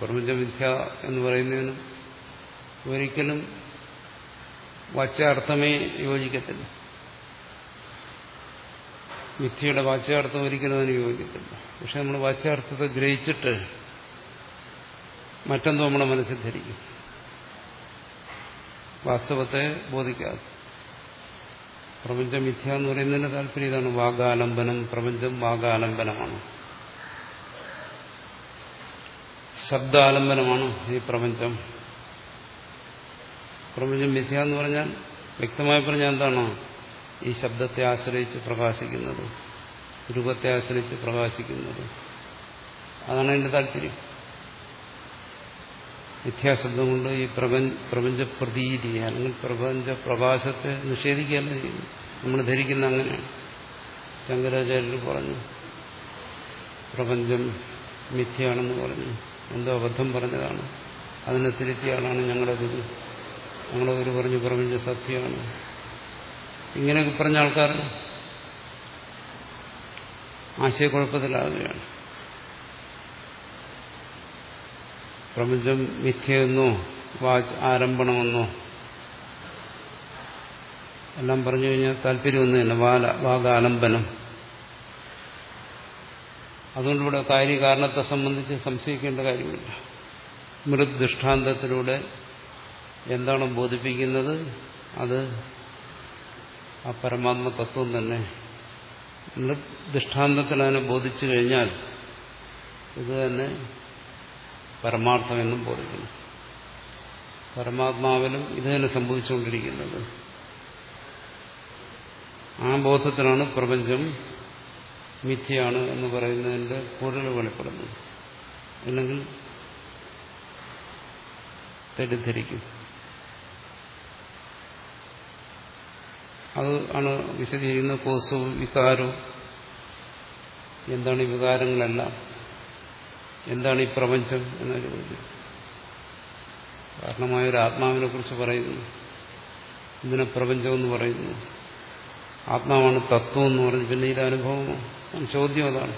പ്രപഞ്ചമിഥ്യ എന്ന് പറയുന്നതിന് ഒരിക്കലും വാച്യാർത്ഥമേ യോജിക്കത്തില്ല. മിഥ്യയുടെ വാച്യാർത്ഥം ഒരിക്കലും അതിന് യോജിക്കത്തില്ല. പക്ഷെ നമ്മൾ വാച്യാർത്ഥത്തെ ഗ്രഹിച്ചിട്ട് മറ്റെന്തോ നമ്മുടെ മനസ്സിൽ ധരിക്കും. വാസ്തവത്തെ ബോധിക്കാതെ. പ്രപഞ്ചം മിഥ്യ എന്ന് പറയുന്നതിന്റെ താല്പര്യം ഇതാണ്. വാഗാലംബനം പ്രപഞ്ചം വാഗാലംബനമാണ്. ശബ്ദാലംബനമാണ് ഈ പ്രപഞ്ചം. പ്രപഞ്ചം മിഥ്യ എന്ന് പറഞ്ഞാൽ വ്യക്തമായി പറഞ്ഞാൽ എന്താണ്? ഈ ശബ്ദത്തെ ആശ്രയിച്ച് പ്രകാശിക്കുന്നത് രൂപത്തെ ആശ്രയിച്ച് പ്രകാശിക്കുന്നത്. അതാണ് അതിന്റെ താല്പര്യം. മിഥ്യാശബ്ദം കൊണ്ട് ഈ പ്രപഞ്ച പ്രതീതി അല്ലെങ്കിൽ പ്രപഞ്ച പ്രകാശത്തെ നിഷേധിക്കുകയല്ല ചെയ്യുന്നു നമ്മൾ ധരിക്കുന്ന അങ്ങനെയാണ്. ശങ്കരാചാര്യർ പറഞ്ഞു പ്രപഞ്ചം മിഥ്യയാണെന്ന് പറഞ്ഞു. എന്തോ അബദ്ധം പറഞ്ഞതാണ്. അതിനെ തിരുത്തിയ ഞങ്ങളുടെ ഗുരു ഞങ്ങളുടെ ഗുരു പറഞ്ഞു പ്രപഞ്ച സത്യമാണ്. ഇങ്ങനെയൊക്കെ പറഞ്ഞ ആൾക്കാർ ആശയക്കുഴപ്പത്തിലാകുകയാണ്. പ്രപഞ്ചം മിഥ്യയെന്നോ വാച് ആരംഭണമെന്നോ. എല്ലാം പറഞ്ഞു കഴിഞ്ഞാൽ താല്പര്യമൊന്നും തന്നെ വാല വാഗാലംബനം. അതുകൊണ്ട് ഇവിടെ കാര്യകാരണത്തെ സംബന്ധിച്ച് സംശയിക്കേണ്ട കാര്യമില്ല. മൃത് ദൃഷ്ടാന്തത്തിലൂടെ എന്താണ് ബോധിപ്പിക്കുന്നത്? അത് ആ പരമാത്മ തത്വം തന്നെ. ദൃഷ്ടാന്തത്തിൽ അതിനെ ബോധിച്ചു കഴിഞ്ഞാൽ ഇത് തന്നെ പരമാർത്ഥം എന്നും ബോധിക്കുന്നു പരമാത്മാവിലും ഇത് തന്നെ സംഭവിച്ചുകൊണ്ടിരിക്കുന്നത്. ആ ബോധത്തിലാണ് പ്രപഞ്ചം മിഥ്യയാണ് എന്ന് പറയുന്നതിന്റെ കൂടുതൽ വെളിപ്പെടുന്നത്. അല്ലെങ്കിൽ തെറ്റിദ്ധരിക്കും. അത് ആണ് വിശദീകരിക്കുന്ന കോസവും വികാരവും. എന്താണ് ഈ വികാരങ്ങളെല്ലാം? എന്താണ് ഈ പ്രപഞ്ചം എന്ന ചോദ്യം. കാരണമായ ഒരു ആത്മാവിനെ കുറിച്ച് പറയുന്നു. ഇതിനെ പ്രപഞ്ചം എന്ന് പറയുന്നു? ആത്മാവാണ് തത്വം എന്ന് പറഞ്ഞു പിന്നെ ഇത് അനുഭവം ചോദ്യം അതാണ്.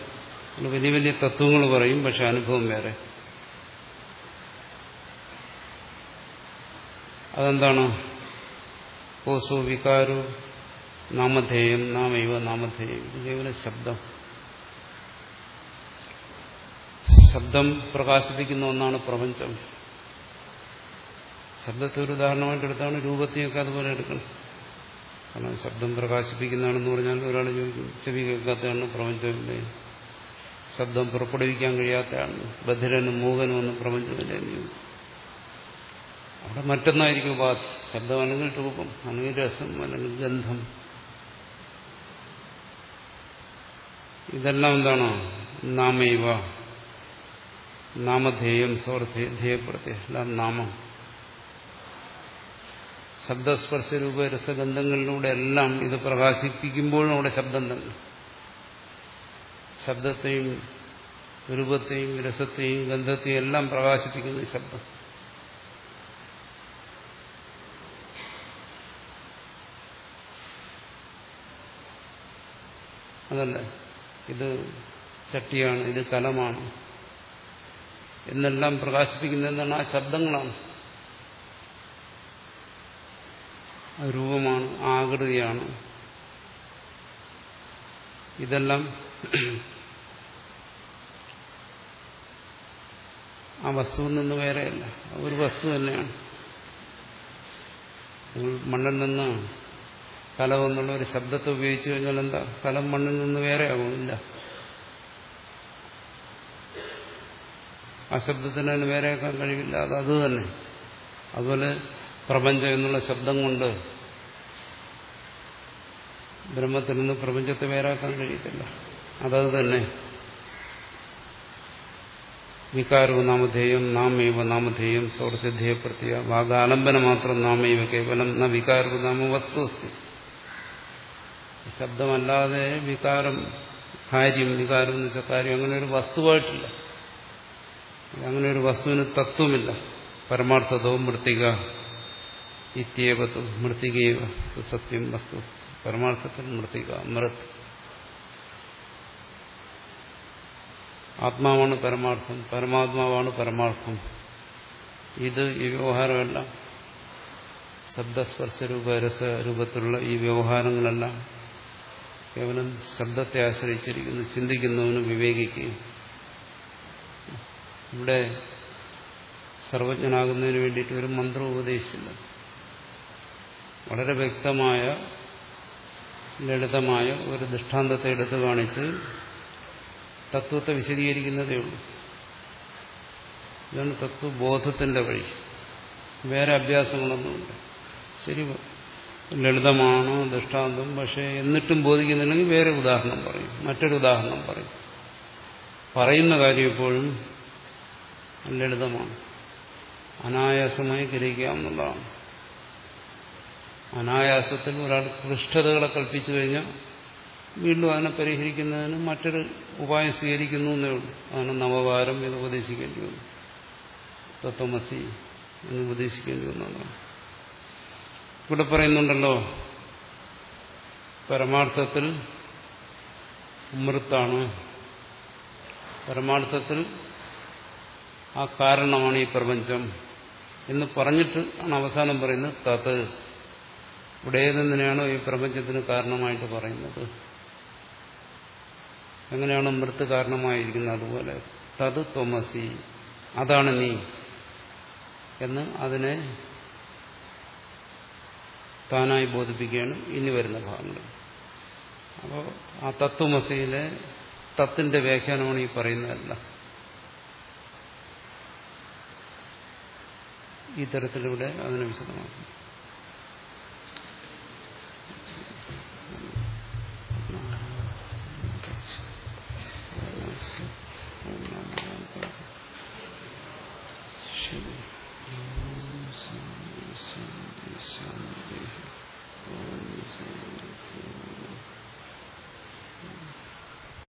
വലിയ വലിയ തത്വങ്ങൾ പറയും പക്ഷെ അനുഭവം വേറെ. അതെന്താണ്? കോസോ വികാരോ നാമധേയം നാമൈവ നാമധേയം. ഇത് ശബ്ദം. ശബ്ദം പ്രകാശിപ്പിക്കുന്ന ഒന്നാണ് പ്രപഞ്ചം. ശബ്ദത്തെ ഒരു ഉദാഹരണമായിട്ട് എടുത്താണ് രൂപത്തെയൊക്കെ അതുപോലെ എടുക്കണം. കാരണം ശബ്ദം പ്രകാശിപ്പിക്കുന്നതാണെന്ന് പറഞ്ഞാൽ ഒരാൾ ചെവി കേൾക്കാത്തതാണ് പ്രപഞ്ചമില്ലേ? ശബ്ദം പുറപ്പെടുവിക്കാൻ കഴിയാത്തതാണ്. ബധിരനും മൂകനും ഒന്നും പ്രപഞ്ചമില്ലേ എന്ന് അവിടെ മറ്റൊന്നായിരിക്കും ഉപാധി. ശബ്ദം അല്ലെങ്കിൽ രൂപം അല്ലെങ്കിൽ രസം അല്ലെങ്കിൽ ഗന്ധം. ഇതെല്ലാം എന്താണോ? നാമൈവ. നാമധേയം സ്വർധേയപ്പെടുത്തിയ എല്ലാം നാമം ശബ്ദസ്പർശ രൂപ രസഗന്ധങ്ങളിലൂടെ എല്ലാം ഇത് പ്രകാശിപ്പിക്കുമ്പോഴും അവിടെ ശബ്ദം തന്നെ ശബ്ദത്തെയും രൂപത്തെയും രസത്തെയും ഗന്ധത്തെയും എല്ലാം പ്രകാശിപ്പിക്കുന്ന ശബ്ദം. അതല്ല ഇത് ചട്ടിയാണ് ഇത് കലമാണ്. എന്നെല്ലാം പ്രകാശിപ്പിക്കുന്ന എന്താണ് ആ ശബ്ദങ്ങളാണ്. രൂപമാണ് ആകൃതിയാണ്. ഇതെല്ലാം ആ വസ്തുവിൽ നിന്ന് വേറെയല്ല. ഒരു വസ്തു തന്നെയാണ്. മണ്ണിൽ നിന്ന് കലം എന്നുള്ള ഒരു ശബ്ദത്തെ ഉപയോഗിച്ചു കഴിഞ്ഞാൽ എന്താ? കലം മണ്ണിൽ നിന്ന് വേറെ ആകുമില്ല ആ ശബ്ദത്തിന് അതിന് വേറെയാക്കാൻ കഴിവില്ല. അത് അത് തന്നെ. അതുപോലെ പ്രപഞ്ചം എന്നുള്ള ശബ്ദം കൊണ്ട് ബ്രഹ്മത്തിൽ നിന്ന് പ്രപഞ്ചത്തെ വേറാക്കാൻ കഴിയത്തില്ല. അതത് തന്നെ. വികാരവും നാമധേയം നാമേവ നാമധേയം സൗഹൃദധ്യേയപ്പെടുത്തിയ വാഗാലംബന മാത്രം നാമേവ കേവലം ന വികാരവും നാമ വസ്തു ശബ്ദമല്ലാതെ വികാരം കാര്യം വികാരം എന്ന് വെച്ചാൽ കാര്യം അങ്ങനെ ഒരു വസ്തുവായിട്ടില്ല. അങ്ങനെ ഒരു വസ്തുവിന് തത്വമില്ല. പരമാർത്ഥതവും മൃത്തിക ഇത്യേവത്വം മൃത്തികേവ സത്യം വസ്തു പരമാർത്ഥത്തിൽ മൃത്തിക മൃത് ആത്മാവാണ് പരമാർത്ഥം പരമാത്മാവാണ് പരമാർത്ഥം. ഇത് ഈ വ്യവഹാരമെല്ലാം ശബ്ദസ്പർശരൂപ രസരൂപത്തിലുള്ള ഈ വ്യവഹാരങ്ങളെല്ലാം കേവലം ശബ്ദത്തെ ആശ്രയിച്ചിരിക്കുന്നു ചിന്തിക്കുന്നവന് വിവേകിക്കുകയും ഇവിടെ സർവജ്ഞനാകുന്നതിന് വേണ്ടിയിട്ട് ഒരു മന്ത്രം ഉപദേശിച്ചില്ല വളരെ വ്യക്തമായ ലളിതമായ ഒരു ദൃഷ്ടാന്തത്തെ എടുത്തു കാണിച്ച് തത്വത്തെ വിശദീകരിക്കുന്നതേ ഉള്ളൂ. ഇതാണ് തത്വബോധത്തിന്റെ വഴി. വേറെ അഭ്യാസങ്ങളൊന്നുമില്ല. ശരി ലളിതമാണ് ദൃഷ്ടാന്തം പക്ഷേ എന്നിട്ടും ബോധിക്കുന്നില്ലെങ്കിൽ വേറെ ഉദാഹരണം പറയും. മറ്റൊരു ഉദാഹരണം പറയും. പറയുന്ന കാര്യം എപ്പോഴും ലളിതമാണ്. അനായാസമായി ഗ്രഹിക്കാവുന്നതാണ് അനായാസത്തിൽ ഒരാൾ ക്ലിഷ്ടതകളെ കൽപ്പിച്ചു കഴിഞ്ഞാൽ വീണ്ടും അതിനെ പരിഹരിക്കുന്നതിന് മറ്റൊരു ഉപായം സ്വീകരിക്കുന്നു എന്നേ ഉള്ളൂ. അതിന് നവകാരം എന്ന് ഉപദേശിക്കേണ്ടി വന്നു. തത്വമസി എന്ന് ഉപദേശിക്കേണ്ടി വന്നതാണ് ഇവിടെ പറയുന്നുണ്ടല്ലോ പരമാർത്ഥത്തിൽ മൃത്താണ് പരമാർത്ഥത്തിൽ ആ കാരണമാണ് ഈ പ്രപഞ്ചം എന്ന് പറഞ്ഞിട്ട് ആണ് അവസാനം പറയുന്നത് തത്. ഇവിടെ ഏതെന്തിനാണോ ഈ പ്രപഞ്ചത്തിന് കാരണമായിട്ട് പറയുന്നത്. എങ്ങനെയാണ് മൃത്ത് കാരണമായിരിക്കുന്നത് അതുപോലെ? തത് ത്വമസി. അതാണ് നീ. എന്ന് അതിനെ താനായി ബോധിപ്പിക്കുകയാണ് ഇനി വരുന്ന ഭാഗങ്ങൾ. അപ്പോൾ ആ തത്വമസിയിലെ തത്തിന്റെ വ്യാഖ്യാനമാണ് ഈ പറയുന്നതല്ല. ഈ തരത്തിലൂടെ അതിനെ വിശദമാക്കും.